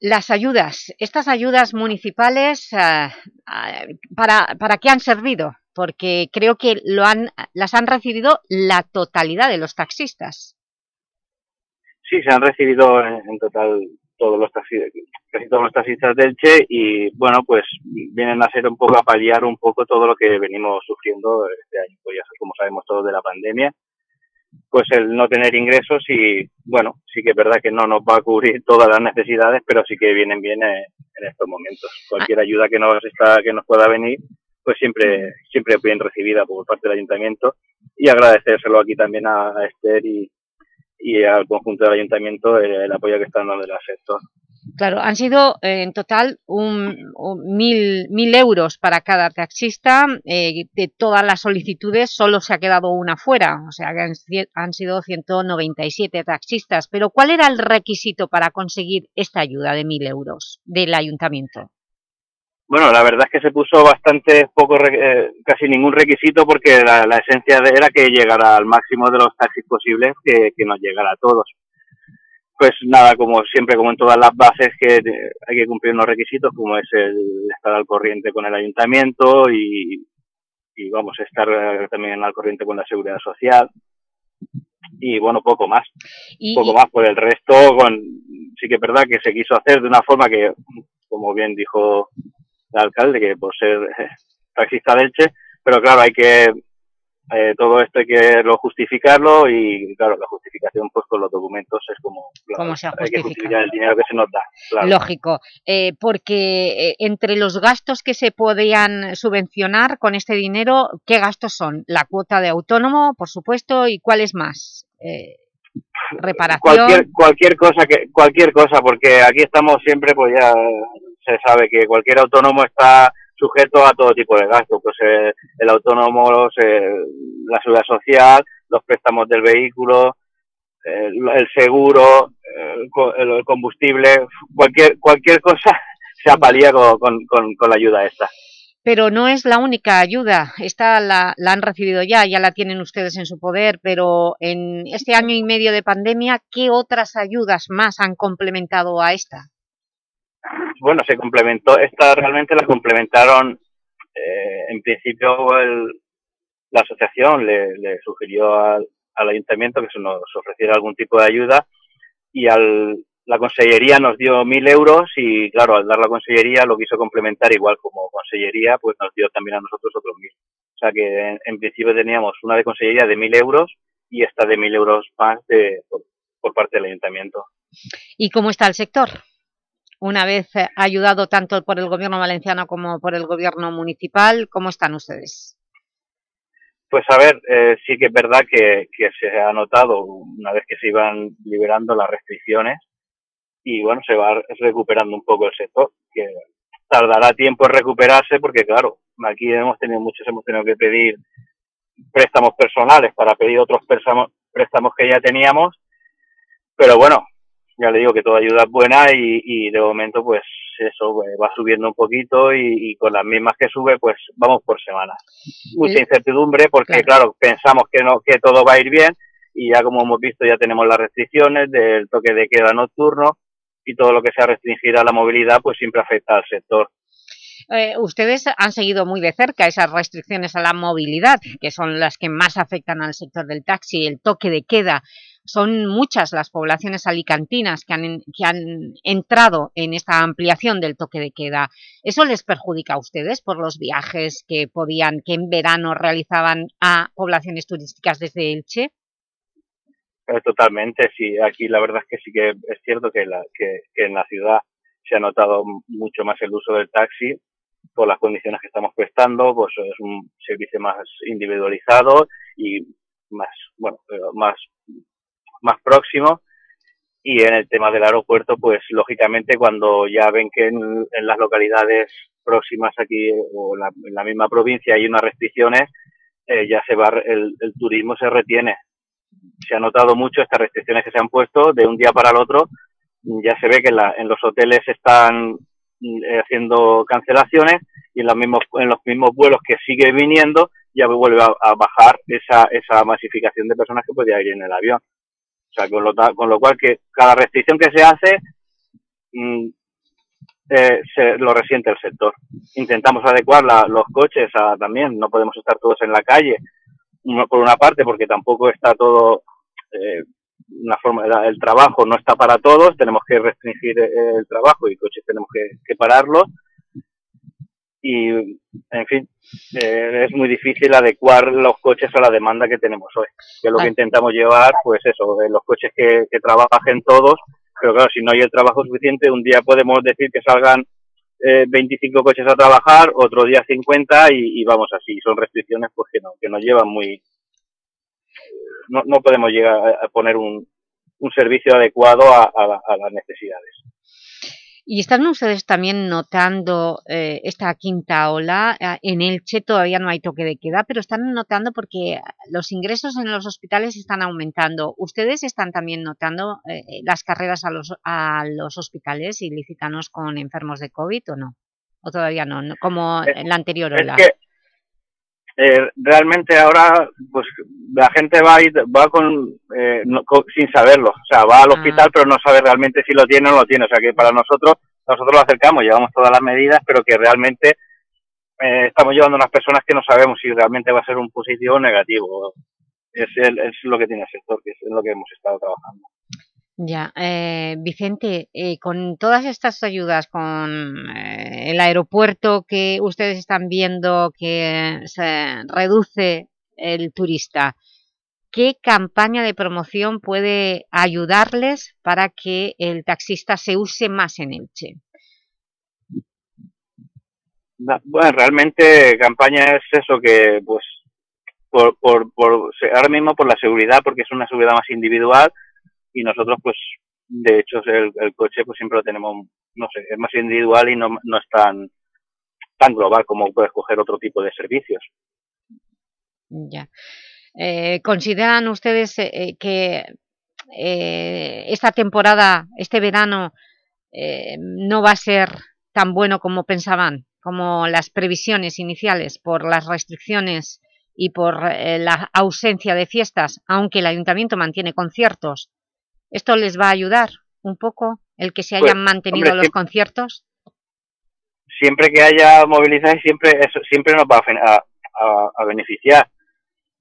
Las ayudas, estas ayudas municipales, eh, eh, ¿para, ¿para qué han servido? Porque creo que lo han, las han recibido la totalidad de los taxistas. Sí, se han recibido en, en total todos los taxistas, casi todos los taxistas del Che y bueno, pues vienen a ser un poco a paliar un poco todo lo que venimos sufriendo este año, pues ya como sabemos todos de la pandemia, pues el no tener ingresos y bueno, sí que es verdad que no nos va a cubrir todas las necesidades, pero sí que vienen bien en, estos momentos. Cualquier ayuda que nos está, que nos pueda venir, pues siempre, siempre bien recibida por parte del ayuntamiento y agradecérselo aquí también a, Esther y, y al conjunto del ayuntamiento el, el apoyo que están dando del sector. Claro, han sido eh, en total un, un mil, mil, euros para cada taxista. Eh, de todas las solicitudes solo se ha quedado una fuera, o sea que han, han, sido 197 taxistas. Pero ¿cuál era el requisito para conseguir esta ayuda de mil euros del ayuntamiento? Bueno, la verdad es que se puso bastante poco, eh, casi ningún requisito porque la, esencia era que llegara al máximo de los taxis posibles, que, que nos llegara a todos pues nada, como siempre, como en todas las bases, que hay que cumplir unos requisitos, como es el estar al corriente con el ayuntamiento y, y vamos a estar también al corriente con la seguridad social. Y bueno, poco más. ¿Y, poco más por el resto, con, sí que es verdad que se quiso hacer de una forma que, como bien dijo el alcalde, que por ser taxista del Che, pero claro, hay que eh, todo esto hay que lo justificarlo y claro la justificación pues con los documentos es como claro, ¿Cómo se hay que justificar el dinero que se nos da claro. lógico eh, porque eh, entre los gastos que se podían subvencionar con este dinero ¿qué gastos son? la cuota de autónomo por supuesto y cuáles más eh, reparación cualquier cualquier cosa que cualquier cosa porque aquí estamos siempre pues ya se sabe que cualquier autónomo está sujeto a todo tipo de gastos, pues eh, el autónomo, la seguridad social, los préstamos del vehículo, el, seguro, el, combustible, cualquier cualquier cosa [LAUGHS] se apalía con, con, con la ayuda esta pero no es la única ayuda. Esta la, han recibido ya, ya la tienen ustedes en su poder, pero en este año y medio de pandemia, ¿qué otras ayudas más han complementado a esta? Bueno, se complementó, esta realmente la complementaron, eh, en principio la asociación le, sugirió al, al, ayuntamiento que se nos ofreciera algún tipo de ayuda y al, la consellería nos dio mil euros y claro, al dar la consellería lo quiso complementar igual como consellería, pues nos dio también a nosotros otros mil. O sea que en, principio teníamos una de consellería de mil euros y esta de mil euros más de, por, parte del ayuntamiento. ¿Y cómo está el sector? Una vez eh, ayudado tanto por el gobierno valenciano como por el gobierno municipal, ¿cómo están ustedes? Pues a ver, eh, sí que es verdad que, que se ha notado una vez que se iban liberando las restricciones, y bueno, se va recuperando un poco el sector, que tardará tiempo en recuperarse porque claro, aquí hemos tenido muchos, hemos tenido que pedir préstamos personales para pedir otros préstamos, préstamos que ya teníamos, pero bueno, ya le digo que toda ayuda es buena y, y de momento pues eso pues, va subiendo un poquito y, con las mismas que sube pues vamos por semana. Mucha incertidumbre porque claro, pensamos que no que todo va a ir bien y ya como hemos visto ya tenemos las restricciones del toque de queda nocturno y todo lo que sea restringir a la movilidad pues siempre afecta al sector. Eh, ustedes han seguido muy de cerca esas restricciones a la movilidad, que son las que más afectan al sector del taxi, el toque de queda. Son muchas las poblaciones alicantinas que han, que han entrado en esta ampliación del toque de queda. ¿Eso les perjudica a ustedes por los viajes que podían, que en verano realizaban a poblaciones turísticas desde Elche? Eh, totalmente, sí. Aquí la verdad es que sí que es cierto que, la, que, en la ciudad se ha notado mucho más el uso del taxi por las condiciones que estamos prestando, pues es un servicio más individualizado y más, bueno, más, más próximo. Y en el tema del aeropuerto, pues lógicamente cuando ya ven que en, las localidades próximas aquí o en la, misma provincia hay unas restricciones, eh, ya se va, el, el turismo se retiene se ha notado mucho estas restricciones que se han puesto de un día para el otro. Ya se ve que en, los hoteles están eh, haciendo cancelaciones y en los mismos en los mismos vuelos que sigue viniendo ya vuelve a, bajar esa, esa masificación de personas que podía ir en el avión. O sea, con lo, con lo cual que cada restricción que se hace mm, eh, se, lo resiente el sector. Intentamos adecuar los coches a, también, no podemos estar todos en la calle, por una parte porque tampoco está todo eh, una forma el trabajo no está para todos tenemos que restringir eh, el trabajo y coches tenemos que, que pararlos y en fin eh, es muy difícil adecuar los coches a la demanda que tenemos hoy que es lo que intentamos llevar pues eso los coches que, que trabajen todos pero claro si no hay el trabajo suficiente un día podemos decir que salgan eh, 25 coches a trabajar, otro día 50 y, vamos así. Son restricciones pues que, no, que nos llevan muy... No, no podemos llegar a poner un, un servicio adecuado a, a las necesidades. ¿Y están ustedes también notando eh, esta quinta ola? Ah, en Elche todavía no hay toque de queda, pero están notando porque los ingresos en los hospitales están aumentando. ¿Ustedes están también notando eh, las carreras a los, a los hospitales ilícitanos con enfermos de COVID o no? ¿O todavía no? Como en la anterior ola. Eh, realmente ahora pues la gente va va con, eh, sin saberlo, o sea, va al ah. hospital pero no sabe realmente si lo tiene o no lo tiene, o sea que para nosotros, nosotros lo acercamos, llevamos todas las medidas, pero que realmente eh, estamos llevando a unas personas que no sabemos si realmente va a ser un positivo o negativo. Es, es lo que tiene el sector, que es lo que hemos estado trabajando. Ya, eh, Vicente, eh, con todas estas ayudas, con eh, el aeropuerto que ustedes están viendo que se reduce el turista, ¿qué campaña de promoción puede ayudarles para que el taxista se use más en Elche? Bueno, realmente campaña es eso que, pues, por, por, por, ahora mismo por la seguridad, porque es una seguridad más individual, y nosotros pues de hecho el, coche pues siempre lo tenemos no sé es más individual y no, no es tan tan global como puedes coger otro tipo de servicios. Ya. Eh, ¿Consideran ustedes eh, que eh, esta temporada, este verano, no va a ser tan bueno como pensaban, como las previsiones iniciales por las restricciones y por la ausencia de fiestas, aunque el Ayuntamiento mantiene conciertos? ¿Esto les va a ayudar un poco, el que se hayan pues, mantenido los conciertos? Siempre que haya movilización, siempre, eso, siempre nos va a beneficiar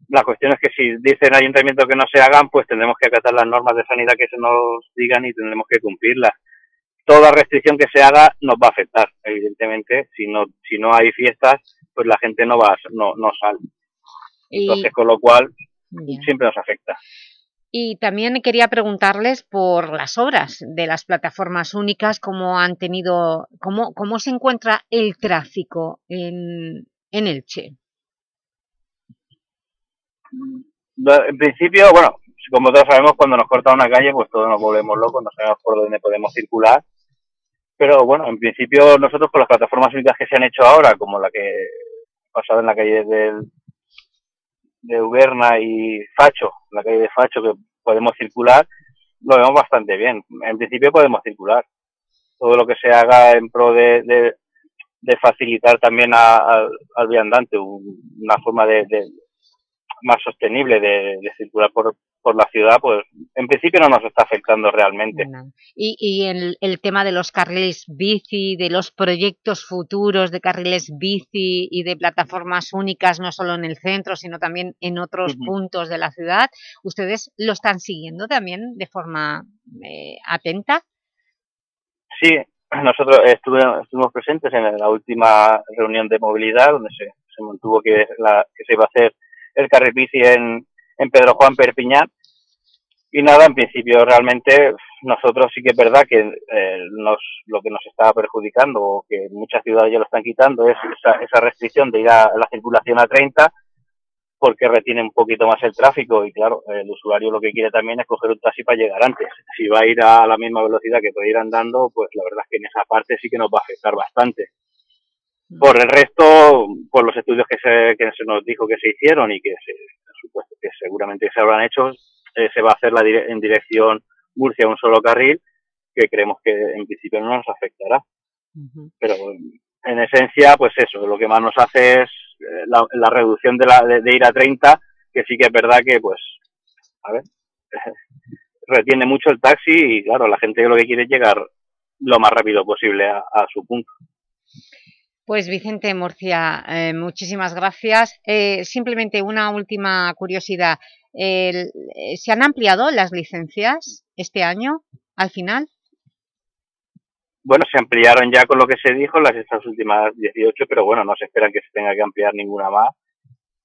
la cuestión es que si dice el ayuntamiento que no se hagan, pues tendremos que acatar las normas de sanidad que se nos digan y tendremos que cumplirlas. Toda restricción que se haga nos va a afectar, evidentemente. Si no, si no hay fiestas, pues la gente no va, no, no sale. Entonces, con lo cual, siempre nos afecta. Y también quería preguntarles por las obras de las plataformas únicas, cómo han tenido, cómo, se encuentra el tráfico en, en Elche. En principio, bueno, como todos sabemos, cuando nos corta una calle, pues todos nos volvemos locos, no sabemos por dónde podemos circular. Pero bueno, en principio nosotros con las plataformas únicas que se han hecho ahora, como la que ha pasado en la calle del, de Uberna y Facho, la calle de Facho, que podemos circular, lo vemos bastante bien. En principio podemos circular. Todo lo que se haga en pro de, de, facilitar también al viandante una forma de, más sostenible de, circular por, por, la ciudad, pues en principio no nos está afectando realmente. Y, y el, el, tema de los carriles bici, de los proyectos futuros de carriles bici y de plataformas únicas, no solo en el centro, sino también en otros puntos de la ciudad, ¿ustedes lo están siguiendo también de forma eh, atenta? Sí, nosotros estuvimos, estuvimos, presentes en la última reunión de movilidad, donde se, se mantuvo que, la, que se iba a hacer el carril bici en, en Pedro Juan Perpiñán. Y nada, en principio realmente nosotros sí que es verdad que eh, nos, lo que nos está perjudicando o que muchas ciudades ya lo están quitando es esa, esa restricción de ir a la circulación a 30 porque retiene un poquito más el tráfico y claro, el usuario lo que quiere también es coger un taxi para llegar antes. Si va a ir a la misma velocidad que puede ir andando, pues la verdad es que en esa parte sí que nos va a afectar bastante. Por el resto, por los estudios que se, que se nos dijo que se hicieron y que, se, supuesto, que seguramente se habrán hecho, eh, se va a hacer la en dirección Murcia un solo carril, que creemos que en principio no nos afectará. Pero en esencia, pues eso, lo que más nos hace es eh, la, reducción de, la, de, ir a 30, que sí que es verdad que, pues, a ver, [LAUGHS] retiene mucho el taxi y claro, la gente lo que quiere es llegar lo más rápido posible a su punto. Pues Vicente Murcia, eh, muchísimas gracias. Eh, simplemente una última curiosidad. Eh, ¿Se han ampliado las licencias este año, al final? Bueno, se ampliaron ya con lo que se dijo las estas últimas 18, pero bueno, no se esperan que se tenga que ampliar ninguna más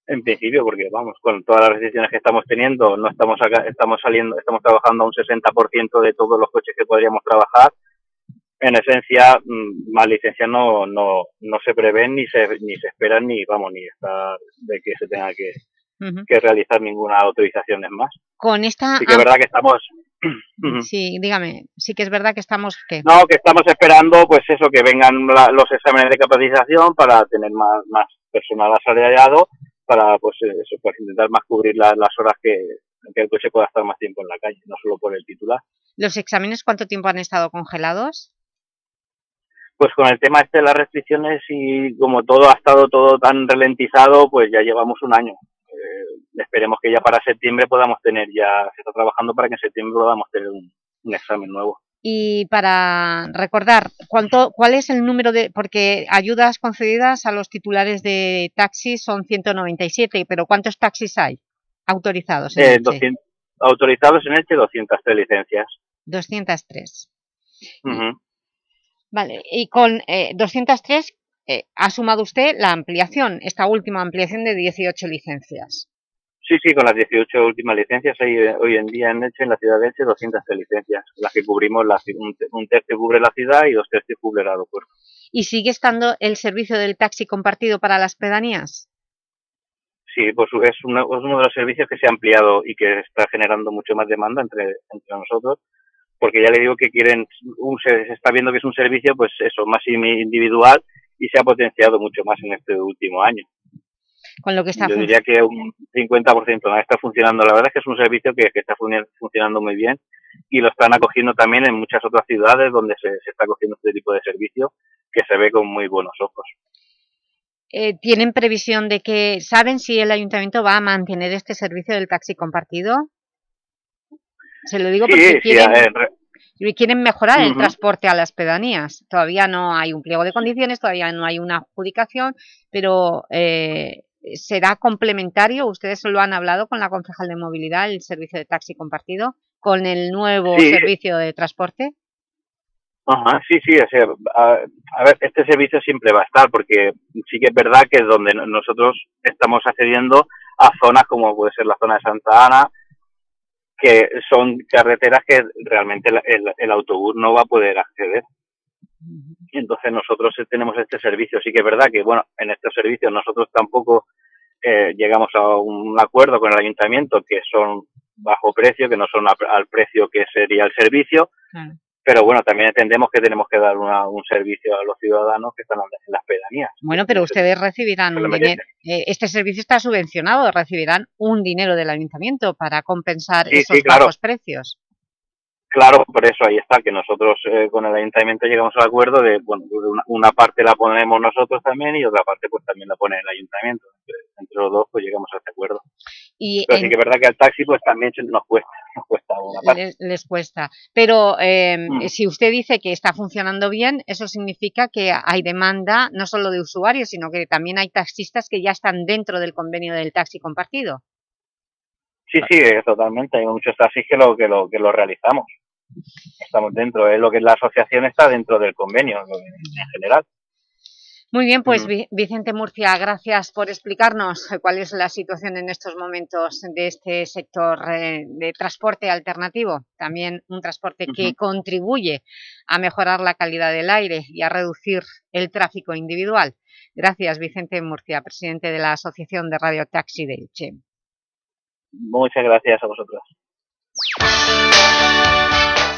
en principio, porque vamos, con todas las restricciones que estamos teniendo, no estamos acá, estamos saliendo, estamos trabajando a un 60% de todos los coches que podríamos trabajar en esencia, mm, más licencias no, no, no se prevén ni se, ni se esperan ni, vamos, ni está de que se tenga que, que realizar ninguna autorización más. Con esta... Sí que es verdad que estamos... [COUGHS] sí, dígame, sí que es verdad que estamos... ¿qué? No, que estamos esperando, pues eso, que vengan los exámenes de capacitación para tener más, más personal asalariado, para, pues eso, pues intentar más cubrir las horas que, que el coche pueda estar más tiempo en la calle, no solo por el titular. ¿Los exámenes cuánto tiempo han estado congelados? Pues con el tema este de las restricciones y como todo ha estado todo tan ralentizado, pues ya llevamos un año. Eh, esperemos que ya para septiembre podamos tener ya, se está trabajando para que en septiembre podamos tener un, examen nuevo. Y para recordar, ¿cuánto, ¿cuál es el número de...? Porque ayudas concedidas a los titulares de taxis son 197, pero ¿cuántos taxis hay autorizados en eh, 200, autorizados en Elche, 203 licencias. 203. Vale, y con 203 eh, eh, ha sumado usted la ampliación, esta última ampliación de 18 licencias. Sí, sí, con las 18 últimas licencias hay eh, hoy en día en Elche, en la ciudad de Elche, 203 licencias, las que cubrimos, un, tercio cubre la ciudad y dos tercios cubre el aeropuerto. ¿Y sigue estando el servicio del taxi compartido para las pedanías? Sí, pues es uno, de los servicios que se ha ampliado y que está generando mucho más demanda entre, entre nosotros porque ya le digo que quieren, un, se está viendo que es un servicio, pues eso, más individual y se ha potenciado mucho más en este último año. Con lo que está Yo diría que un 50% no está funcionando. La verdad es que es un servicio que, está funcionando muy bien y lo están acogiendo también en muchas otras ciudades donde se, se está acogiendo este tipo de servicio que se ve con muy buenos ojos. Eh, ¿Tienen previsión de que, saben si el Ayuntamiento va a mantener este servicio del taxi compartido? Se lo digo porque quieren, mejorar el transporte a las pedanías. Todavía no hay un pliego de condiciones, todavía no hay una adjudicación, pero eh, ¿será complementario? ¿Ustedes lo han hablado con la concejal de movilidad, el servicio de taxi compartido, con el nuevo servicio de transporte? Ajá, sí, sí, a, ver, este servicio siempre va a estar porque sí que es verdad que es donde nosotros estamos accediendo a zonas como puede ser la zona de Santa Ana, que son carreteras que realmente el, autobús no va a poder acceder. Entonces nosotros tenemos este servicio. Sí que es verdad que, bueno, en este servicio nosotros tampoco eh, llegamos a un acuerdo con el ayuntamiento que son bajo precio, que no son al precio que sería el servicio, pero bueno, también entendemos que tenemos que dar un servicio a los ciudadanos que están en las pedanías. Bueno, pero ustedes recibirán un dinero, eh, este servicio está subvencionado, recibirán un dinero del ayuntamiento para compensar esos bajos precios. Claro, por eso ahí está, que nosotros eh, con el ayuntamiento llegamos al acuerdo de, bueno, una, parte la ponemos nosotros también y otra parte pues también la pone el ayuntamiento. Entre, los dos pues llegamos a este acuerdo. Y Pero sí que es verdad que al taxi pues también nos cuesta, nos cuesta una parte. Les, cuesta. Pero mm. si usted dice que está funcionando bien, eso significa que hay demanda no solo de usuarios, sino que también hay taxistas que ya están dentro del convenio del taxi compartido. Sí, sí, totalmente. Hay muchos taxis que lo, que lo, que lo realizamos. Estamos dentro, es lo que la asociación está dentro del convenio en general. Muy bien, pues Vicente Murcia, gracias por explicarnos cuál es la situación en estos momentos de este sector eh, de transporte alternativo, también un transporte que contribuye a mejorar la calidad del aire y a reducir el tráfico individual. Gracias, Vicente Murcia, presidente de la Asociación de Radio Taxi de Elche. Muchas gracias a vosotros.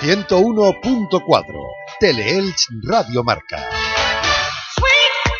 101.4 Teleelch Radio Marca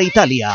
Italia.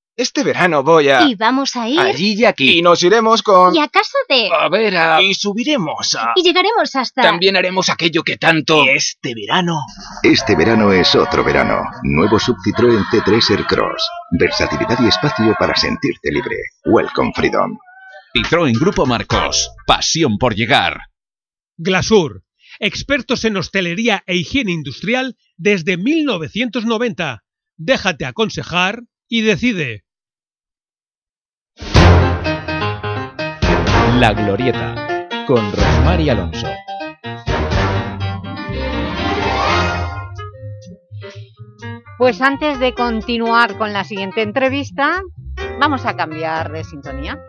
Este verano voy a... Y vamos a ir... Allí y aquí. Y nos iremos con... Y a casa de... A ver, a... Y subiremos a... Y llegaremos hasta... También haremos aquello que tanto... Este verano... Este verano es otro verano. Nuevo Sub Citroën C3 Aircross. Versatilidad y espacio para sentirte libre. Welcome Freedom. Citroën Grupo Marcos. Pasión por llegar. Glasur. Expertos en hostelería e higiene industrial desde 1990. Déjate aconsejar y decide. La Glorieta, con Rosmar y Alonso. Pues antes de continuar con la siguiente entrevista, vamos a cambiar de sintonía.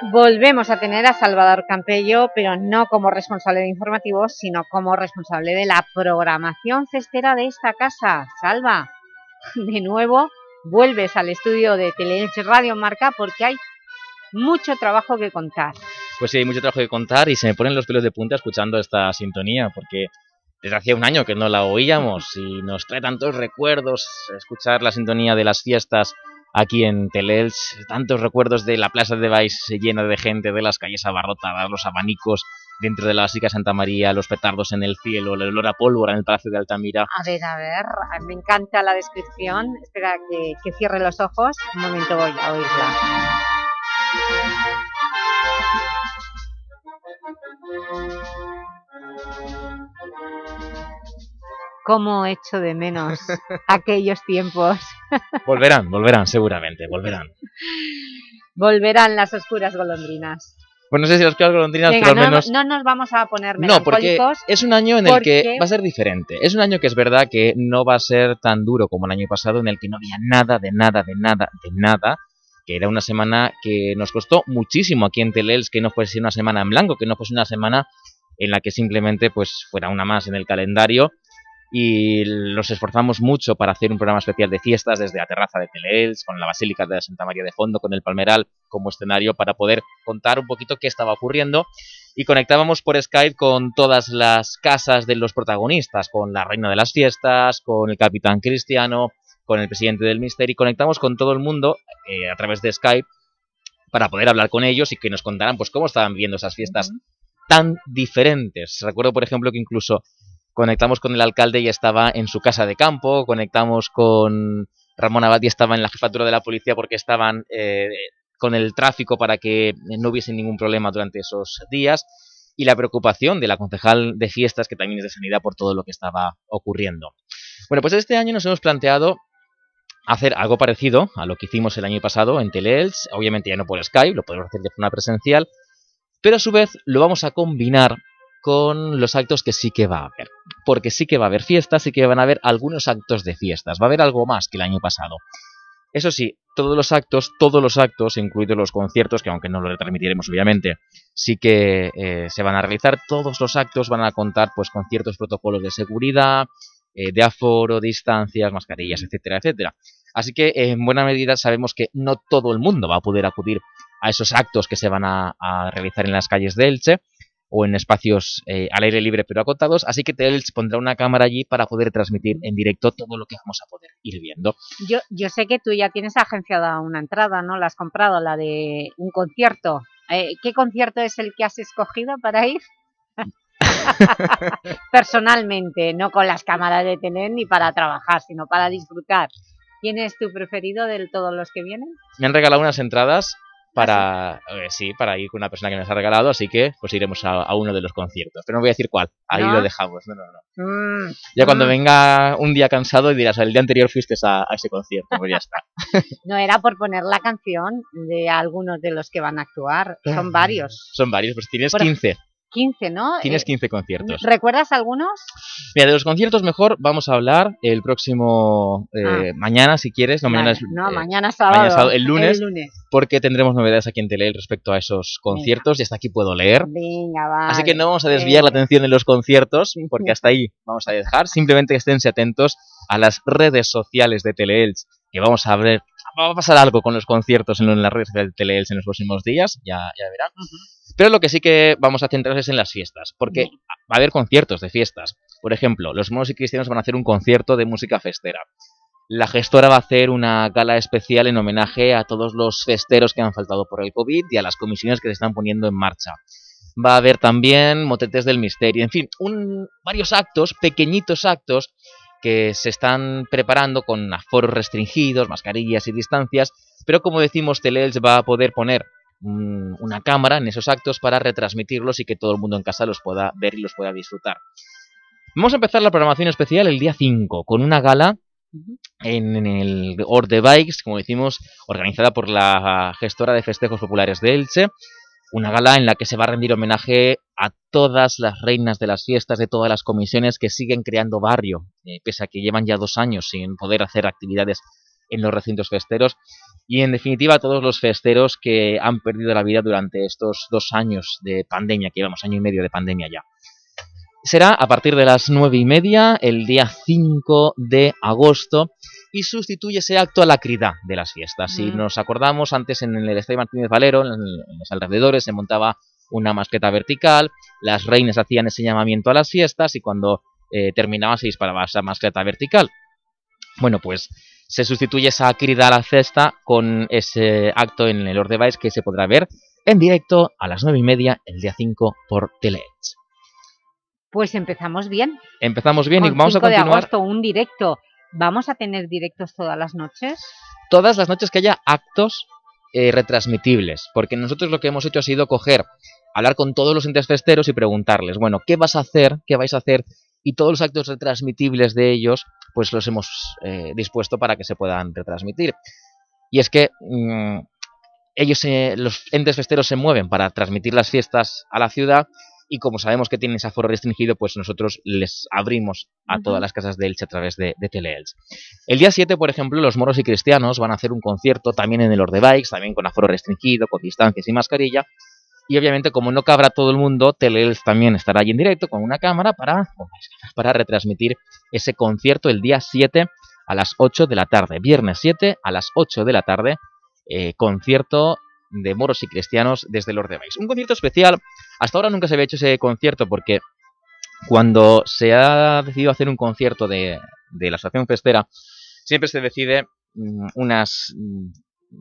Volvemos a tener a Salvador Campello, pero no como responsable de informativos, sino como responsable de la programación cestera de esta casa. Salva, de nuevo vuelves al estudio de Teleelche Radio Marca porque hay mucho trabajo que contar. Pues sí, hay mucho trabajo que contar y se me ponen los pelos de punta escuchando esta sintonía porque desde hacía un año que no la oíamos y nos trae tantos recuerdos escuchar la sintonía de las fiestas aquí en Teleelch, tantos recuerdos de la Plaza de Baix llena de gente, de las calles abarrotadas, los abanicos dentro de la Basílica Santa María, los petardos en el cielo, el olor a pólvora en el Palacio de Altamira. A ver, a ver, me encanta la descripción. Espera que, que cierre los ojos. Un momento voy a oírla. Cómo echo de menos aquellos tiempos. [LAUGHS] volverán, volverán, seguramente, volverán. Volverán las oscuras golondrinas. Pues no sé si las oscuras golondrinas, pero al no, menos... No nos vamos a poner No, porque es un año en el que va a ser diferente. Es un año que es verdad que no va a ser tan duro como el año pasado, en el que no había nada, de nada, de nada, de nada, que era una semana que nos costó muchísimo aquí en Telels, que no fuese una semana en blanco, que no fuese una semana en la que simplemente pues fuera una más en el calendario y nos esforzamos mucho para hacer un programa especial de fiestas desde la terraza de Teleels, con la Basílica de Santa María de fondo, con el Palmeral como escenario para poder contar un poquito qué estaba ocurriendo y conectábamos por Skype con todas las casas de los protagonistas, con la reina de las fiestas, con el capitán Cristiano, con el presidente del Mister y conectamos con todo el mundo eh, a través de Skype para poder hablar con ellos y que nos contaran pues cómo estaban viviendo esas fiestas tan diferentes. Recuerdo, por ejemplo, que incluso conectamos con el alcalde y estaba en su casa de campo, conectamos con Ramón Abad y estaba en la jefatura de la policía porque estaban eh, con el tráfico para que no hubiese ningún problema durante esos días y la preocupación de la concejal de fiestas que también es de sanidad por todo lo que estaba ocurriendo. Bueno, pues este año nos hemos planteado hacer algo parecido a lo que hicimos el año pasado en Teleels, obviamente ya no por Skype, lo podemos hacer de forma presencial, pero a su vez lo vamos a combinar con los actos que sí que va a haber. Porque sí que va a haber fiestas, sí que van a haber algunos actos de fiestas. Va a haber algo más que el año pasado. Eso sí, todos los actos, todos los actos, incluidos los conciertos, que aunque no lo transmitiremos obviamente, sí que eh, se van a realizar. Todos los actos van a contar pues con ciertos protocolos de seguridad, eh, de aforo, distancias, mascarillas, etcétera, etcétera. Así que en buena medida sabemos que no todo el mundo va a poder acudir a esos actos que se van a, a realizar en las calles de Elche, o en espacios eh, al aire libre pero acotados, así que Teleelch pondrá una cámara allí para poder transmitir en directo todo lo que vamos a poder ir viendo. Yo, yo sé que tú ya tienes agenciada una entrada, ¿no? La has comprado, la de un concierto. Eh, ¿Qué concierto es el que has escogido para ir? [LAUGHS] Personalmente, no con las cámaras de tener ni para trabajar, sino para disfrutar. ¿Quién es tu preferido de todos los que vienen? Me han regalado unas entradas para eh, sí, para ir con una persona que nos ha regalado, así que pues iremos a, uno de los conciertos. Pero no voy a decir cuál, ahí lo dejamos. No, no, no. Mm, ya cuando mm. venga un día cansado y dirás, el día anterior fuiste a, ese concierto, pues ya está. [LAUGHS] no era por poner la canción de algunos de los que van a actuar, son varios. Son varios, pues tienes 15. 15, ¿no? Tienes 15 eh, conciertos. ¿Recuerdas algunos? Mira, de los conciertos mejor vamos a hablar el próximo eh, ah. mañana, si quieres. No, mañana, es, no, eh, mañana sábado. el, lunes, Porque tendremos novedades aquí en Teleel respecto a esos conciertos y hasta aquí puedo leer. Venga, vale. Así que no vamos a desviar la atención en los conciertos [LAUGHS] porque hasta ahí vamos a dejar. Simplemente esténse atentos a las redes sociales de Teleel que vamos a ver va a pasar algo con los conciertos en las redes de Teleels en los próximos días, ya, ya verán. Pero lo que sí que vamos a centrarnos es en las fiestas, porque va a haber conciertos de fiestas. Por ejemplo, los monos y cristianos van a hacer un concierto de música festera. La gestora va a hacer una gala especial en homenaje a todos los festeros que han faltado por el COVID y a las comisiones que se están poniendo en marcha. Va a haber también motetes del misterio, en fin, varios actos, pequeñitos actos, que se están preparando con aforos restringidos, mascarillas y distancias, pero como decimos, Teleels va a poder poner una cámara en esos actos para retransmitirlos y que todo el mundo en casa los pueda ver y los pueda disfrutar. Vamos a empezar la programación especial el día 5 con una gala en el Orde Bikes, como decimos, organizada por la gestora de festejos populares de Elche, una gala en la que se va a rendir homenaje a todas las reinas de las fiestas de todas las comisiones que siguen creando barrio, eh, pese a que llevan ya dos años sin poder hacer actividades en los recintos festeros y en definitiva a todos los festeros que han perdido la vida durante estos dos años de pandemia, que llevamos año y medio de pandemia ya. Será a partir de las nueve y media, el día 5 de agosto, y sustituye ese acto a la crida de las fiestas. Si nos acordamos, antes en el Estadio Martínez Valero, en, los alrededores, se montaba una masqueta vertical, las reinas hacían ese llamamiento a las fiestas y cuando eh, terminaba se disparaba esa mascleta vertical. Bueno, pues se sustituye esa crida a la cesta con ese acto en el Ordevice que se podrá ver en directo a las nueve y media el día 5 por Teleedge. Pues empezamos bien. Empezamos bien Con y vamos a 5 de continuar agosto, un directo. ¿Vamos a tener directos todas las noches? todas las noches que haya actos eh, retransmitibles, porque nosotros lo que hemos hecho ha sido coger, hablar con todos los entes festeros y preguntarles, bueno, ¿qué vas a hacer? ¿Qué vais a hacer? Y todos los actos retransmitibles de ellos, pues los hemos eh, dispuesto para que se puedan retransmitir. Y es que mm, ellos, se- los entes festeros se mueven para transmitir las fiestas a la ciudad y como sabemos que tienen ese aforo restringido, pues nosotros les abrimos a todas las casas de Elche a través de, de Teleelch. El día 7, por ejemplo, los moros y cristianos van a hacer un concierto también en el Ordebikes, también con aforo restringido, con distancias y mascarilla. Y obviamente, como no cabrá todo el mundo, Teleelch también estará allí en directo con una cámara para, para retransmitir ese concierto el día 7 a las 8 de la tarde. Viernes 7 a las 8 de la tarde, eh, concierto de moros y cristianos desde el Ordebikes. Un concierto especial. Hasta ahora nunca se había hecho ese concierto porque cuando se ha decidido hacer un concierto de, de la Asociación Festera, siempre se decide mm, unas mm,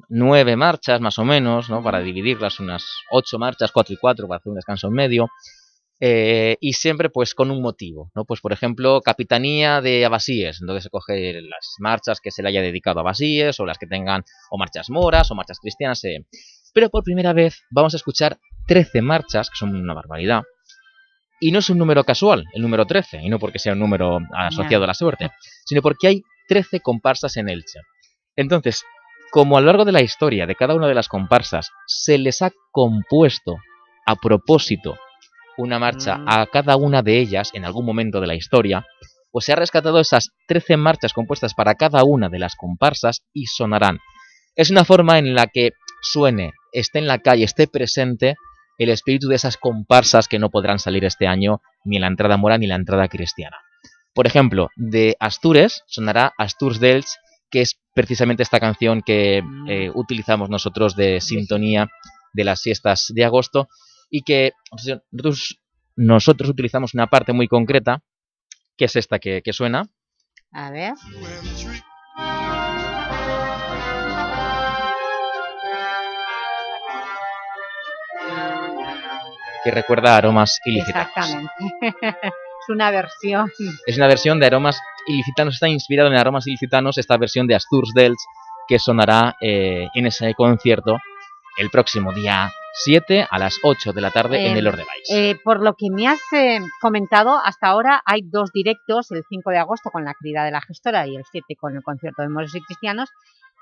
nueve marchas más o menos, ¿no? para dividirlas, unas ocho marchas, cuatro y cuatro, para hacer un descanso en medio. eh, y siempre pues con un motivo, ¿no? Pues por ejemplo, Capitanía de Abasíes, entonces se coge las marchas que se le haya dedicado a Abasíes, o las que tengan, o marchas moras, o marchas cristianas, eh. pero por primera vez vamos a escuchar 13 marchas, que son una barbaridad, y no es un número casual, el número 13, y no porque sea un número asociado a la suerte, sino porque hay 13 comparsas en Elche. Entonces, como a lo largo de la historia de cada una de las comparsas se les ha compuesto a propósito una marcha a cada una de ellas en algún momento de la historia, pues se ha rescatado esas 13 marchas compuestas para cada una de las comparsas y sonarán. Es una forma en la que suene, esté en la calle, esté presente el espíritu de esas comparsas que no podrán salir este año ni en la entrada mora ni en la entrada cristiana. Por ejemplo, de Astures sonará Asturs d'Elx, que es precisamente esta canción que eh, utilizamos nosotros de sintonía de las siestas de agosto y que nosotros, nosotros utilizamos una parte muy concreta, que es esta que, que suena. A ver. que recuerda a aromas ilicitanos. Exactamente. [LAUGHS] es una versión. Es una versión de aromas ilicitanos, está inspirado en aromas ilicitanos, esta versión de Asturs Dels, que sonará eh, en ese concierto el próximo día 7 a las 8 de la tarde en Eh, el Ordebais. eh, por lo que me has eh, comentado, hasta ahora hay dos directos, el 5 de agosto con la crida de la gestora y el 7 con el concierto de moros y cristianos,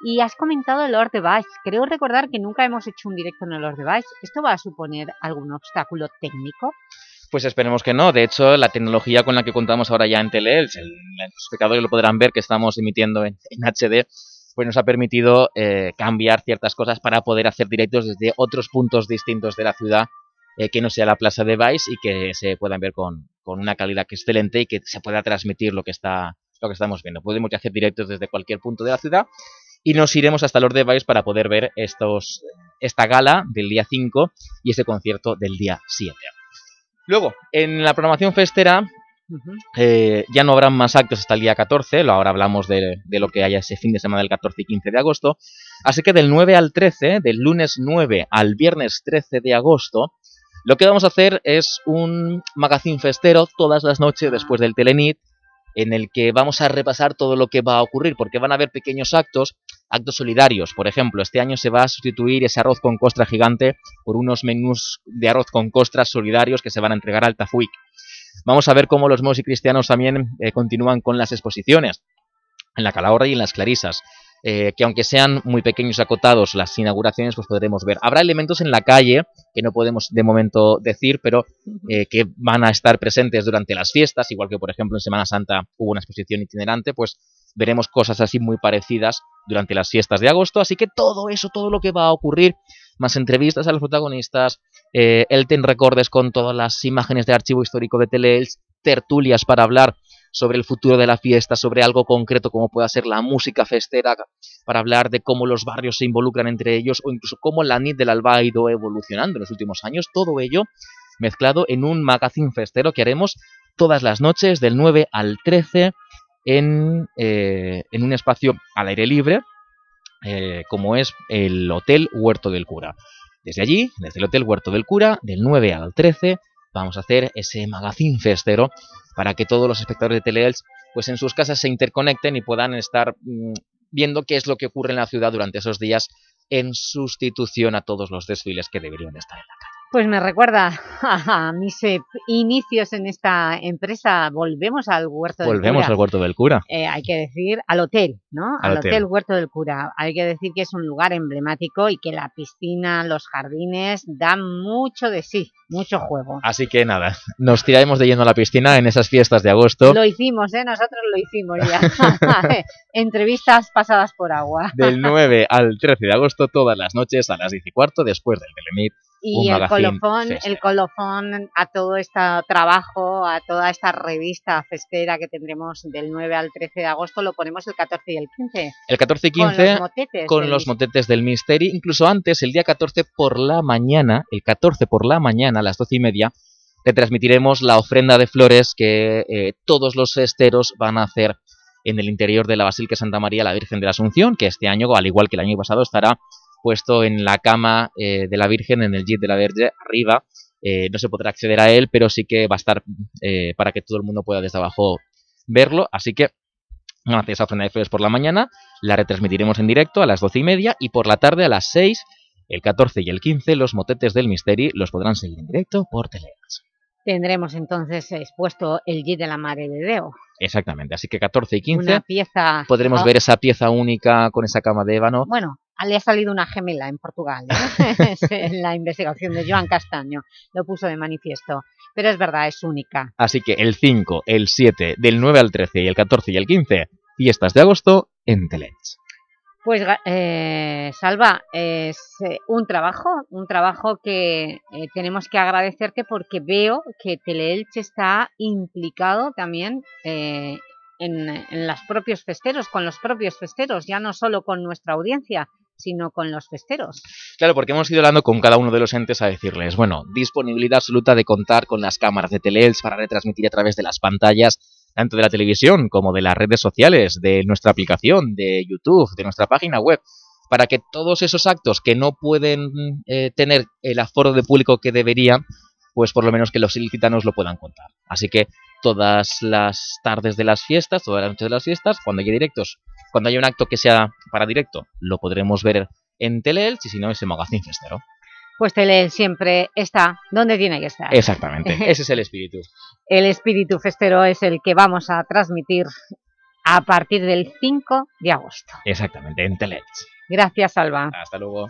y has comentado el Device. Creo recordar que nunca hemos hecho un directo en el Device. ¿Esto va a suponer algún obstáculo técnico? Pues esperemos que no. De hecho, la tecnología con la que contamos ahora ya en Teleelch, el- los espectadores lo podrán ver que estamos emitiendo en, en HD, pues nos ha permitido eh, cambiar ciertas cosas para poder hacer directos desde otros puntos distintos de la ciudad eh, que no sea la plaza de Vice y que se puedan ver con, con una calidad excelente y que se pueda transmitir lo que está lo que estamos viendo. Podemos hacer directos desde cualquier punto de la ciudad y nos iremos hasta Lord de Vice para poder ver estos esta gala del día 5 y ese concierto del día 7. Luego, en la programación festera eh, ya no habrán más actos hasta el día 14, lo- ahora hablamos de, de lo que haya ese fin de semana del 14 y 15 de agosto. Así que del 9 al 13, del lunes 9 al viernes 13 de agosto, lo que vamos a hacer es un magazine festero todas las noches después del Telenit, en el que vamos a repasar todo lo que va a ocurrir, porque van a haber pequeños actos, actos solidarios. Por ejemplo, este año se va a sustituir ese arroz con costra gigante por unos menús de arroz con costras solidarios que se van a entregar al Tafuic. Vamos a ver cómo los moros y cristianos también eh, continúan con las exposiciones en la Calahorra y en las Clarisas. eh, que aunque sean muy pequeños y acotados las inauguraciones, pues podremos ver. Habrá elementos en la calle que no podemos de momento decir, pero eh, que van a estar presentes durante las fiestas, igual que por ejemplo en Semana Santa hubo una exposición itinerante, pues veremos cosas así muy parecidas durante las fiestas de agosto. Así que todo eso, todo lo que va a ocurrir, más entrevistas a los protagonistas, eh, el Ten Recordes con todas las imágenes de archivo histórico de Teleels, tertulias para hablar sobre el futuro de la fiesta, sobre algo concreto como pueda ser la música festera, para hablar de cómo los barrios se involucran entre ellos o incluso cómo la NIT del Alba ha ido evolucionando en los últimos años, todo ello mezclado en un magazine festero que haremos todas las noches del 9 al 13 en, eh, en un espacio al aire libre, eh, como es el Hotel Huerto del Cura. Desde allí, desde el Hotel Huerto del Cura, del 9 al 13, vamos a hacer ese magazín festero para que todos los espectadores de Teleelch pues en sus casas se interconecten y puedan estar mm, viendo qué es lo que ocurre en la ciudad durante esos días en sustitución a todos los desfiles que deberían estar en la calle. Pues me recuerda [LAUGHS] a mis eh, inicios en esta empresa. Volvemos al Huerto del Cura. Volvemos al Huerto del Cura. Eh, hay que decir, al hotel, ¿no? Al Al, hotel. hotel. Huerto del Cura. Hay que decir que es un lugar emblemático y que la piscina, los jardines dan mucho de sí, mucho juego. Así que nada, nos tiraremos de lleno a la piscina en esas fiestas de agosto. Lo hicimos, ¿eh? Nosotros lo hicimos ya. [LAUGHS] [LAUGHS] Entrevistas pasadas por agua. Del 9 al 13 de agosto, todas las noches a las 10 y cuarto, después del Telemit. Y el colofón, el colofón a todo este trabajo, a toda esta revista festera que tendremos del 9 al 13 de agosto, lo ponemos el 14 y el 15. El 14 y Con 15 los motetes con del los motetes del Misteri. Incluso antes, el día 14 por la mañana, el 14 por la mañana a las 12 y media, te transmitiremos la ofrenda de flores que eh, todos los festeros van a hacer en el interior de la Basílica Santa María la Virgen de la Asunción, que este año, al igual que el año pasado, estará puesto en la cama eh, de la Virgen, en el jeep de la Verge, arriba. Eh, no se podrá acceder a él, pero sí que va a estar eh, para que todo el mundo pueda desde abajo verlo. Así que van a esa ofrenda de flores por la mañana, la retransmitiremos en directo a las 12 y media y por la tarde a las 6, el 14 y el 15, los motetes del Misteri los podrán seguir en directo por Teleelch. Tendremos entonces expuesto el Git de la Madre de Deo. Exactamente, así que 14 y 15 Una pieza... podremos ver esa pieza única con esa cama de ébano. Bueno, le ha salido una gemela en Portugal, ¿eh? [LAUGHS] [LAUGHS] en la investigación de Joan Castaño, lo puso de manifiesto. Pero es verdad, es única. Así que el 5, el 7, del 9 al 13 y el 14 y el 15, fiestas de agosto en Teleelch. Pues, eh, Salva, es eh, un trabajo, un trabajo que eh, tenemos que agradecerte porque veo que Teleelch está implicado también eh, en, en los propios festeros, con los propios festeros, ya no solo con nuestra audiencia, sino con los festeros. Claro, porque hemos ido hablando con cada uno de los entes a decirles, bueno, disponibilidad absoluta de contar con las cámaras de Teleelch para retransmitir a través de las pantallas, tanto de la televisión como de las redes sociales, de nuestra aplicación, de YouTube, de nuestra página web, para que todos esos actos que no pueden eh, tener el aforo de público que deberían, pues por lo menos que los ilicitanos lo puedan contar. Así que todas las tardes de las fiestas, todas las noches de las fiestas, cuando haya directos, cuando haya un acto que sea para directo, lo podremos ver en Teleelch y si no, ese magazine festero. Pues Teleelch siempre está donde tiene que estar. Exactamente, [LAUGHS] ese es el espíritu. El espíritu festero es el que vamos a transmitir a partir del 5 de agosto. Exactamente, en Teleelch. Gracias, Salva. Hasta luego.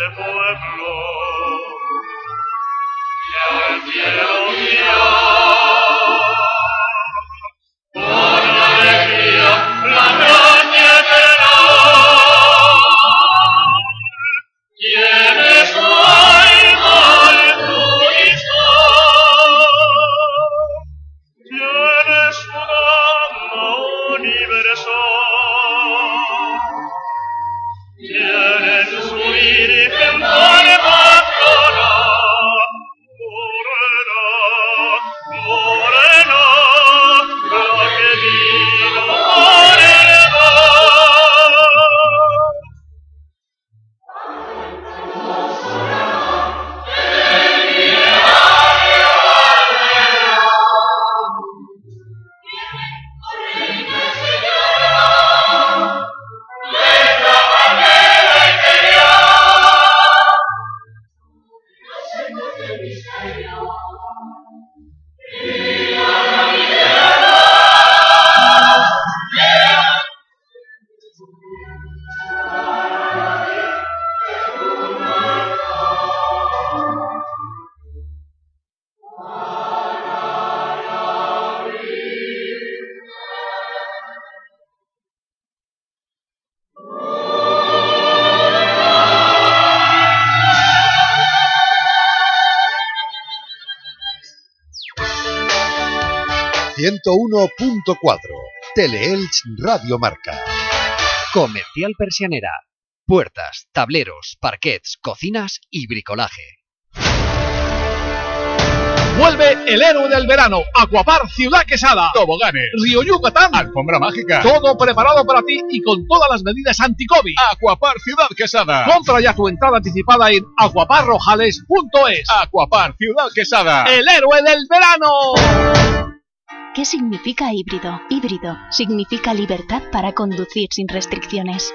Este pueblo que al cielo. 101.4 Teleelch Radio Marca. Comercial Persianera. Puertas, tableros, parquets, cocinas y bricolaje. Vuelve el héroe del verano, Aquapar Ciudad Quesada. Toboganes, Río Yucatán, Alfombra Mágica. Todo preparado para ti y con todas las medidas anti-COVID. Aquapar Ciudad Quesada. Compra ya tu entrada anticipada en acuaparrojales.es. Aquapar Ciudad Quesada. El héroe del verano. ¿Qué significa híbrido? Híbrido significa libertad para conducir sin restricciones.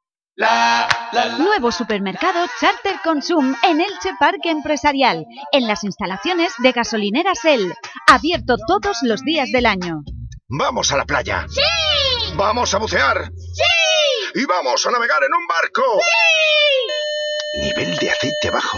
Nuevo supermercado Charter Consum en Elche Parque Empresarial, en las instalaciones de gasolineras El, abierto todos los días del año. ¡Vamos a la playa! ¡Sí! ¡Vamos a bucear! ¡Sí! ¡Y vamos a navegar en un barco! ¡Sí! Nivel de aceite bajo.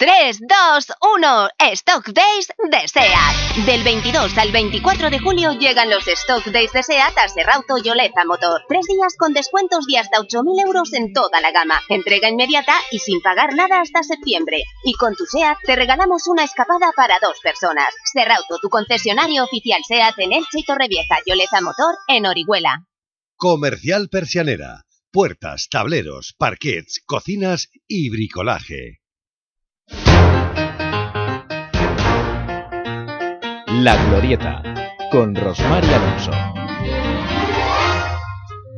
3, 2, 1, Stock Days de SEAT. Del 22 al 24 de julio llegan los Stock Days de SEAT a Serrauto y Motor. Tres días con descuentos de hasta 8.000 euros en toda la gama. Entrega inmediata y sin pagar nada hasta septiembre. Y con tu SEAT te regalamos una escapada para dos personas. Serrauto, tu concesionario oficial SEAT en Elche y Torrevieja y Oleza Motor en Orihuela. Comercial Persianera. Puertas, tableros, parquets, cocinas y bricolaje. La Glorieta, con Rosmar Alonso.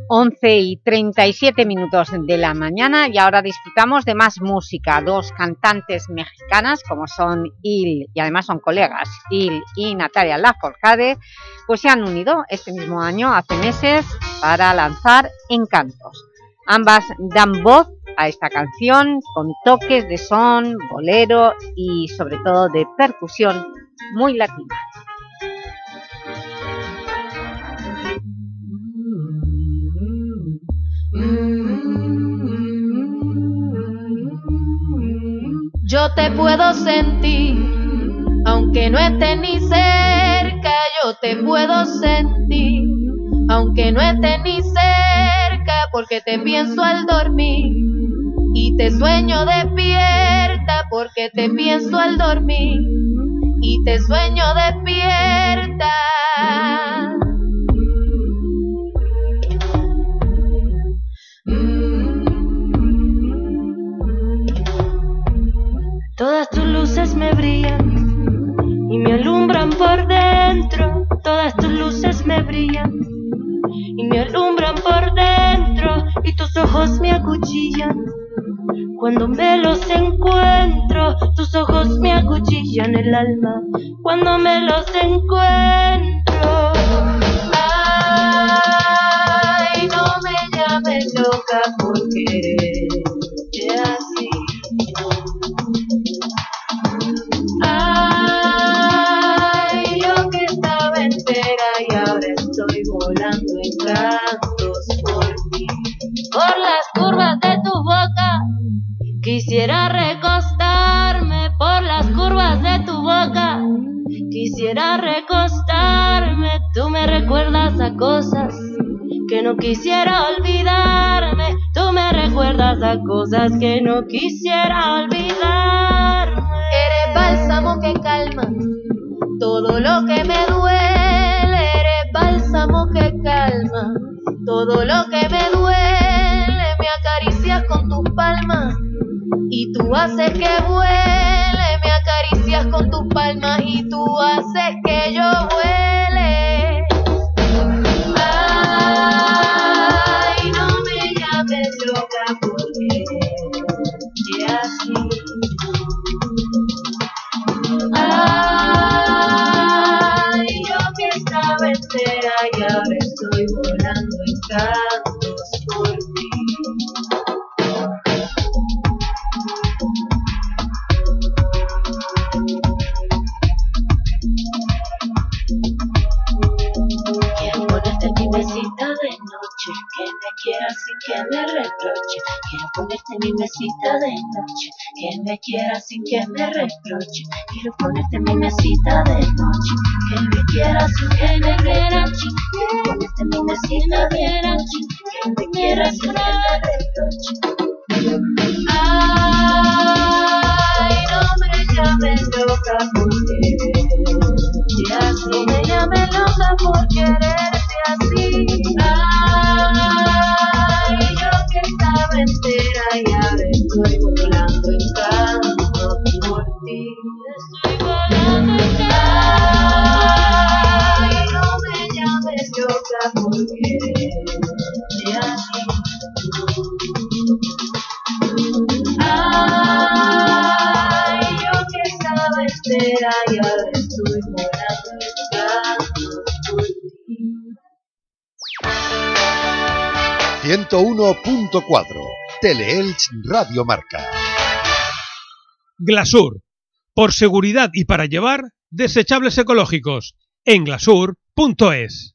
11 y 37 minutos de la mañana y ahora disfrutamos de más música. Dos cantantes mexicanas como son Il, y además son colegas, Il y Natalia Lafourcade, pues se han unido este mismo año, hace meses, para lanzar Encantos. Ambas dan voz a esta canción con toques de son, bolero y sobre todo de percusión muy latina. Yo te puedo sentir, aunque no estés ni cerca, yo te puedo sentir, aunque no estés ni cerca, porque te pienso al dormir y te sueño despierta, porque te pienso al dormir y te sueño despierta. Todas tus luces me brillan y me alumbran por dentro. Todas tus luces me brillan y me alumbran por dentro. Y tus ojos me acuchillan cuando me los encuentro. Tus ojos me acuchillan el alma cuando me los encuentro. No quisiera olvidarme. Tú me recuerdas a cosas que no quisiera olvidarme. Eres bálsamo que calma todo lo que me duele. 101.4 Teleelch Radio Marca. Glasur. Por seguridad y para llevar, desechables ecológicos. En glasur.es.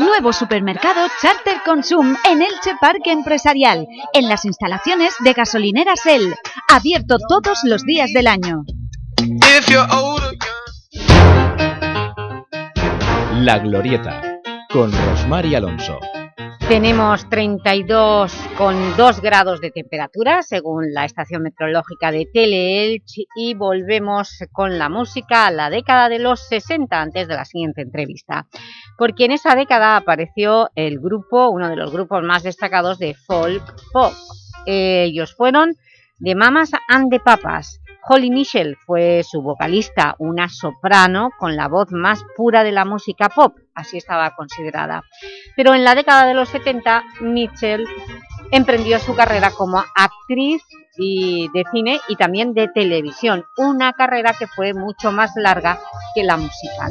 Nuevo supermercado Charter Consum en Elche Parque Empresarial, en las instalaciones de gasolineras El, abierto todos los días del año. La Glorieta, con Rosmar y Alonso. Tenemos 32,2 grados de temperatura según la estación meteorológica de Teleelch y volvemos con la música a la década de los 60 antes de la siguiente entrevista. Porque en esa década apareció el grupo, uno de los grupos más destacados de folk pop. Ellos fueron The Mamas and the Papas. Holly Mitchell fue su vocalista, una soprano con la voz más pura de la música pop, así estaba considerada. Pero en la década de los 70, Mitchell emprendió su carrera como actriz de cine y también de televisión, una carrera que fue mucho más larga que la musical.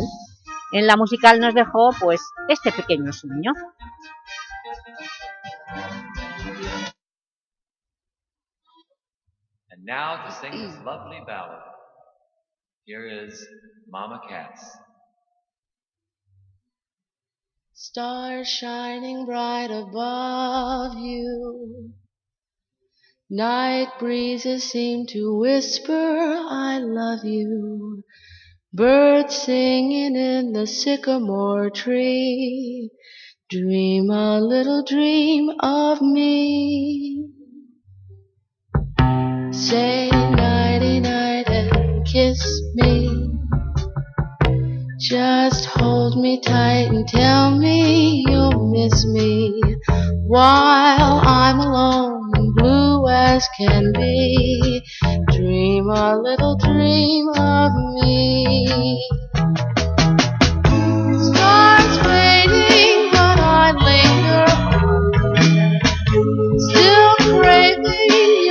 En la musical nos dejó pues este pequeño sueño. And now to sing this lovely ballad. Here is Mama Cass. Stars shining bright above you. Night breezes seem to whisper, I love you. Birds singing in the sycamore tree. Dream a little dream of me. Say nighty night and kiss me. Just hold me tight and tell me you'll miss me while I'm alone and blue as can be. Dream a little dream of me. Stars fading, but I linger still craving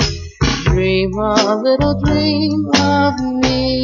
dream a little dream of me.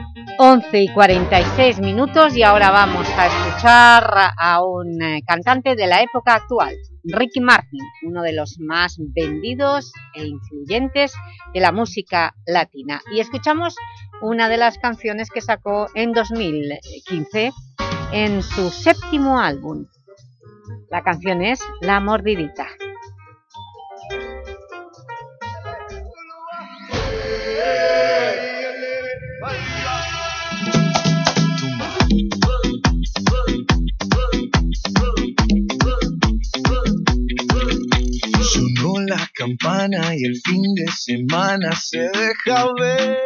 11 y 46 minutos y ahora vamos a escuchar a un eh, cantante de la época actual, Ricky Martin, uno de los más vendidos e influyentes de la música latina. Y escuchamos una de las canciones que sacó en 2015 en su séptimo álbum. La canción es La Mordidita. La campana y el fin de semana se deja ver.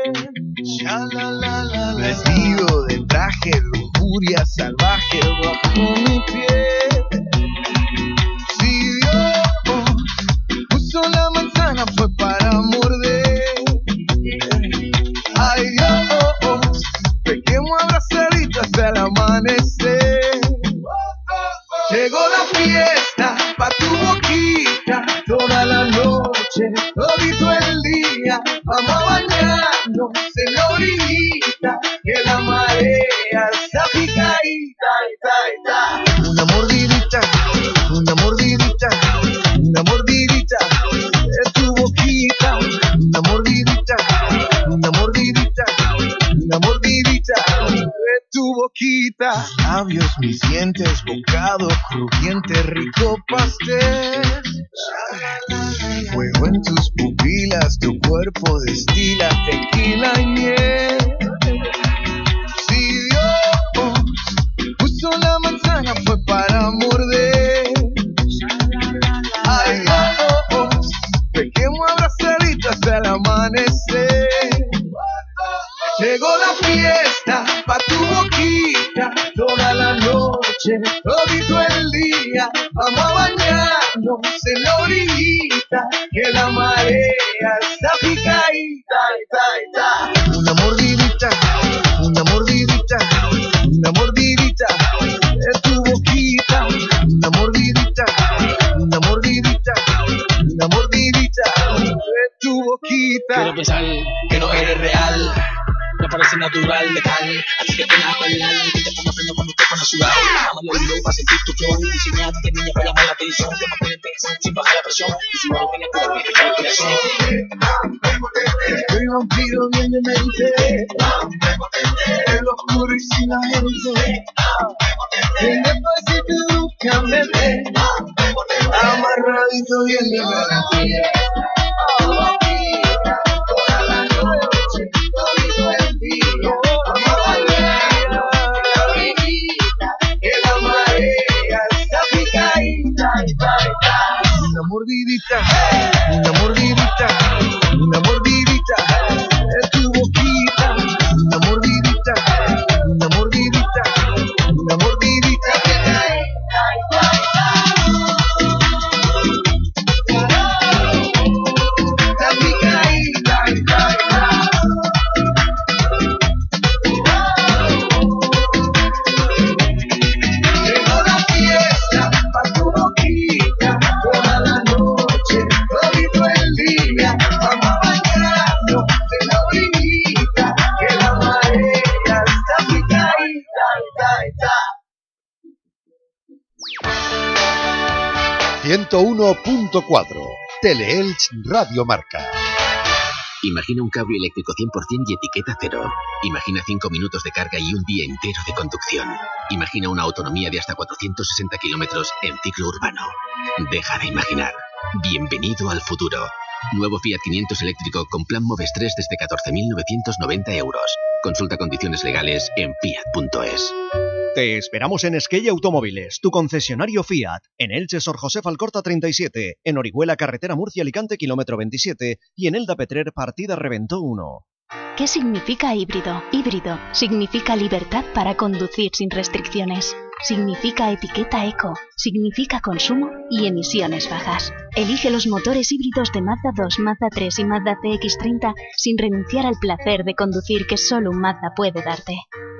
Ya. Vestido de traje, lujuria salvaje bajo mi piel. Si Dios puso la manzana fue para morder. Ay Dios, pequemos abrazaditos hasta el amanecer. Llegó la fiesta todito el día. Vamos a bañarnos en la orillita, que la marea está picadita, ta, ta. Una mordidita, tu boquita. Labios, mis dientes, bocado crujiente, rico pastel. Fuego en tus pupilas, tu cuerpo destila tequila y miel. Si Dios puso la manzana fue para morder. Ay, Dios, pequemos abrazaditos hasta el amanecer. Llegó la fiesta noche, todito el día. Vamos a bañarnos en la orillita, que la marea está picadita, ta, ta. Una mordidita, una mordidita, una mordidita de tu boquita. Una mordidita, una mordidita, una mordidita de tu boquita. Quiero pensar que no eres real. Me parece natural, letal. Así que ven a bailar. Que te ponga freno cuando sudado. Para sentir tu niña para llamar la atención. Te mantiene sin bajar la presión. Y si no lo tienes, cuidado que te cae el corazón. Soy vampiro bien de lo oscuro y sin la gente En despacito búscame ve Amarradito bien de mente mordidita, una 101.4 Teleelch Radio Marca. Imagina un cable eléctrico 100% y etiqueta cero. Imagina 5 minutos de carga y un día entero de conducción. Imagina una autonomía de hasta 460 kilómetros en ciclo urbano. Deja de imaginar. Bienvenido al futuro. Nuevo Fiat 500 eléctrico con plan Moves 3 desde 14.990 euros. Consulta condiciones legales en fiat.es. Te esperamos en Esquella Automóviles, tu concesionario Fiat, en Elche Sor José Falcorta 37, en Orihuela Carretera Murcia Alicante kilómetro 27 y en Elda Petrer Partida Reventó 1. ¿Qué significa híbrido? Híbrido significa libertad para conducir sin restricciones. Significa etiqueta eco. Significa consumo y emisiones bajas. Elige los motores híbridos de Mazda 2, Mazda 3 y Mazda CX-30 sin renunciar al placer de conducir que solo un Mazda puede darte.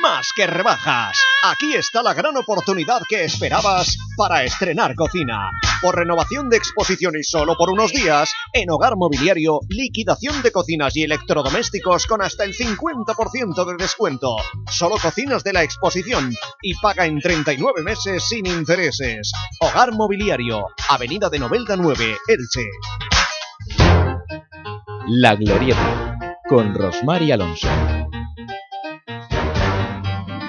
Más que rebajas. Aquí está la gran oportunidad que esperabas para estrenar cocina. Por renovación de exposición y solo por unos días, en Hogar Mobiliario, liquidación de cocinas y electrodomésticos con hasta el 50% de descuento. Solo cocinas de la exposición y paga en 39 meses sin intereses. Hogar Mobiliario, Avenida de Novelda 9, Elche. La Glorieta, con Rosmar y Alonso.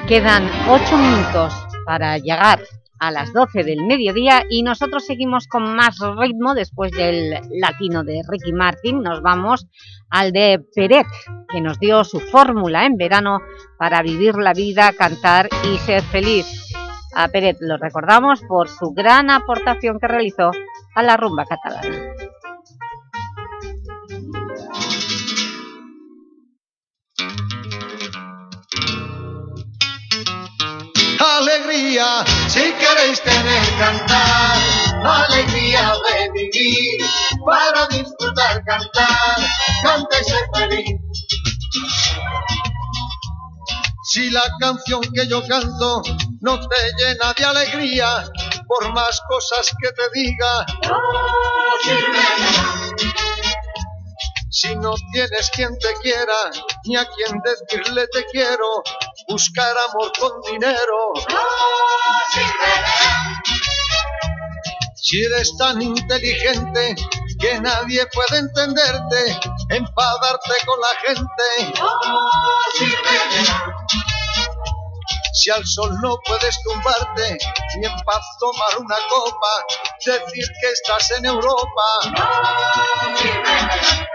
Quedan 8 minutos para llegar a las 12 del mediodía y nosotros seguimos con más ritmo después del latino de Ricky Martin. Nos vamos al de Peret, que nos dio su fórmula en verano para vivir la vida, cantar y ser feliz. A Peret lo recordamos por su gran aportación que realizó a la rumba catalana. Alegría, si queréis tener cantar, alegría de vivir, para disfrutar cantar, canta y ser feliz. Si la canción que yo canto no te llena de alegría, por más cosas que te diga, si no tienes quien te quiera, ni a quien decirle te quiero, buscar amor con dinero. Si eres tan inteligente que nadie puede entenderte, enfadarte con la gente. Si al sol no puedes tumbarte, ni en paz tomar una copa, decir que estás en Europa.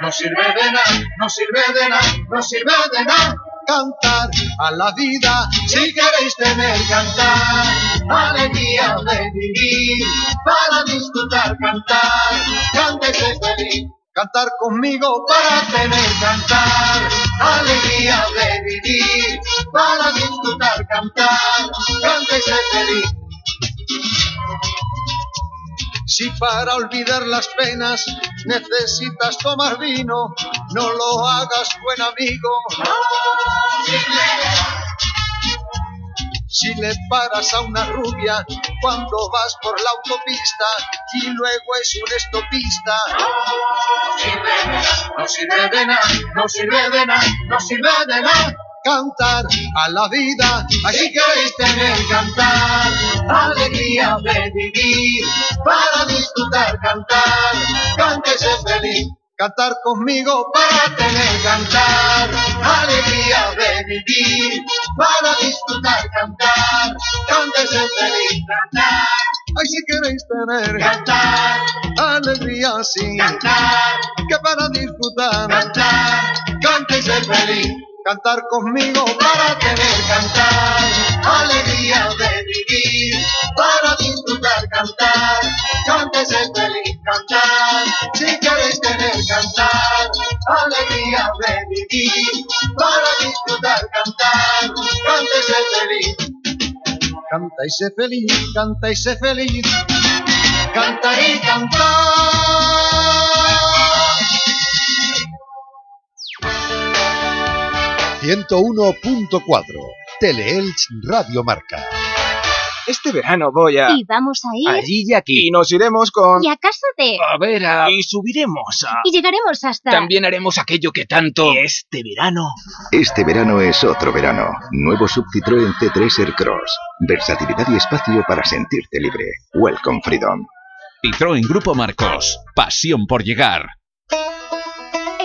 No sirve de nada, no sirve de nada, no sirve de nada. Cantar a la vida, si queréis tener cantar, alegría de vivir, para disfrutar cantar, cántese feliz. Cantar conmigo para tener cantar, alegría de vivir, para disfrutar cantar, cántese feliz. Si para olvidar las penas necesitas tomar vino, no lo hagas, buen amigo. Si le paras a una rubia cuando vas por la autopista y luego es un estopista. No sirve de nada, no sirve de nada, no sirve de nada. Cantar a la vida, así queréis tener cantar, alegría de vivir, para disfrutar cantar, cántese feliz. Cantar conmigo para tener cantar, alegría de vivir, para disfrutar cantar, cántese feliz cantar. Ay, si queréis tener cantar, alegría sí, cantar, que para disfrutar cantar, cántese feliz. Cantar conmigo para tener cantar, alegría de vivir, para disfrutar cantar, cántese feliz cantar, si queréis tener cantar, alegría de vivir, para disfrutar cantar, cántese feliz. Canta y sé feliz, canta y sé feliz, cantar y cantar. 101.4 Teleelch Radio Marca. Este verano voy a... Y vamos a ir... Allí y aquí. Y nos iremos con... Y a casa de... A ver, a... Y subiremos a... Y llegaremos hasta... También haremos aquello que tanto... Este verano... Este verano es otro verano. Nuevo Sub Citroën C3 Aircross. Versatilidad y espacio para sentirte libre. Welcome Freedom. Citroën Grupo Marcos. Pasión por llegar.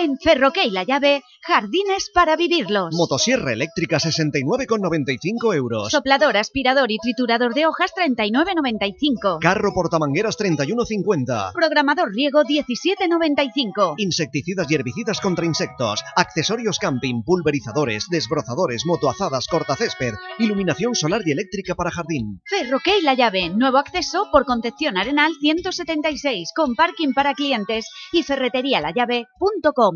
En Ferroque y La Llave, jardines para vivirlos. Motosierra eléctrica 69,95 euros. Soplador, aspirador y triturador de hojas 39,95. Carro portamangueras 31,50. Programador riego 17,95. Insecticidas y herbicidas contra insectos. Accesorios camping, pulverizadores, desbrozadores, motoazadas, cortacésped. Iluminación solar y eléctrica para jardín. Ferroque y La Llave, nuevo acceso por Concepción Arenal 176, con parking para clientes y ferreterialallave.com.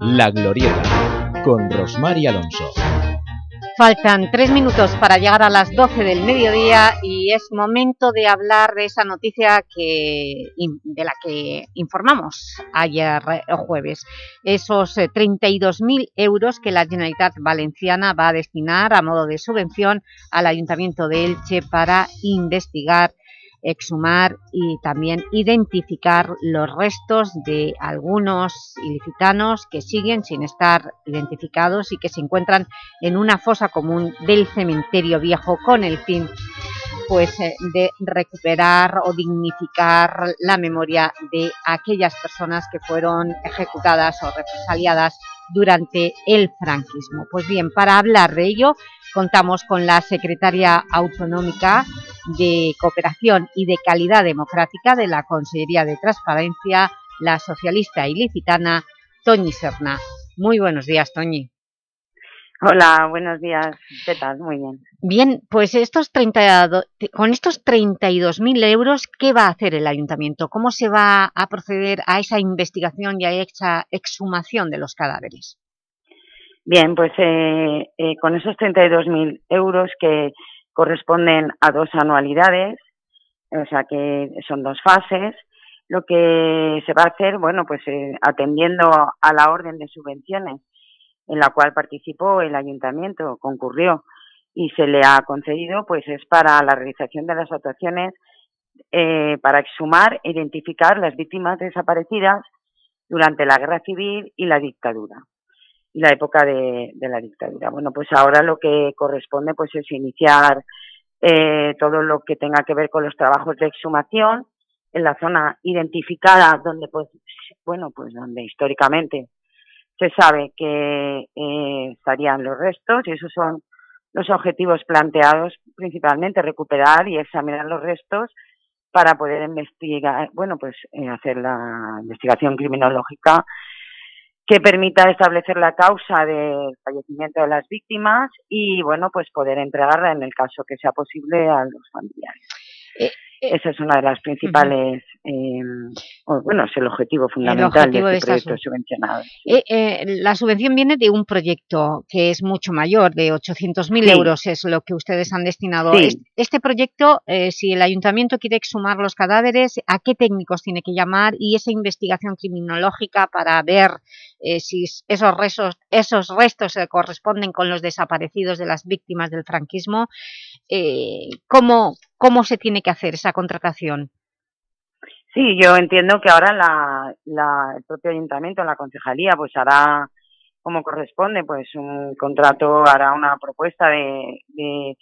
La Glorieta, con Rosmar y Alonso. Faltan tres minutos para llegar a las 12 del mediodía y es momento de hablar de esa noticia que, de la que informamos ayer eh, jueves. Esos 32.000 eh, euros que la Generalitat Valenciana va a destinar a modo de subvención al Ayuntamiento de Elche para investigar exhumar y también identificar los restos de algunos ilicitanos que siguen sin estar identificados y que se encuentran en una fosa común del cementerio viejo con el fin pues, eh, de recuperar o dignificar la memoria de aquellas personas que fueron ejecutadas o represaliadas durante el franquismo. Pues bien, para hablar de ello contamos con la secretaria autonómica de Cooperación y de Calidad Democrática de la Consejería de Transparencia, la socialista ilicitana Toñi Serna. Muy buenos días, Toñi. Hola, buenos días. ¿Qué tal? Muy bien. Bien, pues estos 30, con estos 32.000 euros, ¿qué va a hacer el Ayuntamiento? ¿Cómo se va a proceder a esa investigación y a esa exhumación de los cadáveres? Bien, pues eh, eh, con esos 32.000 euros que corresponden a dos anualidades, o sea que son dos fases, lo que se va a hacer, bueno, pues eh, atendiendo a la orden de subvenciones en la cual participó el ayuntamiento, concurrió y se le ha concedido, pues es para la realización de las actuaciones eh, para exhumar e identificar las víctimas desaparecidas durante la guerra civil y la dictadura la época de, la dictadura. Bueno, pues ahora lo que corresponde pues es iniciar eh, todo lo que tenga que ver con los trabajos de exhumación en la zona identificada donde pues bueno pues donde históricamente se sabe que eh, estarían los restos y esos son los objetivos planteados principalmente recuperar y examinar los restos para poder investigar, bueno, pues eh, hacer la investigación criminológica que permita establecer la causa del fallecimiento de las víctimas y, bueno, pues poder entregarla en el caso que sea posible a los familiares. Eh, eh, Esa es una de las principales, eh, bueno, es el objetivo fundamental de este proyecto subvencionado. Eh, la subvención viene de un proyecto que es mucho mayor, de 800.000 euros es lo que ustedes han destinado. Este proyecto, si el ayuntamiento quiere exhumar los cadáveres, ¿a qué técnicos tiene que llamar? Y esa investigación criminológica para ver si esos restos, esos restos se corresponden con los desaparecidos de las víctimas del franquismo, ¿cómo, ¿Cómo se tiene que hacer esa contratación? Sí, yo entiendo que ahora la, el propio ayuntamiento, la concejalía, pues hará como corresponde, pues un contrato, hará una propuesta de,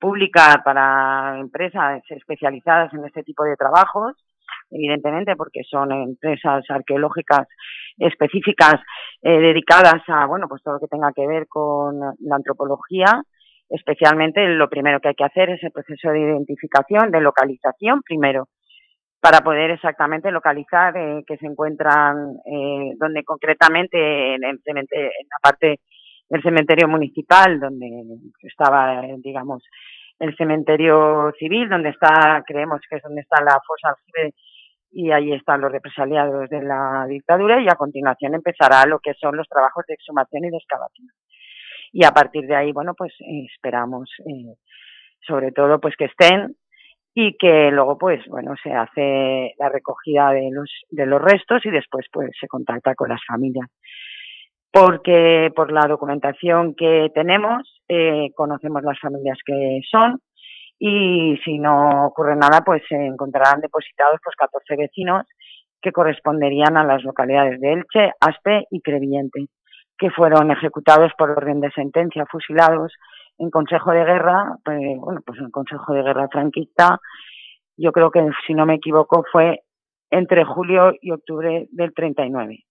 pública para empresas especializadas en este tipo de trabajos evidentemente, porque son empresas arqueológicas específicas eh, dedicadas a, bueno, pues todo lo que tenga que ver con la antropología, especialmente lo primero que hay que hacer es el proceso de identificación, de localización primero, para poder exactamente localizar eh, que se encuentran, eh, donde concretamente en, el cementerio, en la parte del cementerio municipal, donde estaba, digamos, el cementerio civil, donde está, creemos que es donde está la fosa y ahí están los represaliados de la dictadura y a continuación empezará lo que son los trabajos de exhumación y de excavación. Y a partir de ahí, bueno, pues esperamos eh, sobre todo pues que estén y que luego pues bueno se hace la recogida de los de los restos y después pues se contacta con las familias. Porque por la documentación que tenemos eh, conocemos las familias que son y si no ocurre nada, pues se encontrarán depositados pues 14 vecinos que corresponderían a las localidades de Elche, Aspe y Crevillente, que fueron ejecutados por orden de sentencia, fusilados en Consejo de Guerra, pues, bueno, pues en Consejo de Guerra franquista, yo creo que si no me equivoco fue entre julio y octubre del 39.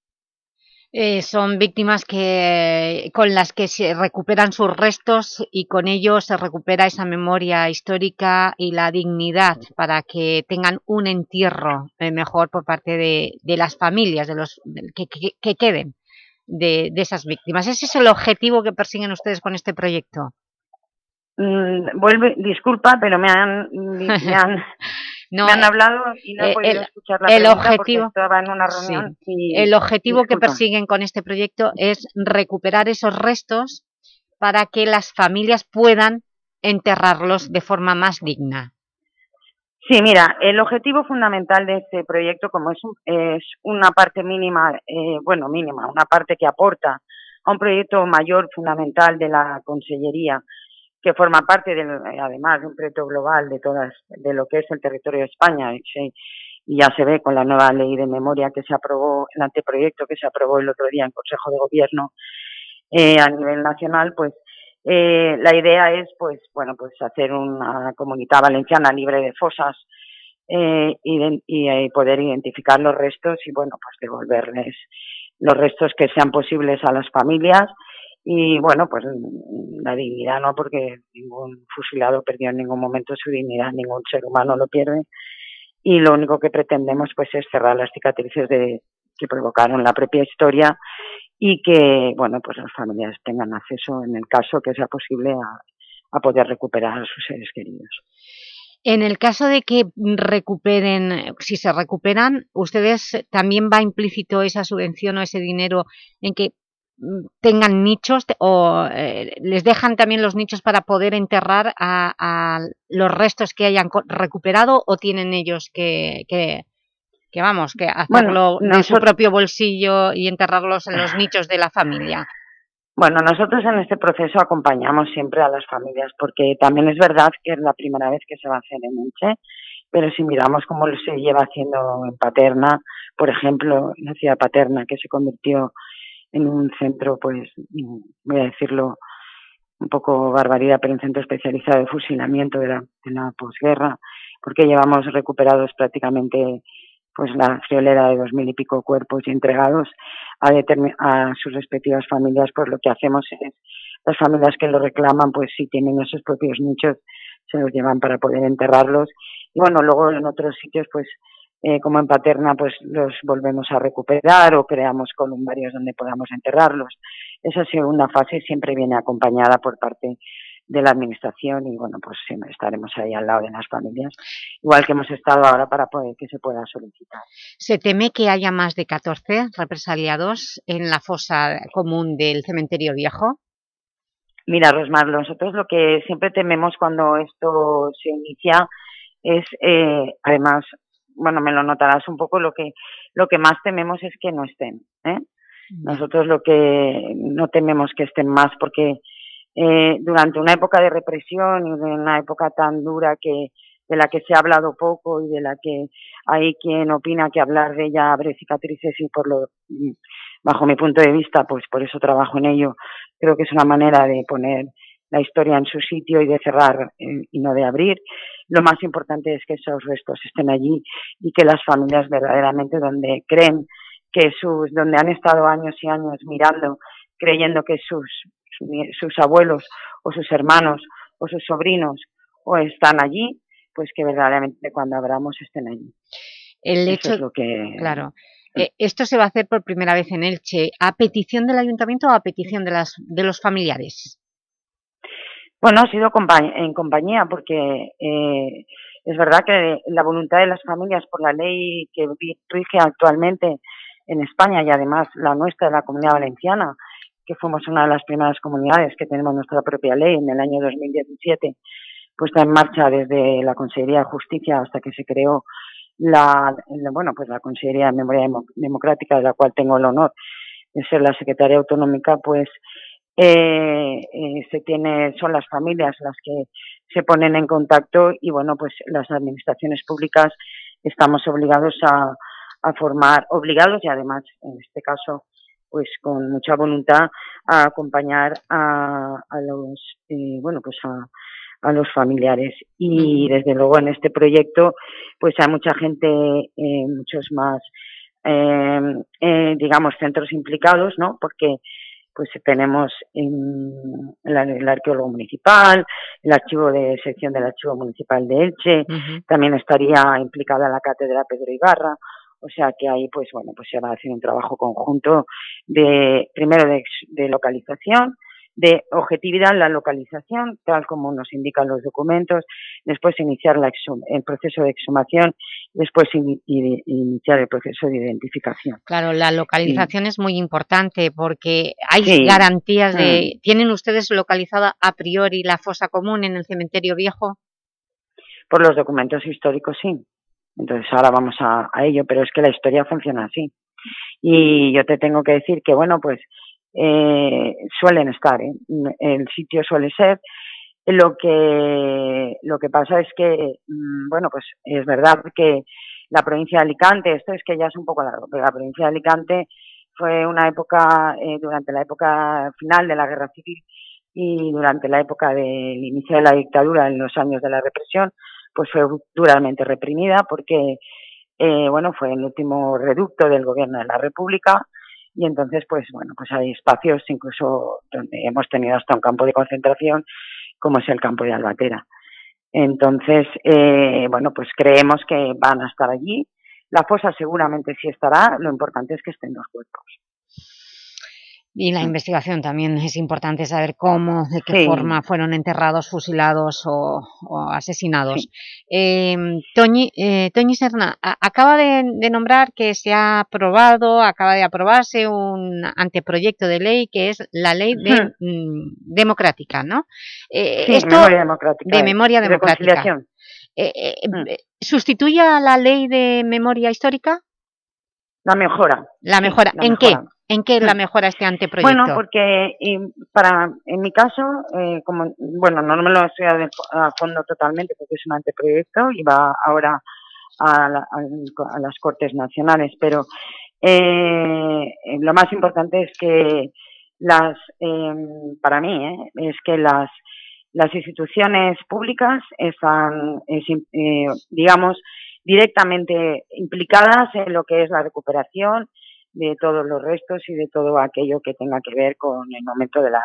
Eh, son víctimas que, con las que se recuperan sus restos y con ello se recupera esa memoria histórica y la dignidad para que tengan un entierro eh, mejor por parte de, de, las familias de los que, que, que queden de, de, esas víctimas. ¿Ese es el objetivo que persiguen ustedes con este proyecto? Mm, vuelve, disculpa, pero me han, me [LAUGHS] han No, me han hablado y no he podido el, escuchar la el objetivo, estaba en una reunión. Sí, y, el objetivo disculpa. que persiguen con este proyecto es recuperar esos restos para que las familias puedan enterrarlos de forma más digna. Sí, mira, el objetivo fundamental de este proyecto, como es, un, es una parte mínima, eh, bueno, mínima, una parte que aporta a un proyecto mayor fundamental de la Consellería, que forma parte, del, además, de un proyecto global de todas, de lo que es el territorio de España, y, ya se ve con la nueva ley de memoria que se aprobó, el anteproyecto que se aprobó el otro día en Consejo de Gobierno eh, a nivel nacional, pues eh, la idea es, pues, bueno, pues hacer una comunidad valenciana libre de fosas eh, y, eh, poder identificar los restos y, bueno, pues devolverles los restos que sean posibles a las familias. Y bueno, pues la dignidad no, porque ningún fusilado perdió en ningún momento su dignidad, ningún ser humano lo pierde. Y lo único que pretendemos pues es cerrar las cicatrices de que provocaron la propia historia y que bueno pues las familias tengan acceso en el caso que sea posible a, a poder recuperar a sus seres queridos. En el caso de que recuperen, si se recuperan, ¿ustedes también va implícito esa subvención o ese dinero en que tengan nichos o eh, les dejan también los nichos para poder enterrar a, a, los restos que hayan recuperado o tienen ellos que, que, que vamos, que hacerlo bueno, de su propio bolsillo y enterrarlos en los nichos de la familia? Bueno, nosotros en este proceso acompañamos siempre a las familias porque también es verdad que es la primera vez que se va a hacer en Elche, pero si miramos cómo se lleva haciendo en Paterna, por ejemplo, la ciudad Paterna que se convirtió en un centro, pues, voy a decirlo un poco barbaridad, pero un centro especializado de fusilamiento de la, de la posguerra, porque llevamos recuperados prácticamente pues la friolera de dos mil y pico cuerpos entregados a, a sus respectivas familias, pues lo que hacemos es, las familias que lo reclaman, pues si tienen esos propios nichos, se los llevan para poder enterrarlos. Y bueno, luego en otros sitios, pues eh, como en Paterna, pues los volvemos a recuperar o creamos columbarios donde podamos enterrarlos. Esa segunda fase siempre viene acompañada por parte de la administración y bueno, pues siempre estaremos ahí al lado de las familias, igual que hemos estado ahora para poder que se pueda solicitar. ¿Se teme que haya más de 14 represaliados en la fosa común del cementerio viejo? Mira, Rosmar, nosotros lo que siempre tememos cuando esto se inicia es, eh, además, bueno, me lo notarás un poco, lo que, lo que más tememos es que no estén. ¿eh? Nosotros lo que no tememos que estén más porque eh, durante una época de represión y de una época tan dura que de la que se ha hablado poco y de la que hay quien opina que hablar de ella abre cicatrices y por lo bajo mi punto de vista pues por eso trabajo en ello creo que es una manera de poner la historia en su sitio y de cerrar eh, y no de abrir. Lo más importante es que esos restos estén allí y que las familias verdaderamente donde creen que sus, donde han estado años y años mirando, creyendo que sus, sus abuelos o sus hermanos o sus sobrinos o están allí, pues que verdaderamente cuando abramos estén allí. El hecho, lo que... claro, eh, esto se va a hacer por primera vez en Elche, ¿a petición del Ayuntamiento o a petición de, las, de los familiares? Bueno, ha sido en compañía porque eh, es verdad que la voluntad de las familias por la ley que rige actualmente en España y además la nuestra, la Comunidad Valenciana, que fuimos una de las primeras comunidades que tenemos nuestra propia ley en el año 2017, puesta en marcha desde la Consejería de Justicia hasta que se creó la, bueno, pues la Consejería de Memoria Democrática, de la cual tengo el honor de ser la secretaria autonómica, pues eh, eh, se tiene, son las familias las que se ponen en contacto y bueno, pues las administraciones públicas estamos obligados a, a formar, obligados y además en este caso pues con mucha voluntad a acompañar a, a los, eh, bueno, pues a, a los familiares. Y desde luego en este proyecto pues hay mucha gente, eh, muchos más, eh, eh, digamos, centros implicados, ¿no? Porque pues tenemos el, el, arqueólogo municipal, el archivo de sección del archivo municipal de Elche, también estaría implicada la cátedra Pedro Ibarra, o sea que ahí pues bueno pues se va a hacer un trabajo conjunto de primero de, de localización de objetividad en la localización, tal como nos indican los documentos, después iniciar la el proceso de exhumación, después iniciar el proceso de identificación. Claro, la localización es muy importante porque hay garantías de... Mm. ¿Tienen ustedes localizada a priori la fosa común en el cementerio viejo? Por los documentos históricos, sí. Entonces ahora vamos a ello, pero es que la historia funciona así. Y yo te tengo que decir que, bueno, pues eh, suelen estar, ¿eh? el sitio suele ser. Lo que, lo que pasa es que, mm, bueno, pues es verdad que la provincia de Alicante, esto es que ya es un poco largo, pero la provincia de Alicante fue una época, eh, durante la época final de la guerra civil y durante la época del inicio de la dictadura, en los años de la represión, pues fue duramente reprimida porque, eh, bueno, fue el último reducto del gobierno de la República y entonces pues bueno pues hay espacios incluso donde hemos tenido hasta un campo de concentración como es el campo de Albatera. Entonces eh, bueno pues creemos que van a estar allí. La fosa seguramente sí estará lo importante es que estén los cuerpos y la investigación también es importante saber cómo, de qué forma fueron enterrados, fusilados o, asesinados. Eh, Toñi, eh, Toñi Serna, acaba de, nombrar que se ha aprobado, acaba de aprobarse un anteproyecto de ley que es la ley de, mm, democrática, ¿no? Eh, esto, memoria democrática. De memoria democrática. Eh, eh, mm. ¿Sustituye a la ley de memoria histórica? La mejora. La mejora. ¿En qué? ¿En qué la mejora este anteproyecto? Bueno, porque para en mi caso, eh, como bueno, no me lo estoy a, fondo totalmente porque es un anteproyecto y va ahora a, las Cortes Nacionales, pero eh, lo más importante es que las, em, para mí, eh, es que las las instituciones públicas están, digamos, directamente implicadas en lo que es la recuperación de todos los restos y de todo aquello que tenga que ver con el momento de la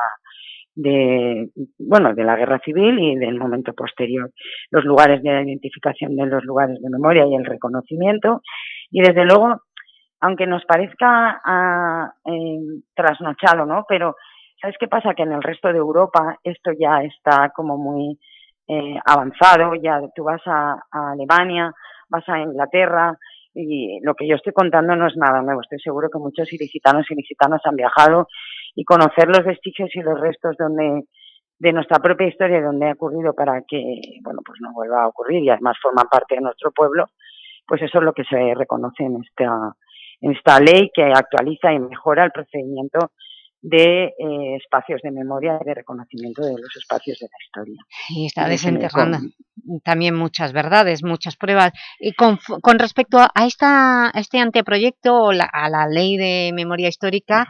de bueno de la guerra civil y del momento posterior. Los lugares de identificación de los lugares de memoria y el reconocimiento. Y desde luego aunque nos parezca ah, trasnochado no pero sabes qué pasa que en el resto de Europa esto ya está como muy eh, avanzado. Ya tú vas a Alemania vas a Inglaterra y lo que yo estoy contando no es nada nuevo. Estoy seguro que muchos ilicitanos y ilicitanas han viajado y conocer los vestigios y los restos donde de nuestra propia historia donde ha ocurrido para que bueno pues no vuelva a ocurrir y además forman parte de nuestro pueblo pues eso es lo que se reconoce en esta en esta ley que actualiza y mejora el procedimiento de eh, espacios de memoria y de reconocimiento de los espacios de la historia. Y está desenterrando también muchas verdades, muchas pruebas. Y con, con respecto a, esta, este anteproyecto, a la ley de memoria histórica,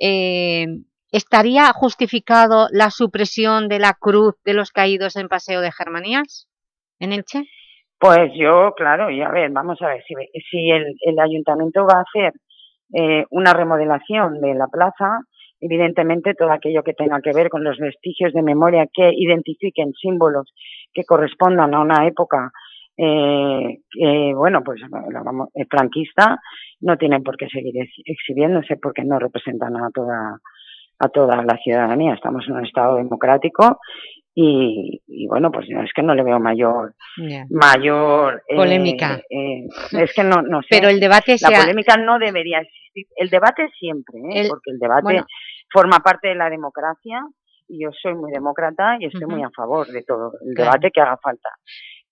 eh, ¿estaría justificado la supresión de la cruz de los caídos en Paseo de Germanías? en Elche? Pues yo, claro, y a ver, vamos a ver, si, si el, el ayuntamiento va a hacer eh, una remodelación de la plaza, evidentemente todo aquello que tenga que ver con los vestigios de memoria que identifiquen símbolos que correspondan a una época eh, que, bueno, pues vamos, eh, franquista, no tienen por qué seguir exhibiéndose porque no representan a toda a toda la ciudadanía. Estamos en un Estado democrático y, y bueno, pues es que no le veo mayor mayor eh, polémica. Eh, es que no, no sé. Pero el debate La polémica no debería existir. El debate siempre, ¿eh? porque el debate forma parte de la democracia y yo soy muy demócrata y estoy muy a favor de todo el debate que haga falta.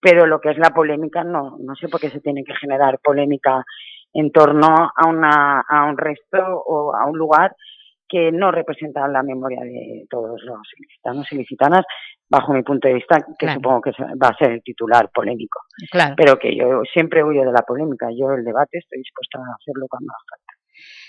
Pero lo que es la polémica, no, no sé por qué se tiene que generar polémica en torno a, una, a un resto o a un lugar que no representa la memoria de todos los ilicitanos y ilicitanas, bajo mi punto de vista, que supongo que va a ser el titular polémico. Claro. Pero que yo siempre huyo de la polémica, yo el debate estoy dispuesta a hacerlo cuando haga falta.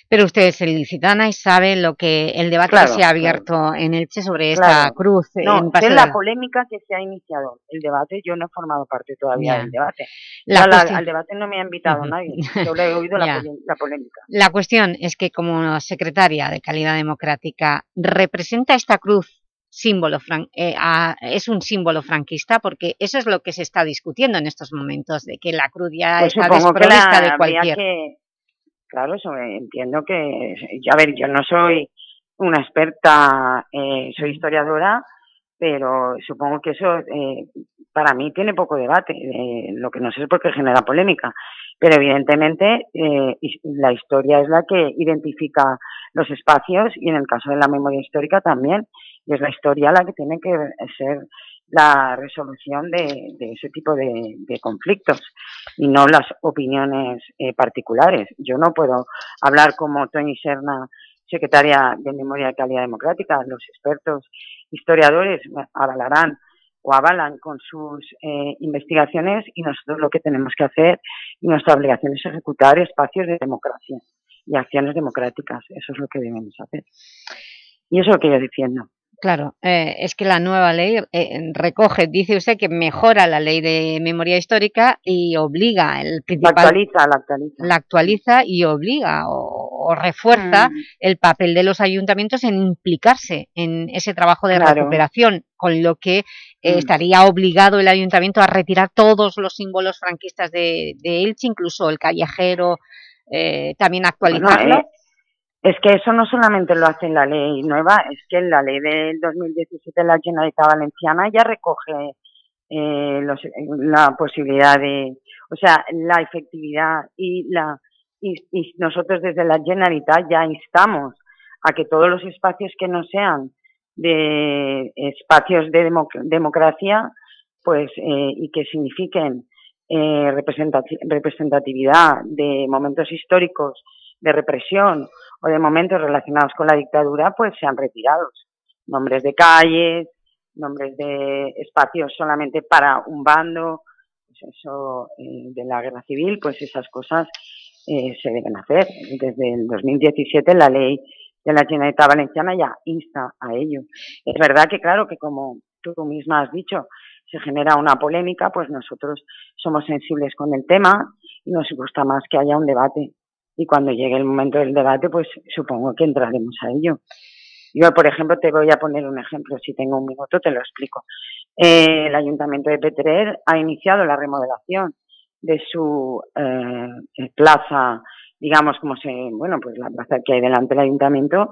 Pero usted es ilicitana y sabe lo que el debate que se ha abierto en Elche sobre esta cruz. No, en es la polémica que se ha iniciado. El debate, yo no he formado parte todavía Ya. del debate. La la- cuestión- al debate no me ha invitado nadie, [LAUGHS] solo he oído la, pole- la polémica. La cuestión es que como secretaria de Calidad Democrática, ¿representa esta cruz símbolo fran- eh, a- es un símbolo franquista? Porque eso es lo que se está discutiendo en estos momentos, de que la cruz ya Pues está desprovista de cualquier... que... Claro, eso, eh, entiendo que... A ver, yo no soy una experta, eh, soy historiadora, pero supongo que eso eh, para mí tiene poco debate. eh, lo que no sé es por qué genera polémica. Pero evidentemente eh, la historia es la que identifica los espacios y en el caso de la memoria histórica también. Y es la historia la que tiene que ser la resolución de, de ese tipo de, de conflictos y no las opiniones eh, particulares. Yo no puedo hablar como Tony Serna, secretaria de Memoria y Calidad Democrática. Los expertos historiadores avalarán o avalan con sus eh, investigaciones y nosotros lo que tenemos que hacer y nuestra obligación es ejecutar espacios de democracia y acciones democráticas. Eso es lo que debemos hacer. Y eso es lo que yo defiendo. Claro, eh, es que la nueva ley eh, recoge, dice usted que mejora la ley de memoria histórica y obliga el La principal... actualiza, la actualiza. la actualiza y obliga o, o refuerza Mm. el papel de los ayuntamientos en implicarse en ese trabajo de Claro. recuperación, con lo que eh, Mm. estaría obligado el ayuntamiento a retirar todos los símbolos franquistas de, de Elche, incluso el callejero, eh, también actualizarlo. Es que eso no solamente lo hace la ley nueva, es que la ley del 2017 de la Generalitat Valenciana ya recoge eh, los- la posibilidad de, o sea, la efectividad y la y, nosotros desde la Generalitat ya instamos a que todos los espacios que no sean de espacios de democ- democracia, pues eh, y que signifiquen eh, representati- representatividad de momentos históricos de represión o de momentos relacionados con la dictadura, pues sean retirados. Nombres de calles, nombres de espacios solamente para un bando, pues eso eh, de la guerra civil, pues esas cosas eh, se deben hacer. Desde el 2017 la ley de la Generalitat Valenciana ya insta a ello. Es verdad que, claro, que como tú misma has dicho, se genera una polémica, pues nosotros somos sensibles con el tema y nos gusta más que haya un debate. Y cuando llegue el momento del debate, pues supongo que entraremos a ello. Yo, por ejemplo, te voy a poner un ejemplo, si tengo un minuto te lo explico. Eh, el Ayuntamiento de Petrer ha iniciado la remodelación de su eh, plaza, digamos, como se, bueno, pues la plaza que hay delante del Ayuntamiento,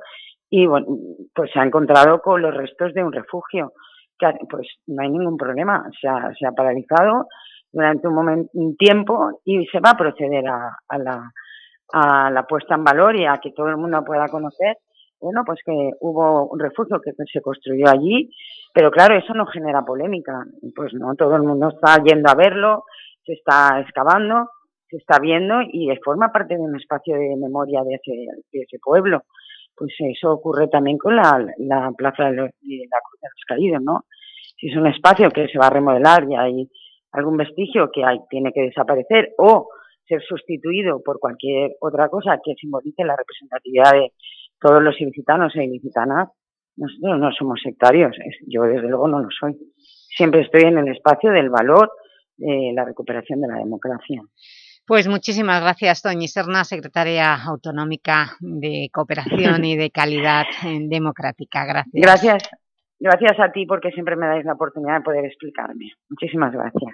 y bueno, pues se ha encontrado con los restos de un refugio, que pues no hay ningún problema, se ha, se ha paralizado durante un, momento, un tiempo y se va a proceder a, a la, a la puesta en valor y a que todo el mundo pueda conocer, bueno, pues que hubo un refugio que se construyó allí, pero claro, eso no genera polémica, pues no, todo el mundo está yendo a verlo, se está excavando, se está viendo y forma parte de un espacio de memoria de ese, de ese pueblo. Pues eso ocurre también con la, la Plaza de, los- la Cruz de los Caídos, ¿no? Si es un espacio que se va a remodelar y hay algún vestigio que hay, tiene que desaparecer o ser sustituido por cualquier otra cosa que simbolice la representatividad de todos los ilicitanos e ilicitanas, nosotros no somos sectarios, yo desde luego no lo soy. Siempre estoy en el espacio del valor de la recuperación de la democracia. Pues muchísimas gracias, Toñi Serna, secretaria autonómica de Cooperación y de Calidad [LAUGHS] Democrática. Gracias. Gracias, gracias a ti porque siempre me dais la oportunidad de poder explicarme. Muchísimas gracias.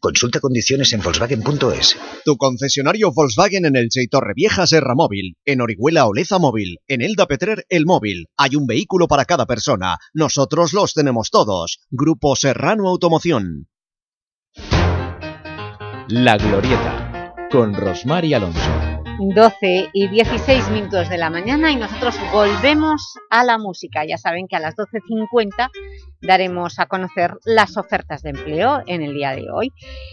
Consulta condiciones en Volkswagen.es. Tu concesionario Volkswagen en el Torre Vieja Serra Móvil, en Orihuela Oleza Móvil, en Elda Petrer El Móvil. Hay un vehículo para cada persona. Nosotros los tenemos todos. Grupo Serrano Automoción. La Glorieta, con Rosmar y Alonso. 12 y 16 minutos de la mañana y nosotros volvemos a la música. Ya saben que a las 12.50 daremos a conocer las ofertas de empleo en el día de hoy.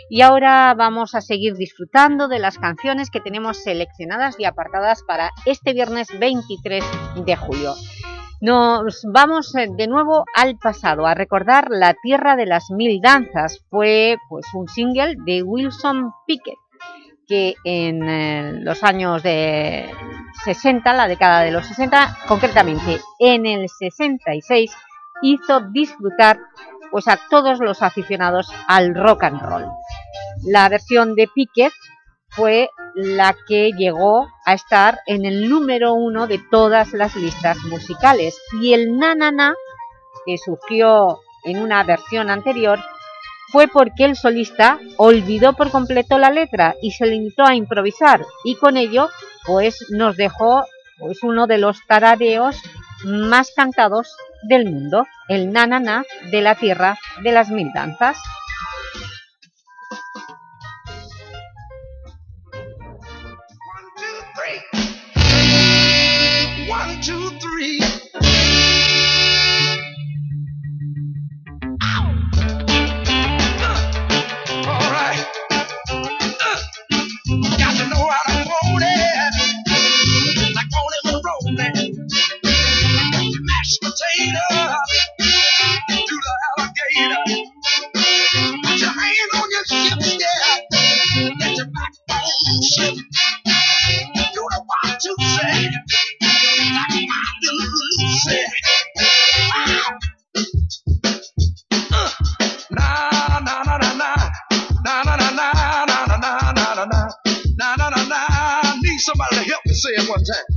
Y ahora vamos a seguir disfrutando de las canciones que tenemos seleccionadas y apartadas para este viernes 23 de julio. Nos vamos eh, de nuevo al pasado, a recordar La Tierra de las Mil Danzas. Fue pues, un single de Wilson Pickett que en eh, los años de 60, la década de los 60, concretamente en el 66, hizo disfrutar pues, a todos los aficionados al rock and roll. La versión de Piquet fue la que llegó a estar en el número uno de todas las listas musicales y el Na Na Na, que surgió en una versión anterior, fue porque el solista olvidó por completo la letra y se limitó a improvisar y con ello pues nos dejó pues, uno de los tarareos más cantados del mundo, el na de la tierra de las mil danzas. potato, to the alligator. Put your hand on your hips, yeah. Let your backbone shift. Do the one, two, three. Like my little Lucy. Uh, na, na, na, na, na. Na, na, na, na, na, na, na. Need somebody to help me say it one time.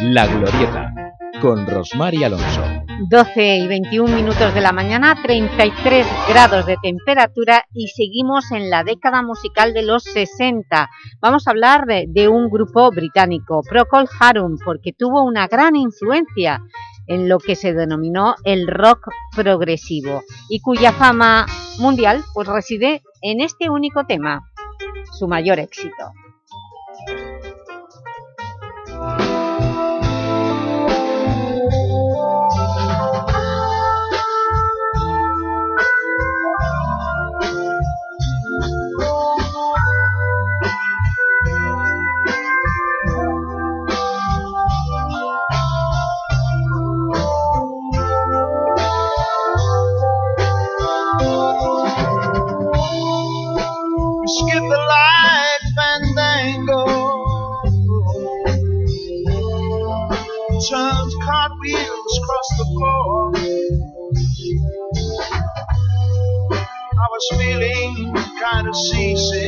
La Glorieta, con Rosmar y Alonso. 12 y 21 minutos de la mañana, 33 grados de temperatura y seguimos en la década musical de los 60. Vamos a hablar de, de un grupo británico, Procol Harum, porque tuvo una gran influencia en lo que se denominó el rock progresivo y cuya fama mundial pues, reside en este único tema, su mayor éxito. Was feeling kind of seasick.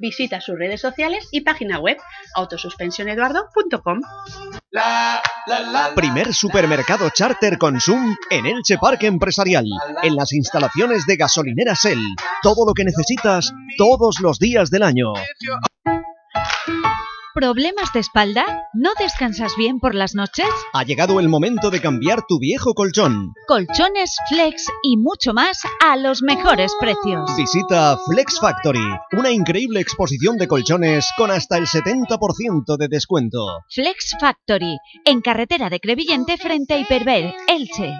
Visita sus redes sociales y página web autosuspensioneduardo.com. Primer supermercado charter Consum en Elche Parque Empresarial, en las instalaciones de gasolinera Shell. Todo lo que necesitas todos los días del año. ¿Problemas de espalda? ¿No descansas bien por las noches? Ha llegado el momento de cambiar tu viejo colchón. Colchones, flex y mucho más a los mejores precios. Visita Flex Factory, una increíble exposición de colchones con hasta el 70% de descuento. Flex Factory, en carretera de Crevillente frente a Hiperver, Elche.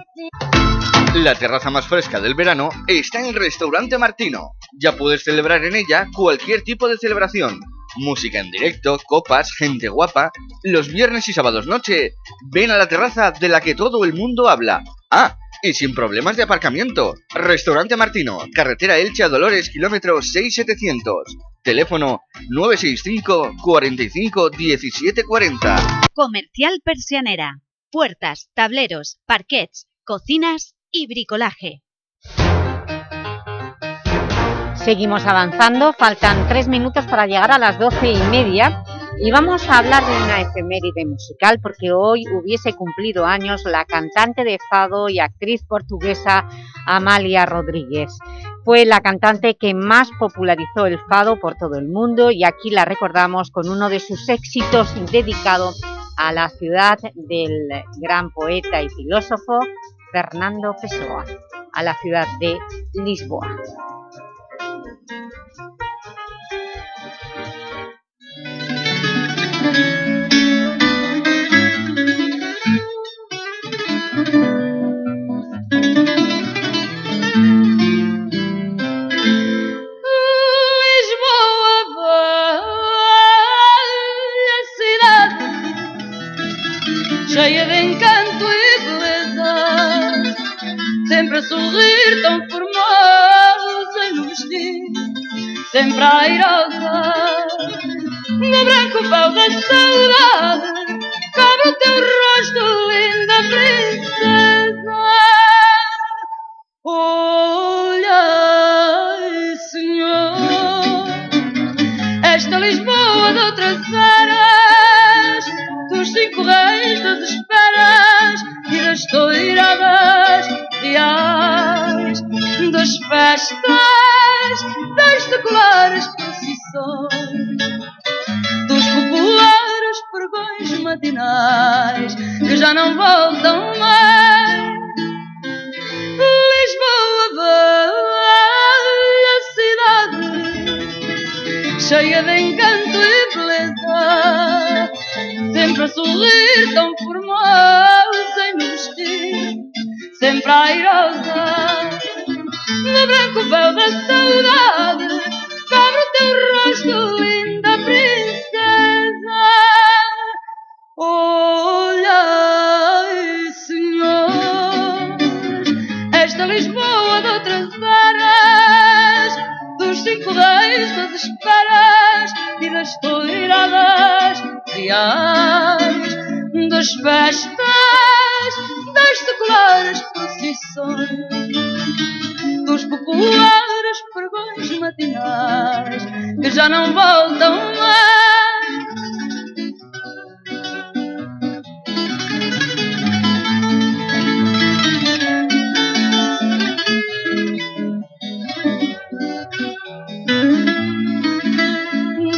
La terraza más fresca del verano está en el restaurante Martino. Ya puedes celebrar en ella cualquier tipo de celebración. Música en directo, copas, gente guapa. Los viernes y sábados noche, ven a la terraza de la que todo el mundo habla. Ah, y sin problemas de aparcamiento. Restaurante Martino, carretera Elche a Dolores, kilómetro 6700. Teléfono 965 45 17 40. Comercial Persianera. Puertas, tableros, parquets, cocinas y bricolaje. Seguimos avanzando, faltan tres minutos para llegar a las doce y media y vamos a hablar de una efeméride musical porque hoy hubiese cumplido años la cantante de fado y actriz portuguesa Amalia Rodríguez. Fue la cantante que más popularizó el fado por todo el mundo y aquí la recordamos con uno de sus éxitos dedicado a la ciudad del gran poeta y filósofo Fernando Pessoa, a la ciudad de Lisboa. Cheia de encanto e beleza, sempre a sorrir tão formosa sempre airosa, no branco véu da saudade, cobre o teu rosto, linda princesa. Olha, Senhor, esta Lisboa de outras eras, dos cinco reis das esperas e das toiradas reais, das festas, das decolares procissões, dos populares pregões matinais que já não voltam mais. Lisboa, velha cidade, cheia de encanto e beleza, sempre a sorrir tão formosa e no vestido, sempre airosa, no branco véu da saudade, cobre o teu rosto, linda princesa. Olha, Senhor, esta Lisboa de outras eras, dos cinco reis das esperas e das toiradas reais, das festas, das seculares procissões, dos populares pregões matinais que já não voltam mais.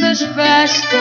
das festas,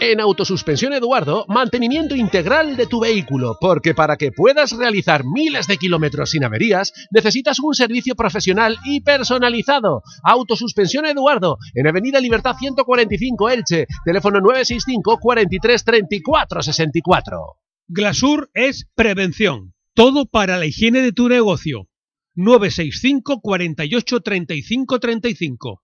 En Autosuspensión Eduardo, mantenimiento integral de tu vehículo, porque para que puedas realizar miles de kilómetros sin averías, necesitas un servicio profesional y personalizado. Autosuspensión Eduardo, en Avenida Libertad 145 Elche, teléfono 965 43 34 64. Glasur es prevención. Todo para la higiene de tu negocio. 965 48 35 35.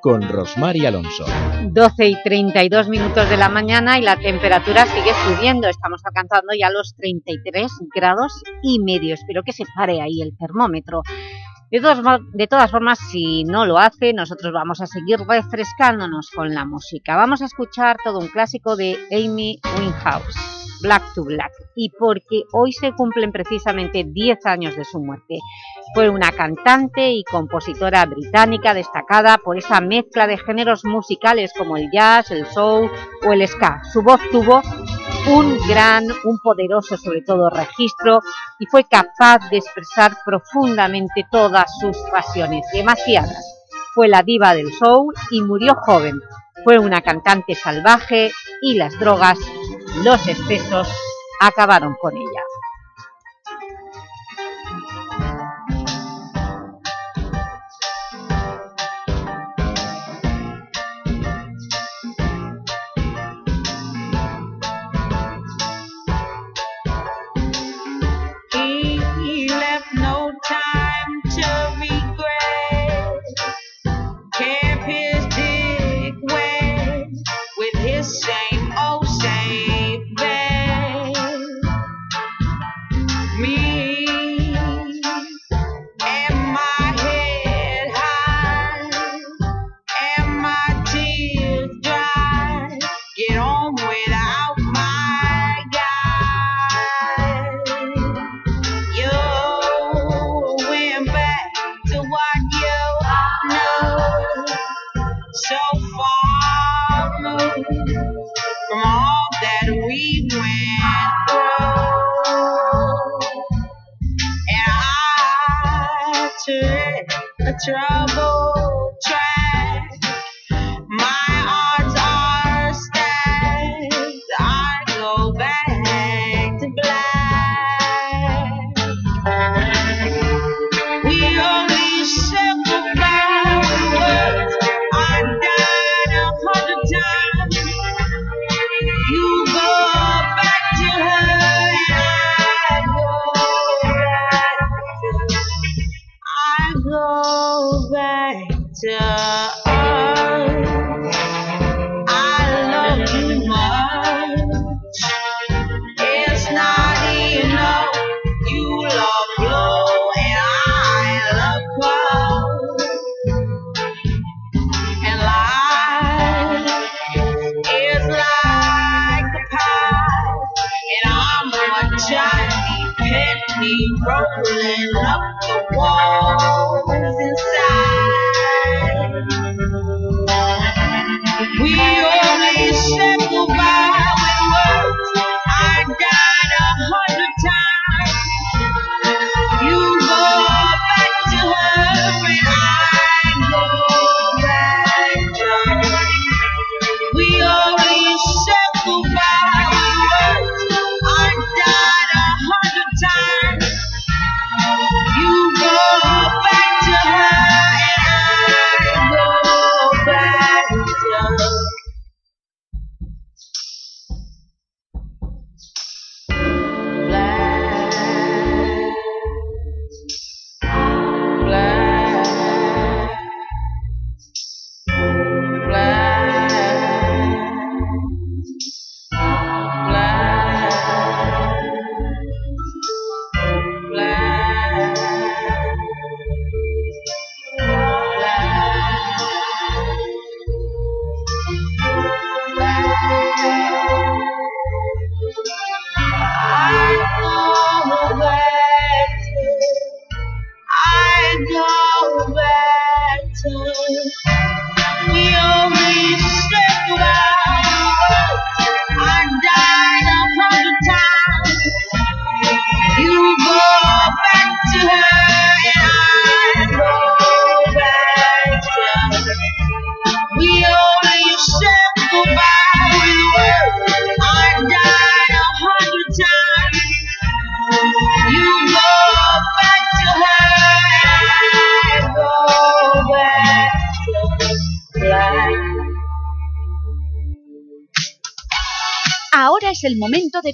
con Rosmar y Alonso. 12 y 32 minutos de la mañana y la temperatura sigue subiendo. Estamos alcanzando ya los 33 grados y medio. Espero que se pare ahí el termómetro. De de todas formas, si no lo hace, nosotros vamos a seguir refrescándonos con la música. Vamos a escuchar todo un clásico de Amy Winehouse, Black to Black. Y porque hoy se cumplen precisamente 10 años de su muerte. Fue una cantante y compositora británica destacada por esa mezcla de géneros musicales como el jazz, el soul o el ska. Su voz tuvo un gran, un poderoso sobre todo registro y fue capaz de expresar profundamente todas sus pasiones, demasiadas. Fue la diva del soul y murió joven. Fue una cantante salvaje y las drogas, los excesos, acabaron con ella.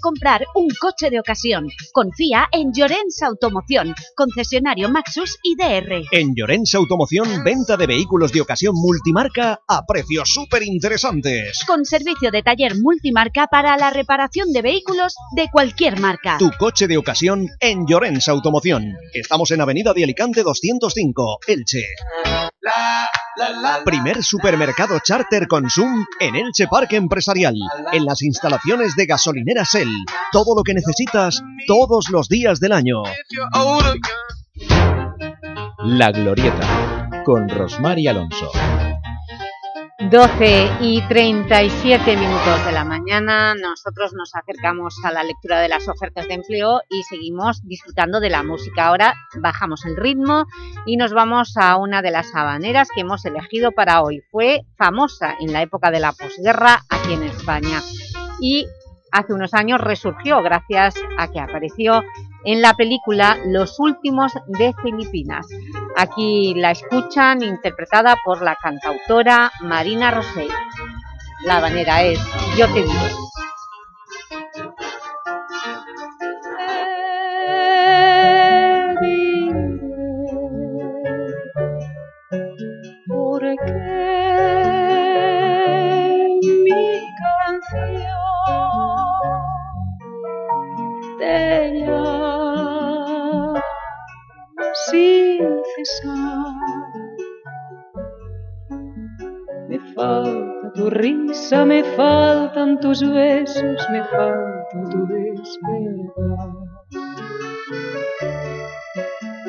Comprar un coche de ocasión. Confía en Llorens Automoción, concesionario Maxus y DR. En Llorens Automoción, venta de vehículos de ocasión multimarca a precios súper interesantes. Con servicio de taller multimarca para la reparación de vehículos de cualquier marca. Tu coche de ocasión en Llorens Automoción. Estamos en Avenida de Alicante 205, Elche. Primer supermercado charter Consum en Elche Parque Empresarial, en las instalaciones de gasolinera Shell. Todo lo que necesitas todos los días del año. La Glorieta, con Rosmar y Alonso. 12 y 37 minutos de la mañana, nosotros nos acercamos a la lectura de las ofertas de empleo y seguimos disfrutando de la música. Ahora bajamos el ritmo y nos vamos a una de las habaneras que hemos elegido para hoy. Fue famosa en la época de la posguerra aquí en España y hace unos años resurgió gracias a que apareció en la película Los últimos de Filipinas. Aquí la escuchan interpretada por la cantautora Marina Rosell. La manera es Yo te digo. Me falta tu risa, me faltan tus besos, me falta tu despertar.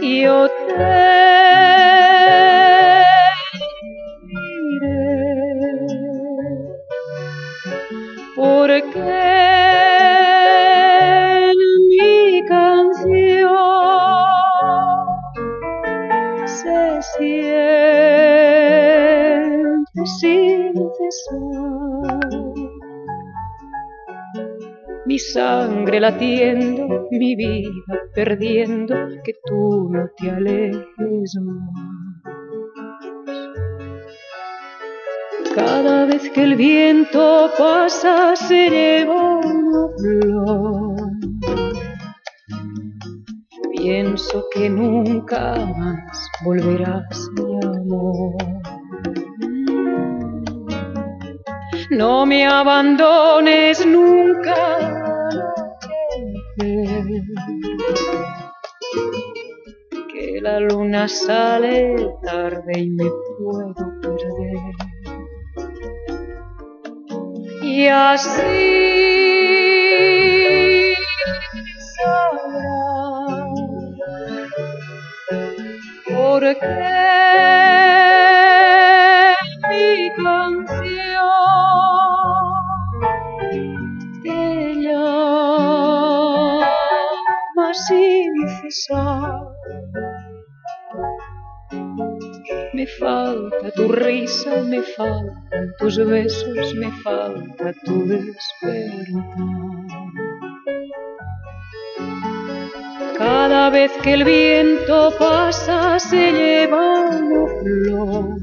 Yo te diré porque sangre latiendo, mi vida perdiendo, que tú no te alejes más. Cada vez que el viento pasa se lleva una flor. Pienso que nunca más volverás, mi amor. No me abandones nunca. La luna sale tarde y me puedo perder. Y así sabrás por qué mi canción te llama sin cesar. Me falta tu risa, me faltan tus besos, me falta tu despertar. Cada vez que el viento pasa se lleva una flor.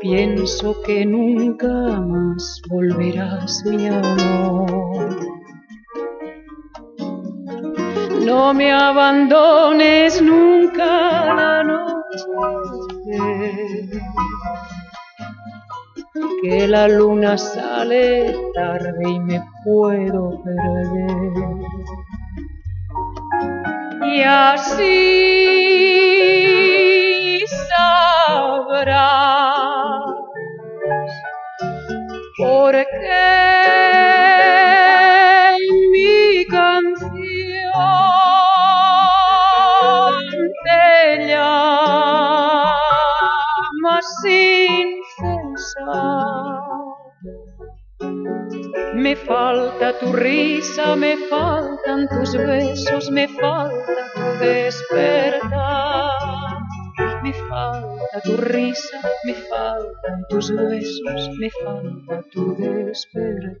Pienso que nunca más volverás, mi amor. No me abandones nunca la noche, que la luna sale tarde y me puedo perder. Y así sabrás por qué Me falta tu risa, me faltan tus besos, me falta tu despertar. Me falta tu risa, me faltan tus besos, me falta tu despertar.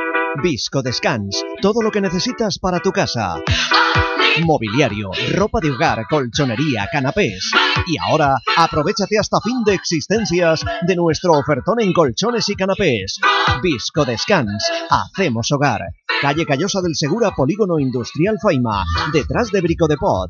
Visco Descans, todo lo que necesitas para tu casa. Mobiliario, ropa de hogar, colchonería, canapés. Y ahora, aprovechate hasta fin de existencias de nuestro ofertón en colchones y canapés. Visco Descans, hacemos hogar. Calle Callosa del Segura, Polígono Industrial Faima, detrás de Brico de Pot.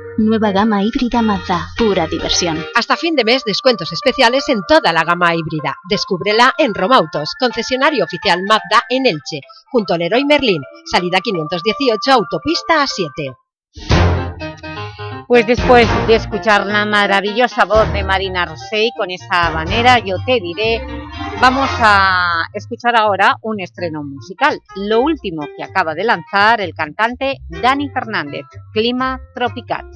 Nueva gama híbrida Mazda, pura diversión. Hasta fin de mes, descuentos especiales en toda la gama híbrida. Descúbrela en Romautos, concesionario oficial Mazda en Elche, junto al Leroy Merlin, salida 518, autopista A7. Pues después de escuchar la maravillosa voz de Marina Rosey con esa habanera, yo te diré, vamos a escuchar ahora un estreno musical, lo último que acaba de lanzar el cantante Dani Fernández, Clima Tropical.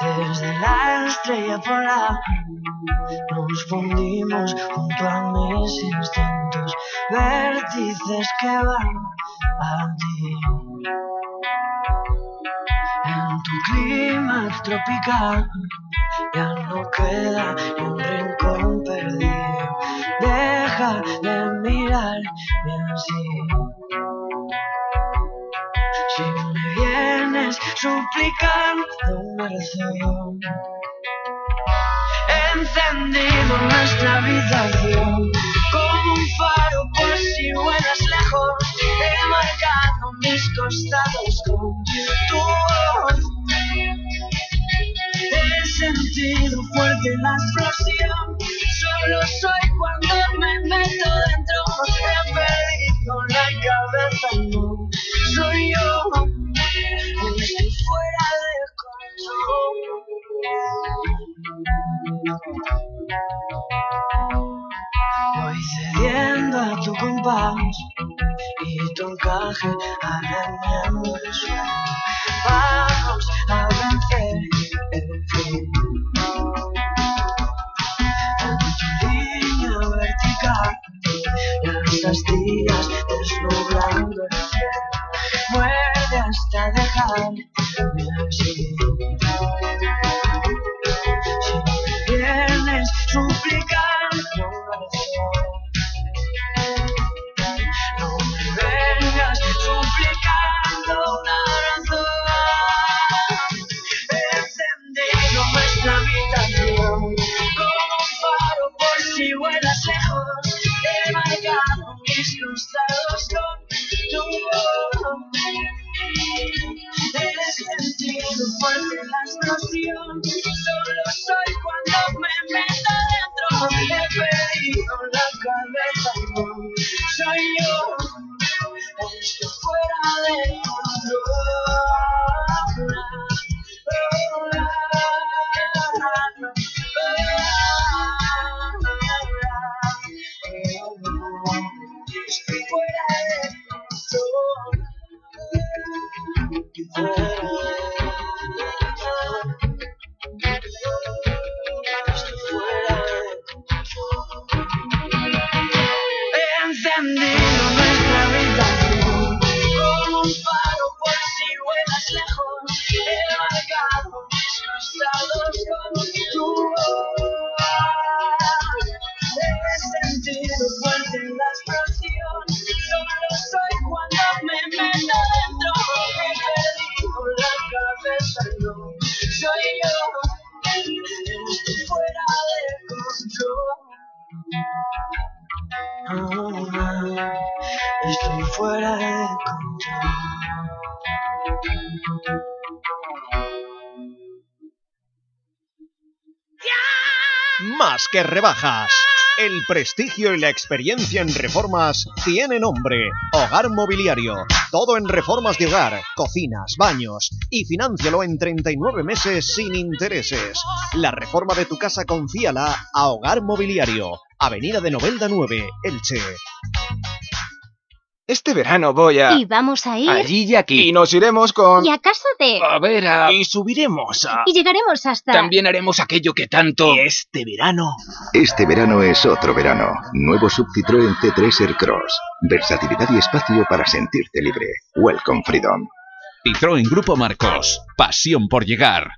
Desde la estrella polar nos fundimos junto a mis instintos, vértices que van a ti. En tu clima tropical ya no queda ni un rincón perdido. Deja de mirarme así. Si me vienes suplicando una razón, encendido nuestra habitación como un faro por si vuelas lejos, he marcado mis costados con tu voz. He sentido fuerte la explosión, solo soy cuando me meto dentro, fuera de control. Voy cediendo a tu compás y tu encaje arañando el suelo. Vamos a vencer el fin. En tu vertical, las astillas que rebajas. El prestigio y la experiencia en reformas tiene nombre. Hogar Mobiliario. Todo en reformas de hogar, cocinas, baños. Y financialo en 39 meses sin intereses. La reforma de tu casa confíala a Hogar Mobiliario. Avenida de Novelda 9, Elche. Este verano voy a... Y vamos a ir... Allí y aquí. Y nos iremos con... ¿Y a casa de...? A ver, a... Y subiremos a... Y llegaremos hasta... También haremos aquello que tanto... Este verano... Este verano es otro verano. Nuevo sub Citroën C3 Aircross. Versatilidad y espacio para sentirte libre. Welcome Freedom. Citroën Grupo Marcos. Pasión por llegar.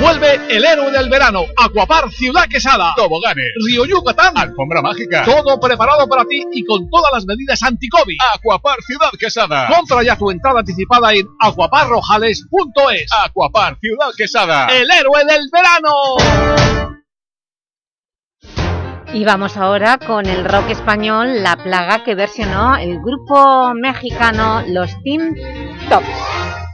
Vuelve el héroe del verano, Aquapar Ciudad Quesada, Toboganes, Río Yucatán, Alfombra Mágica, todo preparado para ti y con todas las medidas anti-COVID. Aquapar Ciudad Quesada. Compra ya tu entrada anticipada en aquaparrojales.es. Aquapar Ciudad Quesada, el héroe del verano. Y vamos ahora con el rock español La Plaga que versionó el grupo mexicano Los Team Tops.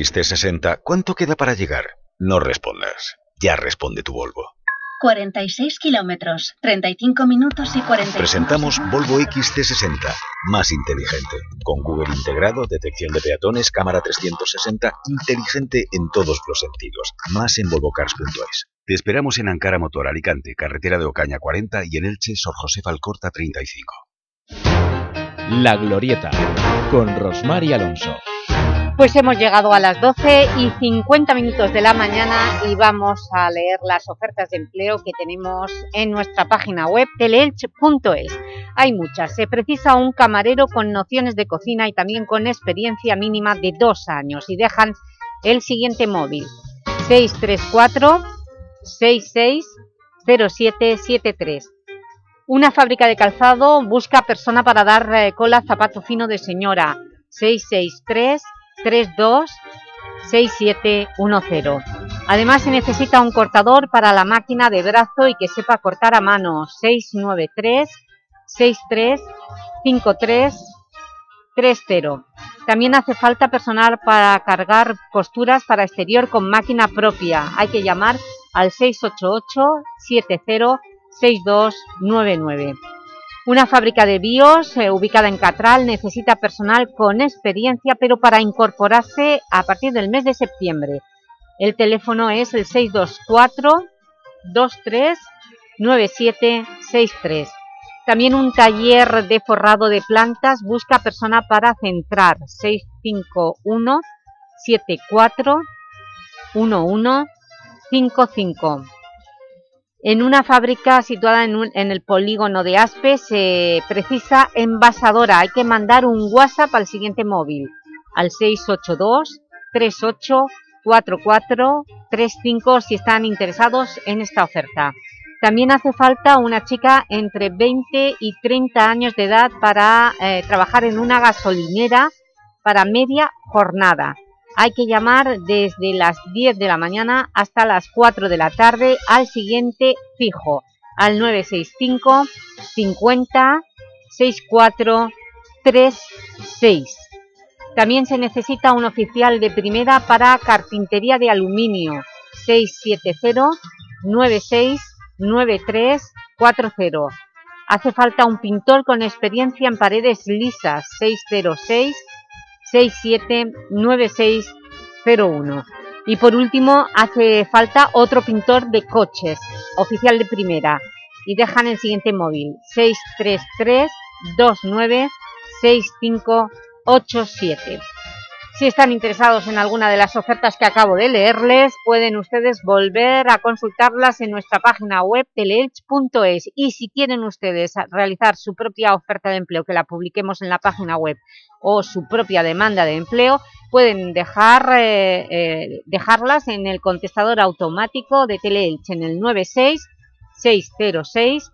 XT60 cuánto queda para llegar, no respondas. Ya responde tu Volvo. 46 kilómetros, 35 minutos y 40. Presentamos Volvo XT60, más inteligente. Con Google integrado, detección de peatones, cámara 360, inteligente en todos los sentidos. Más en volvocars.es. Te esperamos en Ankara Motor Alicante, carretera de Ocaña 40 y en Elche, Sor José Alcorta 35. La Glorieta, con Rosmar y Alonso. Pues hemos llegado a las 12 y 50 minutos de la mañana y vamos a leer las ofertas de empleo que tenemos en nuestra página web teleelch.es. Hay muchas. Se precisa un camarero con nociones de cocina y también con experiencia mínima de dos años y dejan el siguiente móvil 634 660773. Una fábrica de calzado busca persona para dar eh, cola zapato fino de señora 663 32 6710. Además se necesita un cortador para la máquina de brazo y que sepa cortar a mano 693 63 53 30. También hace falta personal para cargar costuras para exterior con máquina propia. Hay que llamar al 688 70 6299. Una fábrica de BIOS eh, ubicada en Catral necesita personal con experiencia, pero para incorporarse a partir del mes de septiembre. El teléfono es el 624 23 9763. También un taller de forrado de plantas busca persona para centrar 651 74 1155. En una fábrica situada en, en, el polígono de Aspe se precisa envasadora. Hay que mandar un WhatsApp al siguiente móvil, al 682 38 4435 si están interesados en esta oferta. También hace falta una chica entre 20 y 30 años de edad para eh, trabajar en una gasolinera para media jornada. Hay que llamar desde las 10 de la mañana hasta las 4 de la tarde al siguiente fijo, al 965 50 64 36. También se necesita un oficial de primera para carpintería de aluminio, 670 96 9340. Hace falta un pintor con experiencia en paredes lisas, 606 679601. Y por último, hace falta otro pintor de coches, oficial de primera. Y dejan el siguiente móvil, 633 29 6587. Si están interesados en alguna de las ofertas que acabo de leerles, pueden ustedes volver a consultarlas en nuestra página web teleelch.es y si quieren ustedes realizar su propia oferta de empleo, que la publiquemos en la página web, o su propia demanda de empleo, pueden dejar, eh, eh, dejarlas en el contestador automático de Teleelch en el 96 606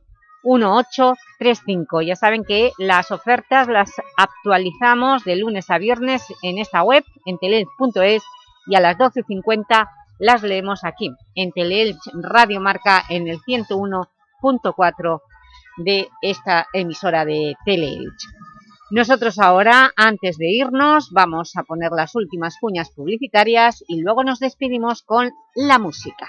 1835. Ya saben que las ofertas las actualizamos de lunes a viernes en esta web, en teleelch.es, y a las 12.50 las leemos aquí, en Teleelch Radio Marca, en el 101.4 de esta emisora de Teleelch. Nosotros ahora, antes de irnos, vamos a poner las últimas cuñas publicitarias y luego nos despedimos con la música.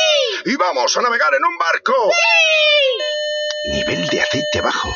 ¡Y vamos a navegar en un barco! ¡Sí! Nivel de aceite bajo.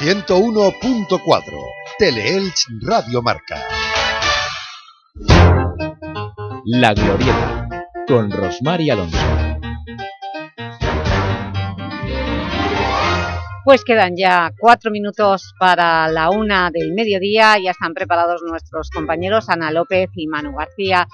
101.4 Teleelch Radio Marca. La Glorieta, con Rosmar y Alonso. Pues quedan ya cuatro minutos para la una del mediodía. Ya están preparados nuestros compañeros Ana López y Manu García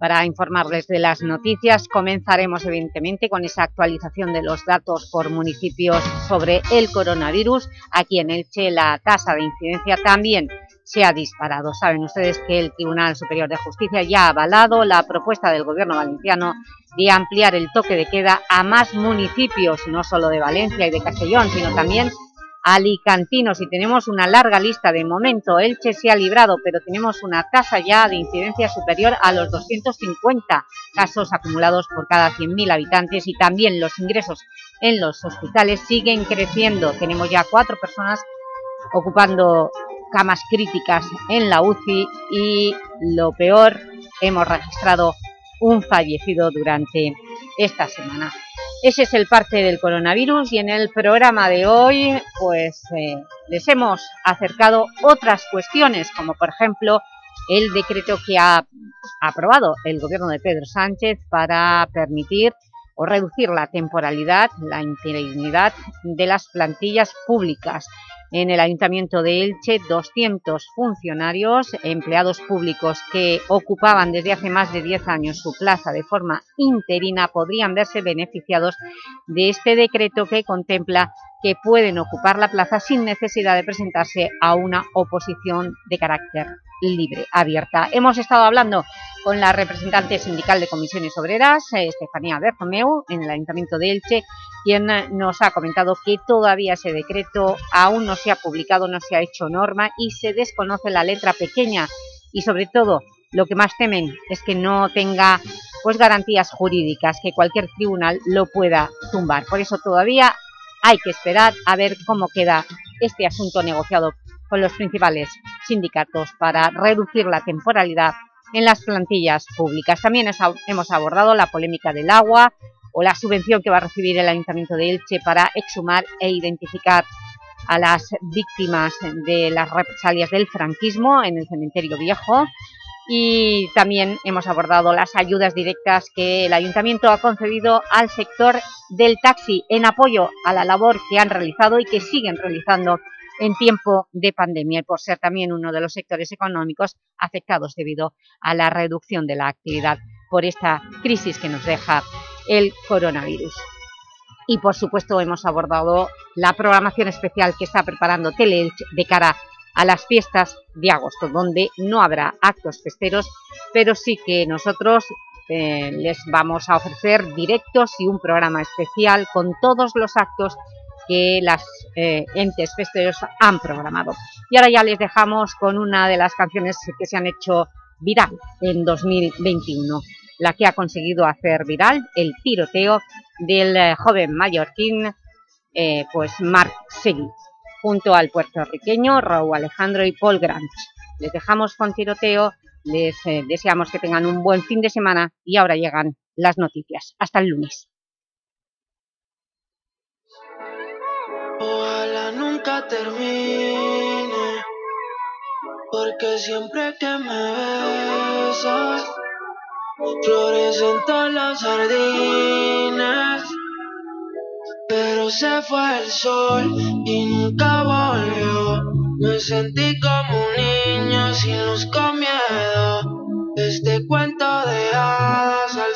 para informarles de las noticias. Comenzaremos evidentemente con esa actualización de los datos por municipios sobre el coronavirus. Aquí en Elche la tasa de incidencia también se ha disparado. Saben ustedes que el Tribunal Superior de Justicia ya ha avalado la propuesta del Gobierno valenciano de ampliar el toque de queda a más municipios, no solo de Valencia y de Castellón, sino también alicantinos y tenemos una larga lista de momento. Elche se ha librado, pero tenemos una tasa ya de incidencia superior a los 250 casos acumulados por cada 100.000 habitantes y también los ingresos en los hospitales siguen creciendo. Tenemos ya cuatro personas ocupando camas críticas en la UCI y lo peor, hemos registrado un fallecido durante esta semana. Ese es el parte del coronavirus y en el programa de hoy pues eh, les hemos acercado otras cuestiones como por ejemplo el decreto que ha aprobado el gobierno de Pedro Sánchez para permitir o reducir la temporalidad, la interinidad de las plantillas públicas. En el Ayuntamiento de Elche, 200 funcionarios, empleados públicos que ocupaban desde hace más de 10 años su plaza de forma interina podrían verse beneficiados de este decreto que contempla que pueden ocupar la plaza sin necesidad de presentarse a una oposición de carácter libre, abierta. Hemos estado hablando con la representante sindical de comisiones obreras, eh, Estefanía Bertomeu, en el Ayuntamiento de Elche, quien eh, nos ha comentado que todavía ese decreto aún no se ha publicado, no se ha hecho norma y se desconoce la letra pequeña y sobre todo lo que más temen es que no tenga pues garantías jurídicas, que cualquier tribunal lo pueda tumbar. Por eso todavía hay que esperar a ver cómo queda este asunto negociado con los principales sindicatos para reducir la temporalidad en las plantillas públicas. También hemos abordado la polémica del agua o la subvención que va a recibir el Ayuntamiento de Elche para exhumar e identificar a las víctimas de las represalias del franquismo en el cementerio viejo y también hemos abordado las ayudas directas que el Ayuntamiento ha concedido al sector del taxi en apoyo a la labor que han realizado y que siguen realizando en tiempo de pandemia y por ser también uno de los sectores económicos afectados debido a la reducción de la actividad por esta crisis que nos deja el coronavirus. Y por supuesto hemos abordado la programación especial que está preparando Teleelch de cara a las fiestas de agosto, donde no habrá actos festeros, pero sí que nosotros eh, les vamos a ofrecer directos y un programa especial con todos los actos que las eh, entes festeros han programado. Y ahora ya les dejamos con una de las canciones que se han hecho viral en 2021, la que ha conseguido hacer viral el tiroteo del eh, joven mallorquín pues Marc Seguí, junto al puertorriqueño Raúl Alejandro y Paul Grant. Les dejamos con tiroteo, les deseamos que tengan un buen fin de semana y ahora llegan las noticias. Hasta el lunes. Ojalá nunca termine, porque siempre que me besas, florecen todas las sardinas se fue el sol y nunca volvió. Me sentí como un niño sin luz con miedo. Este cuento de hadas al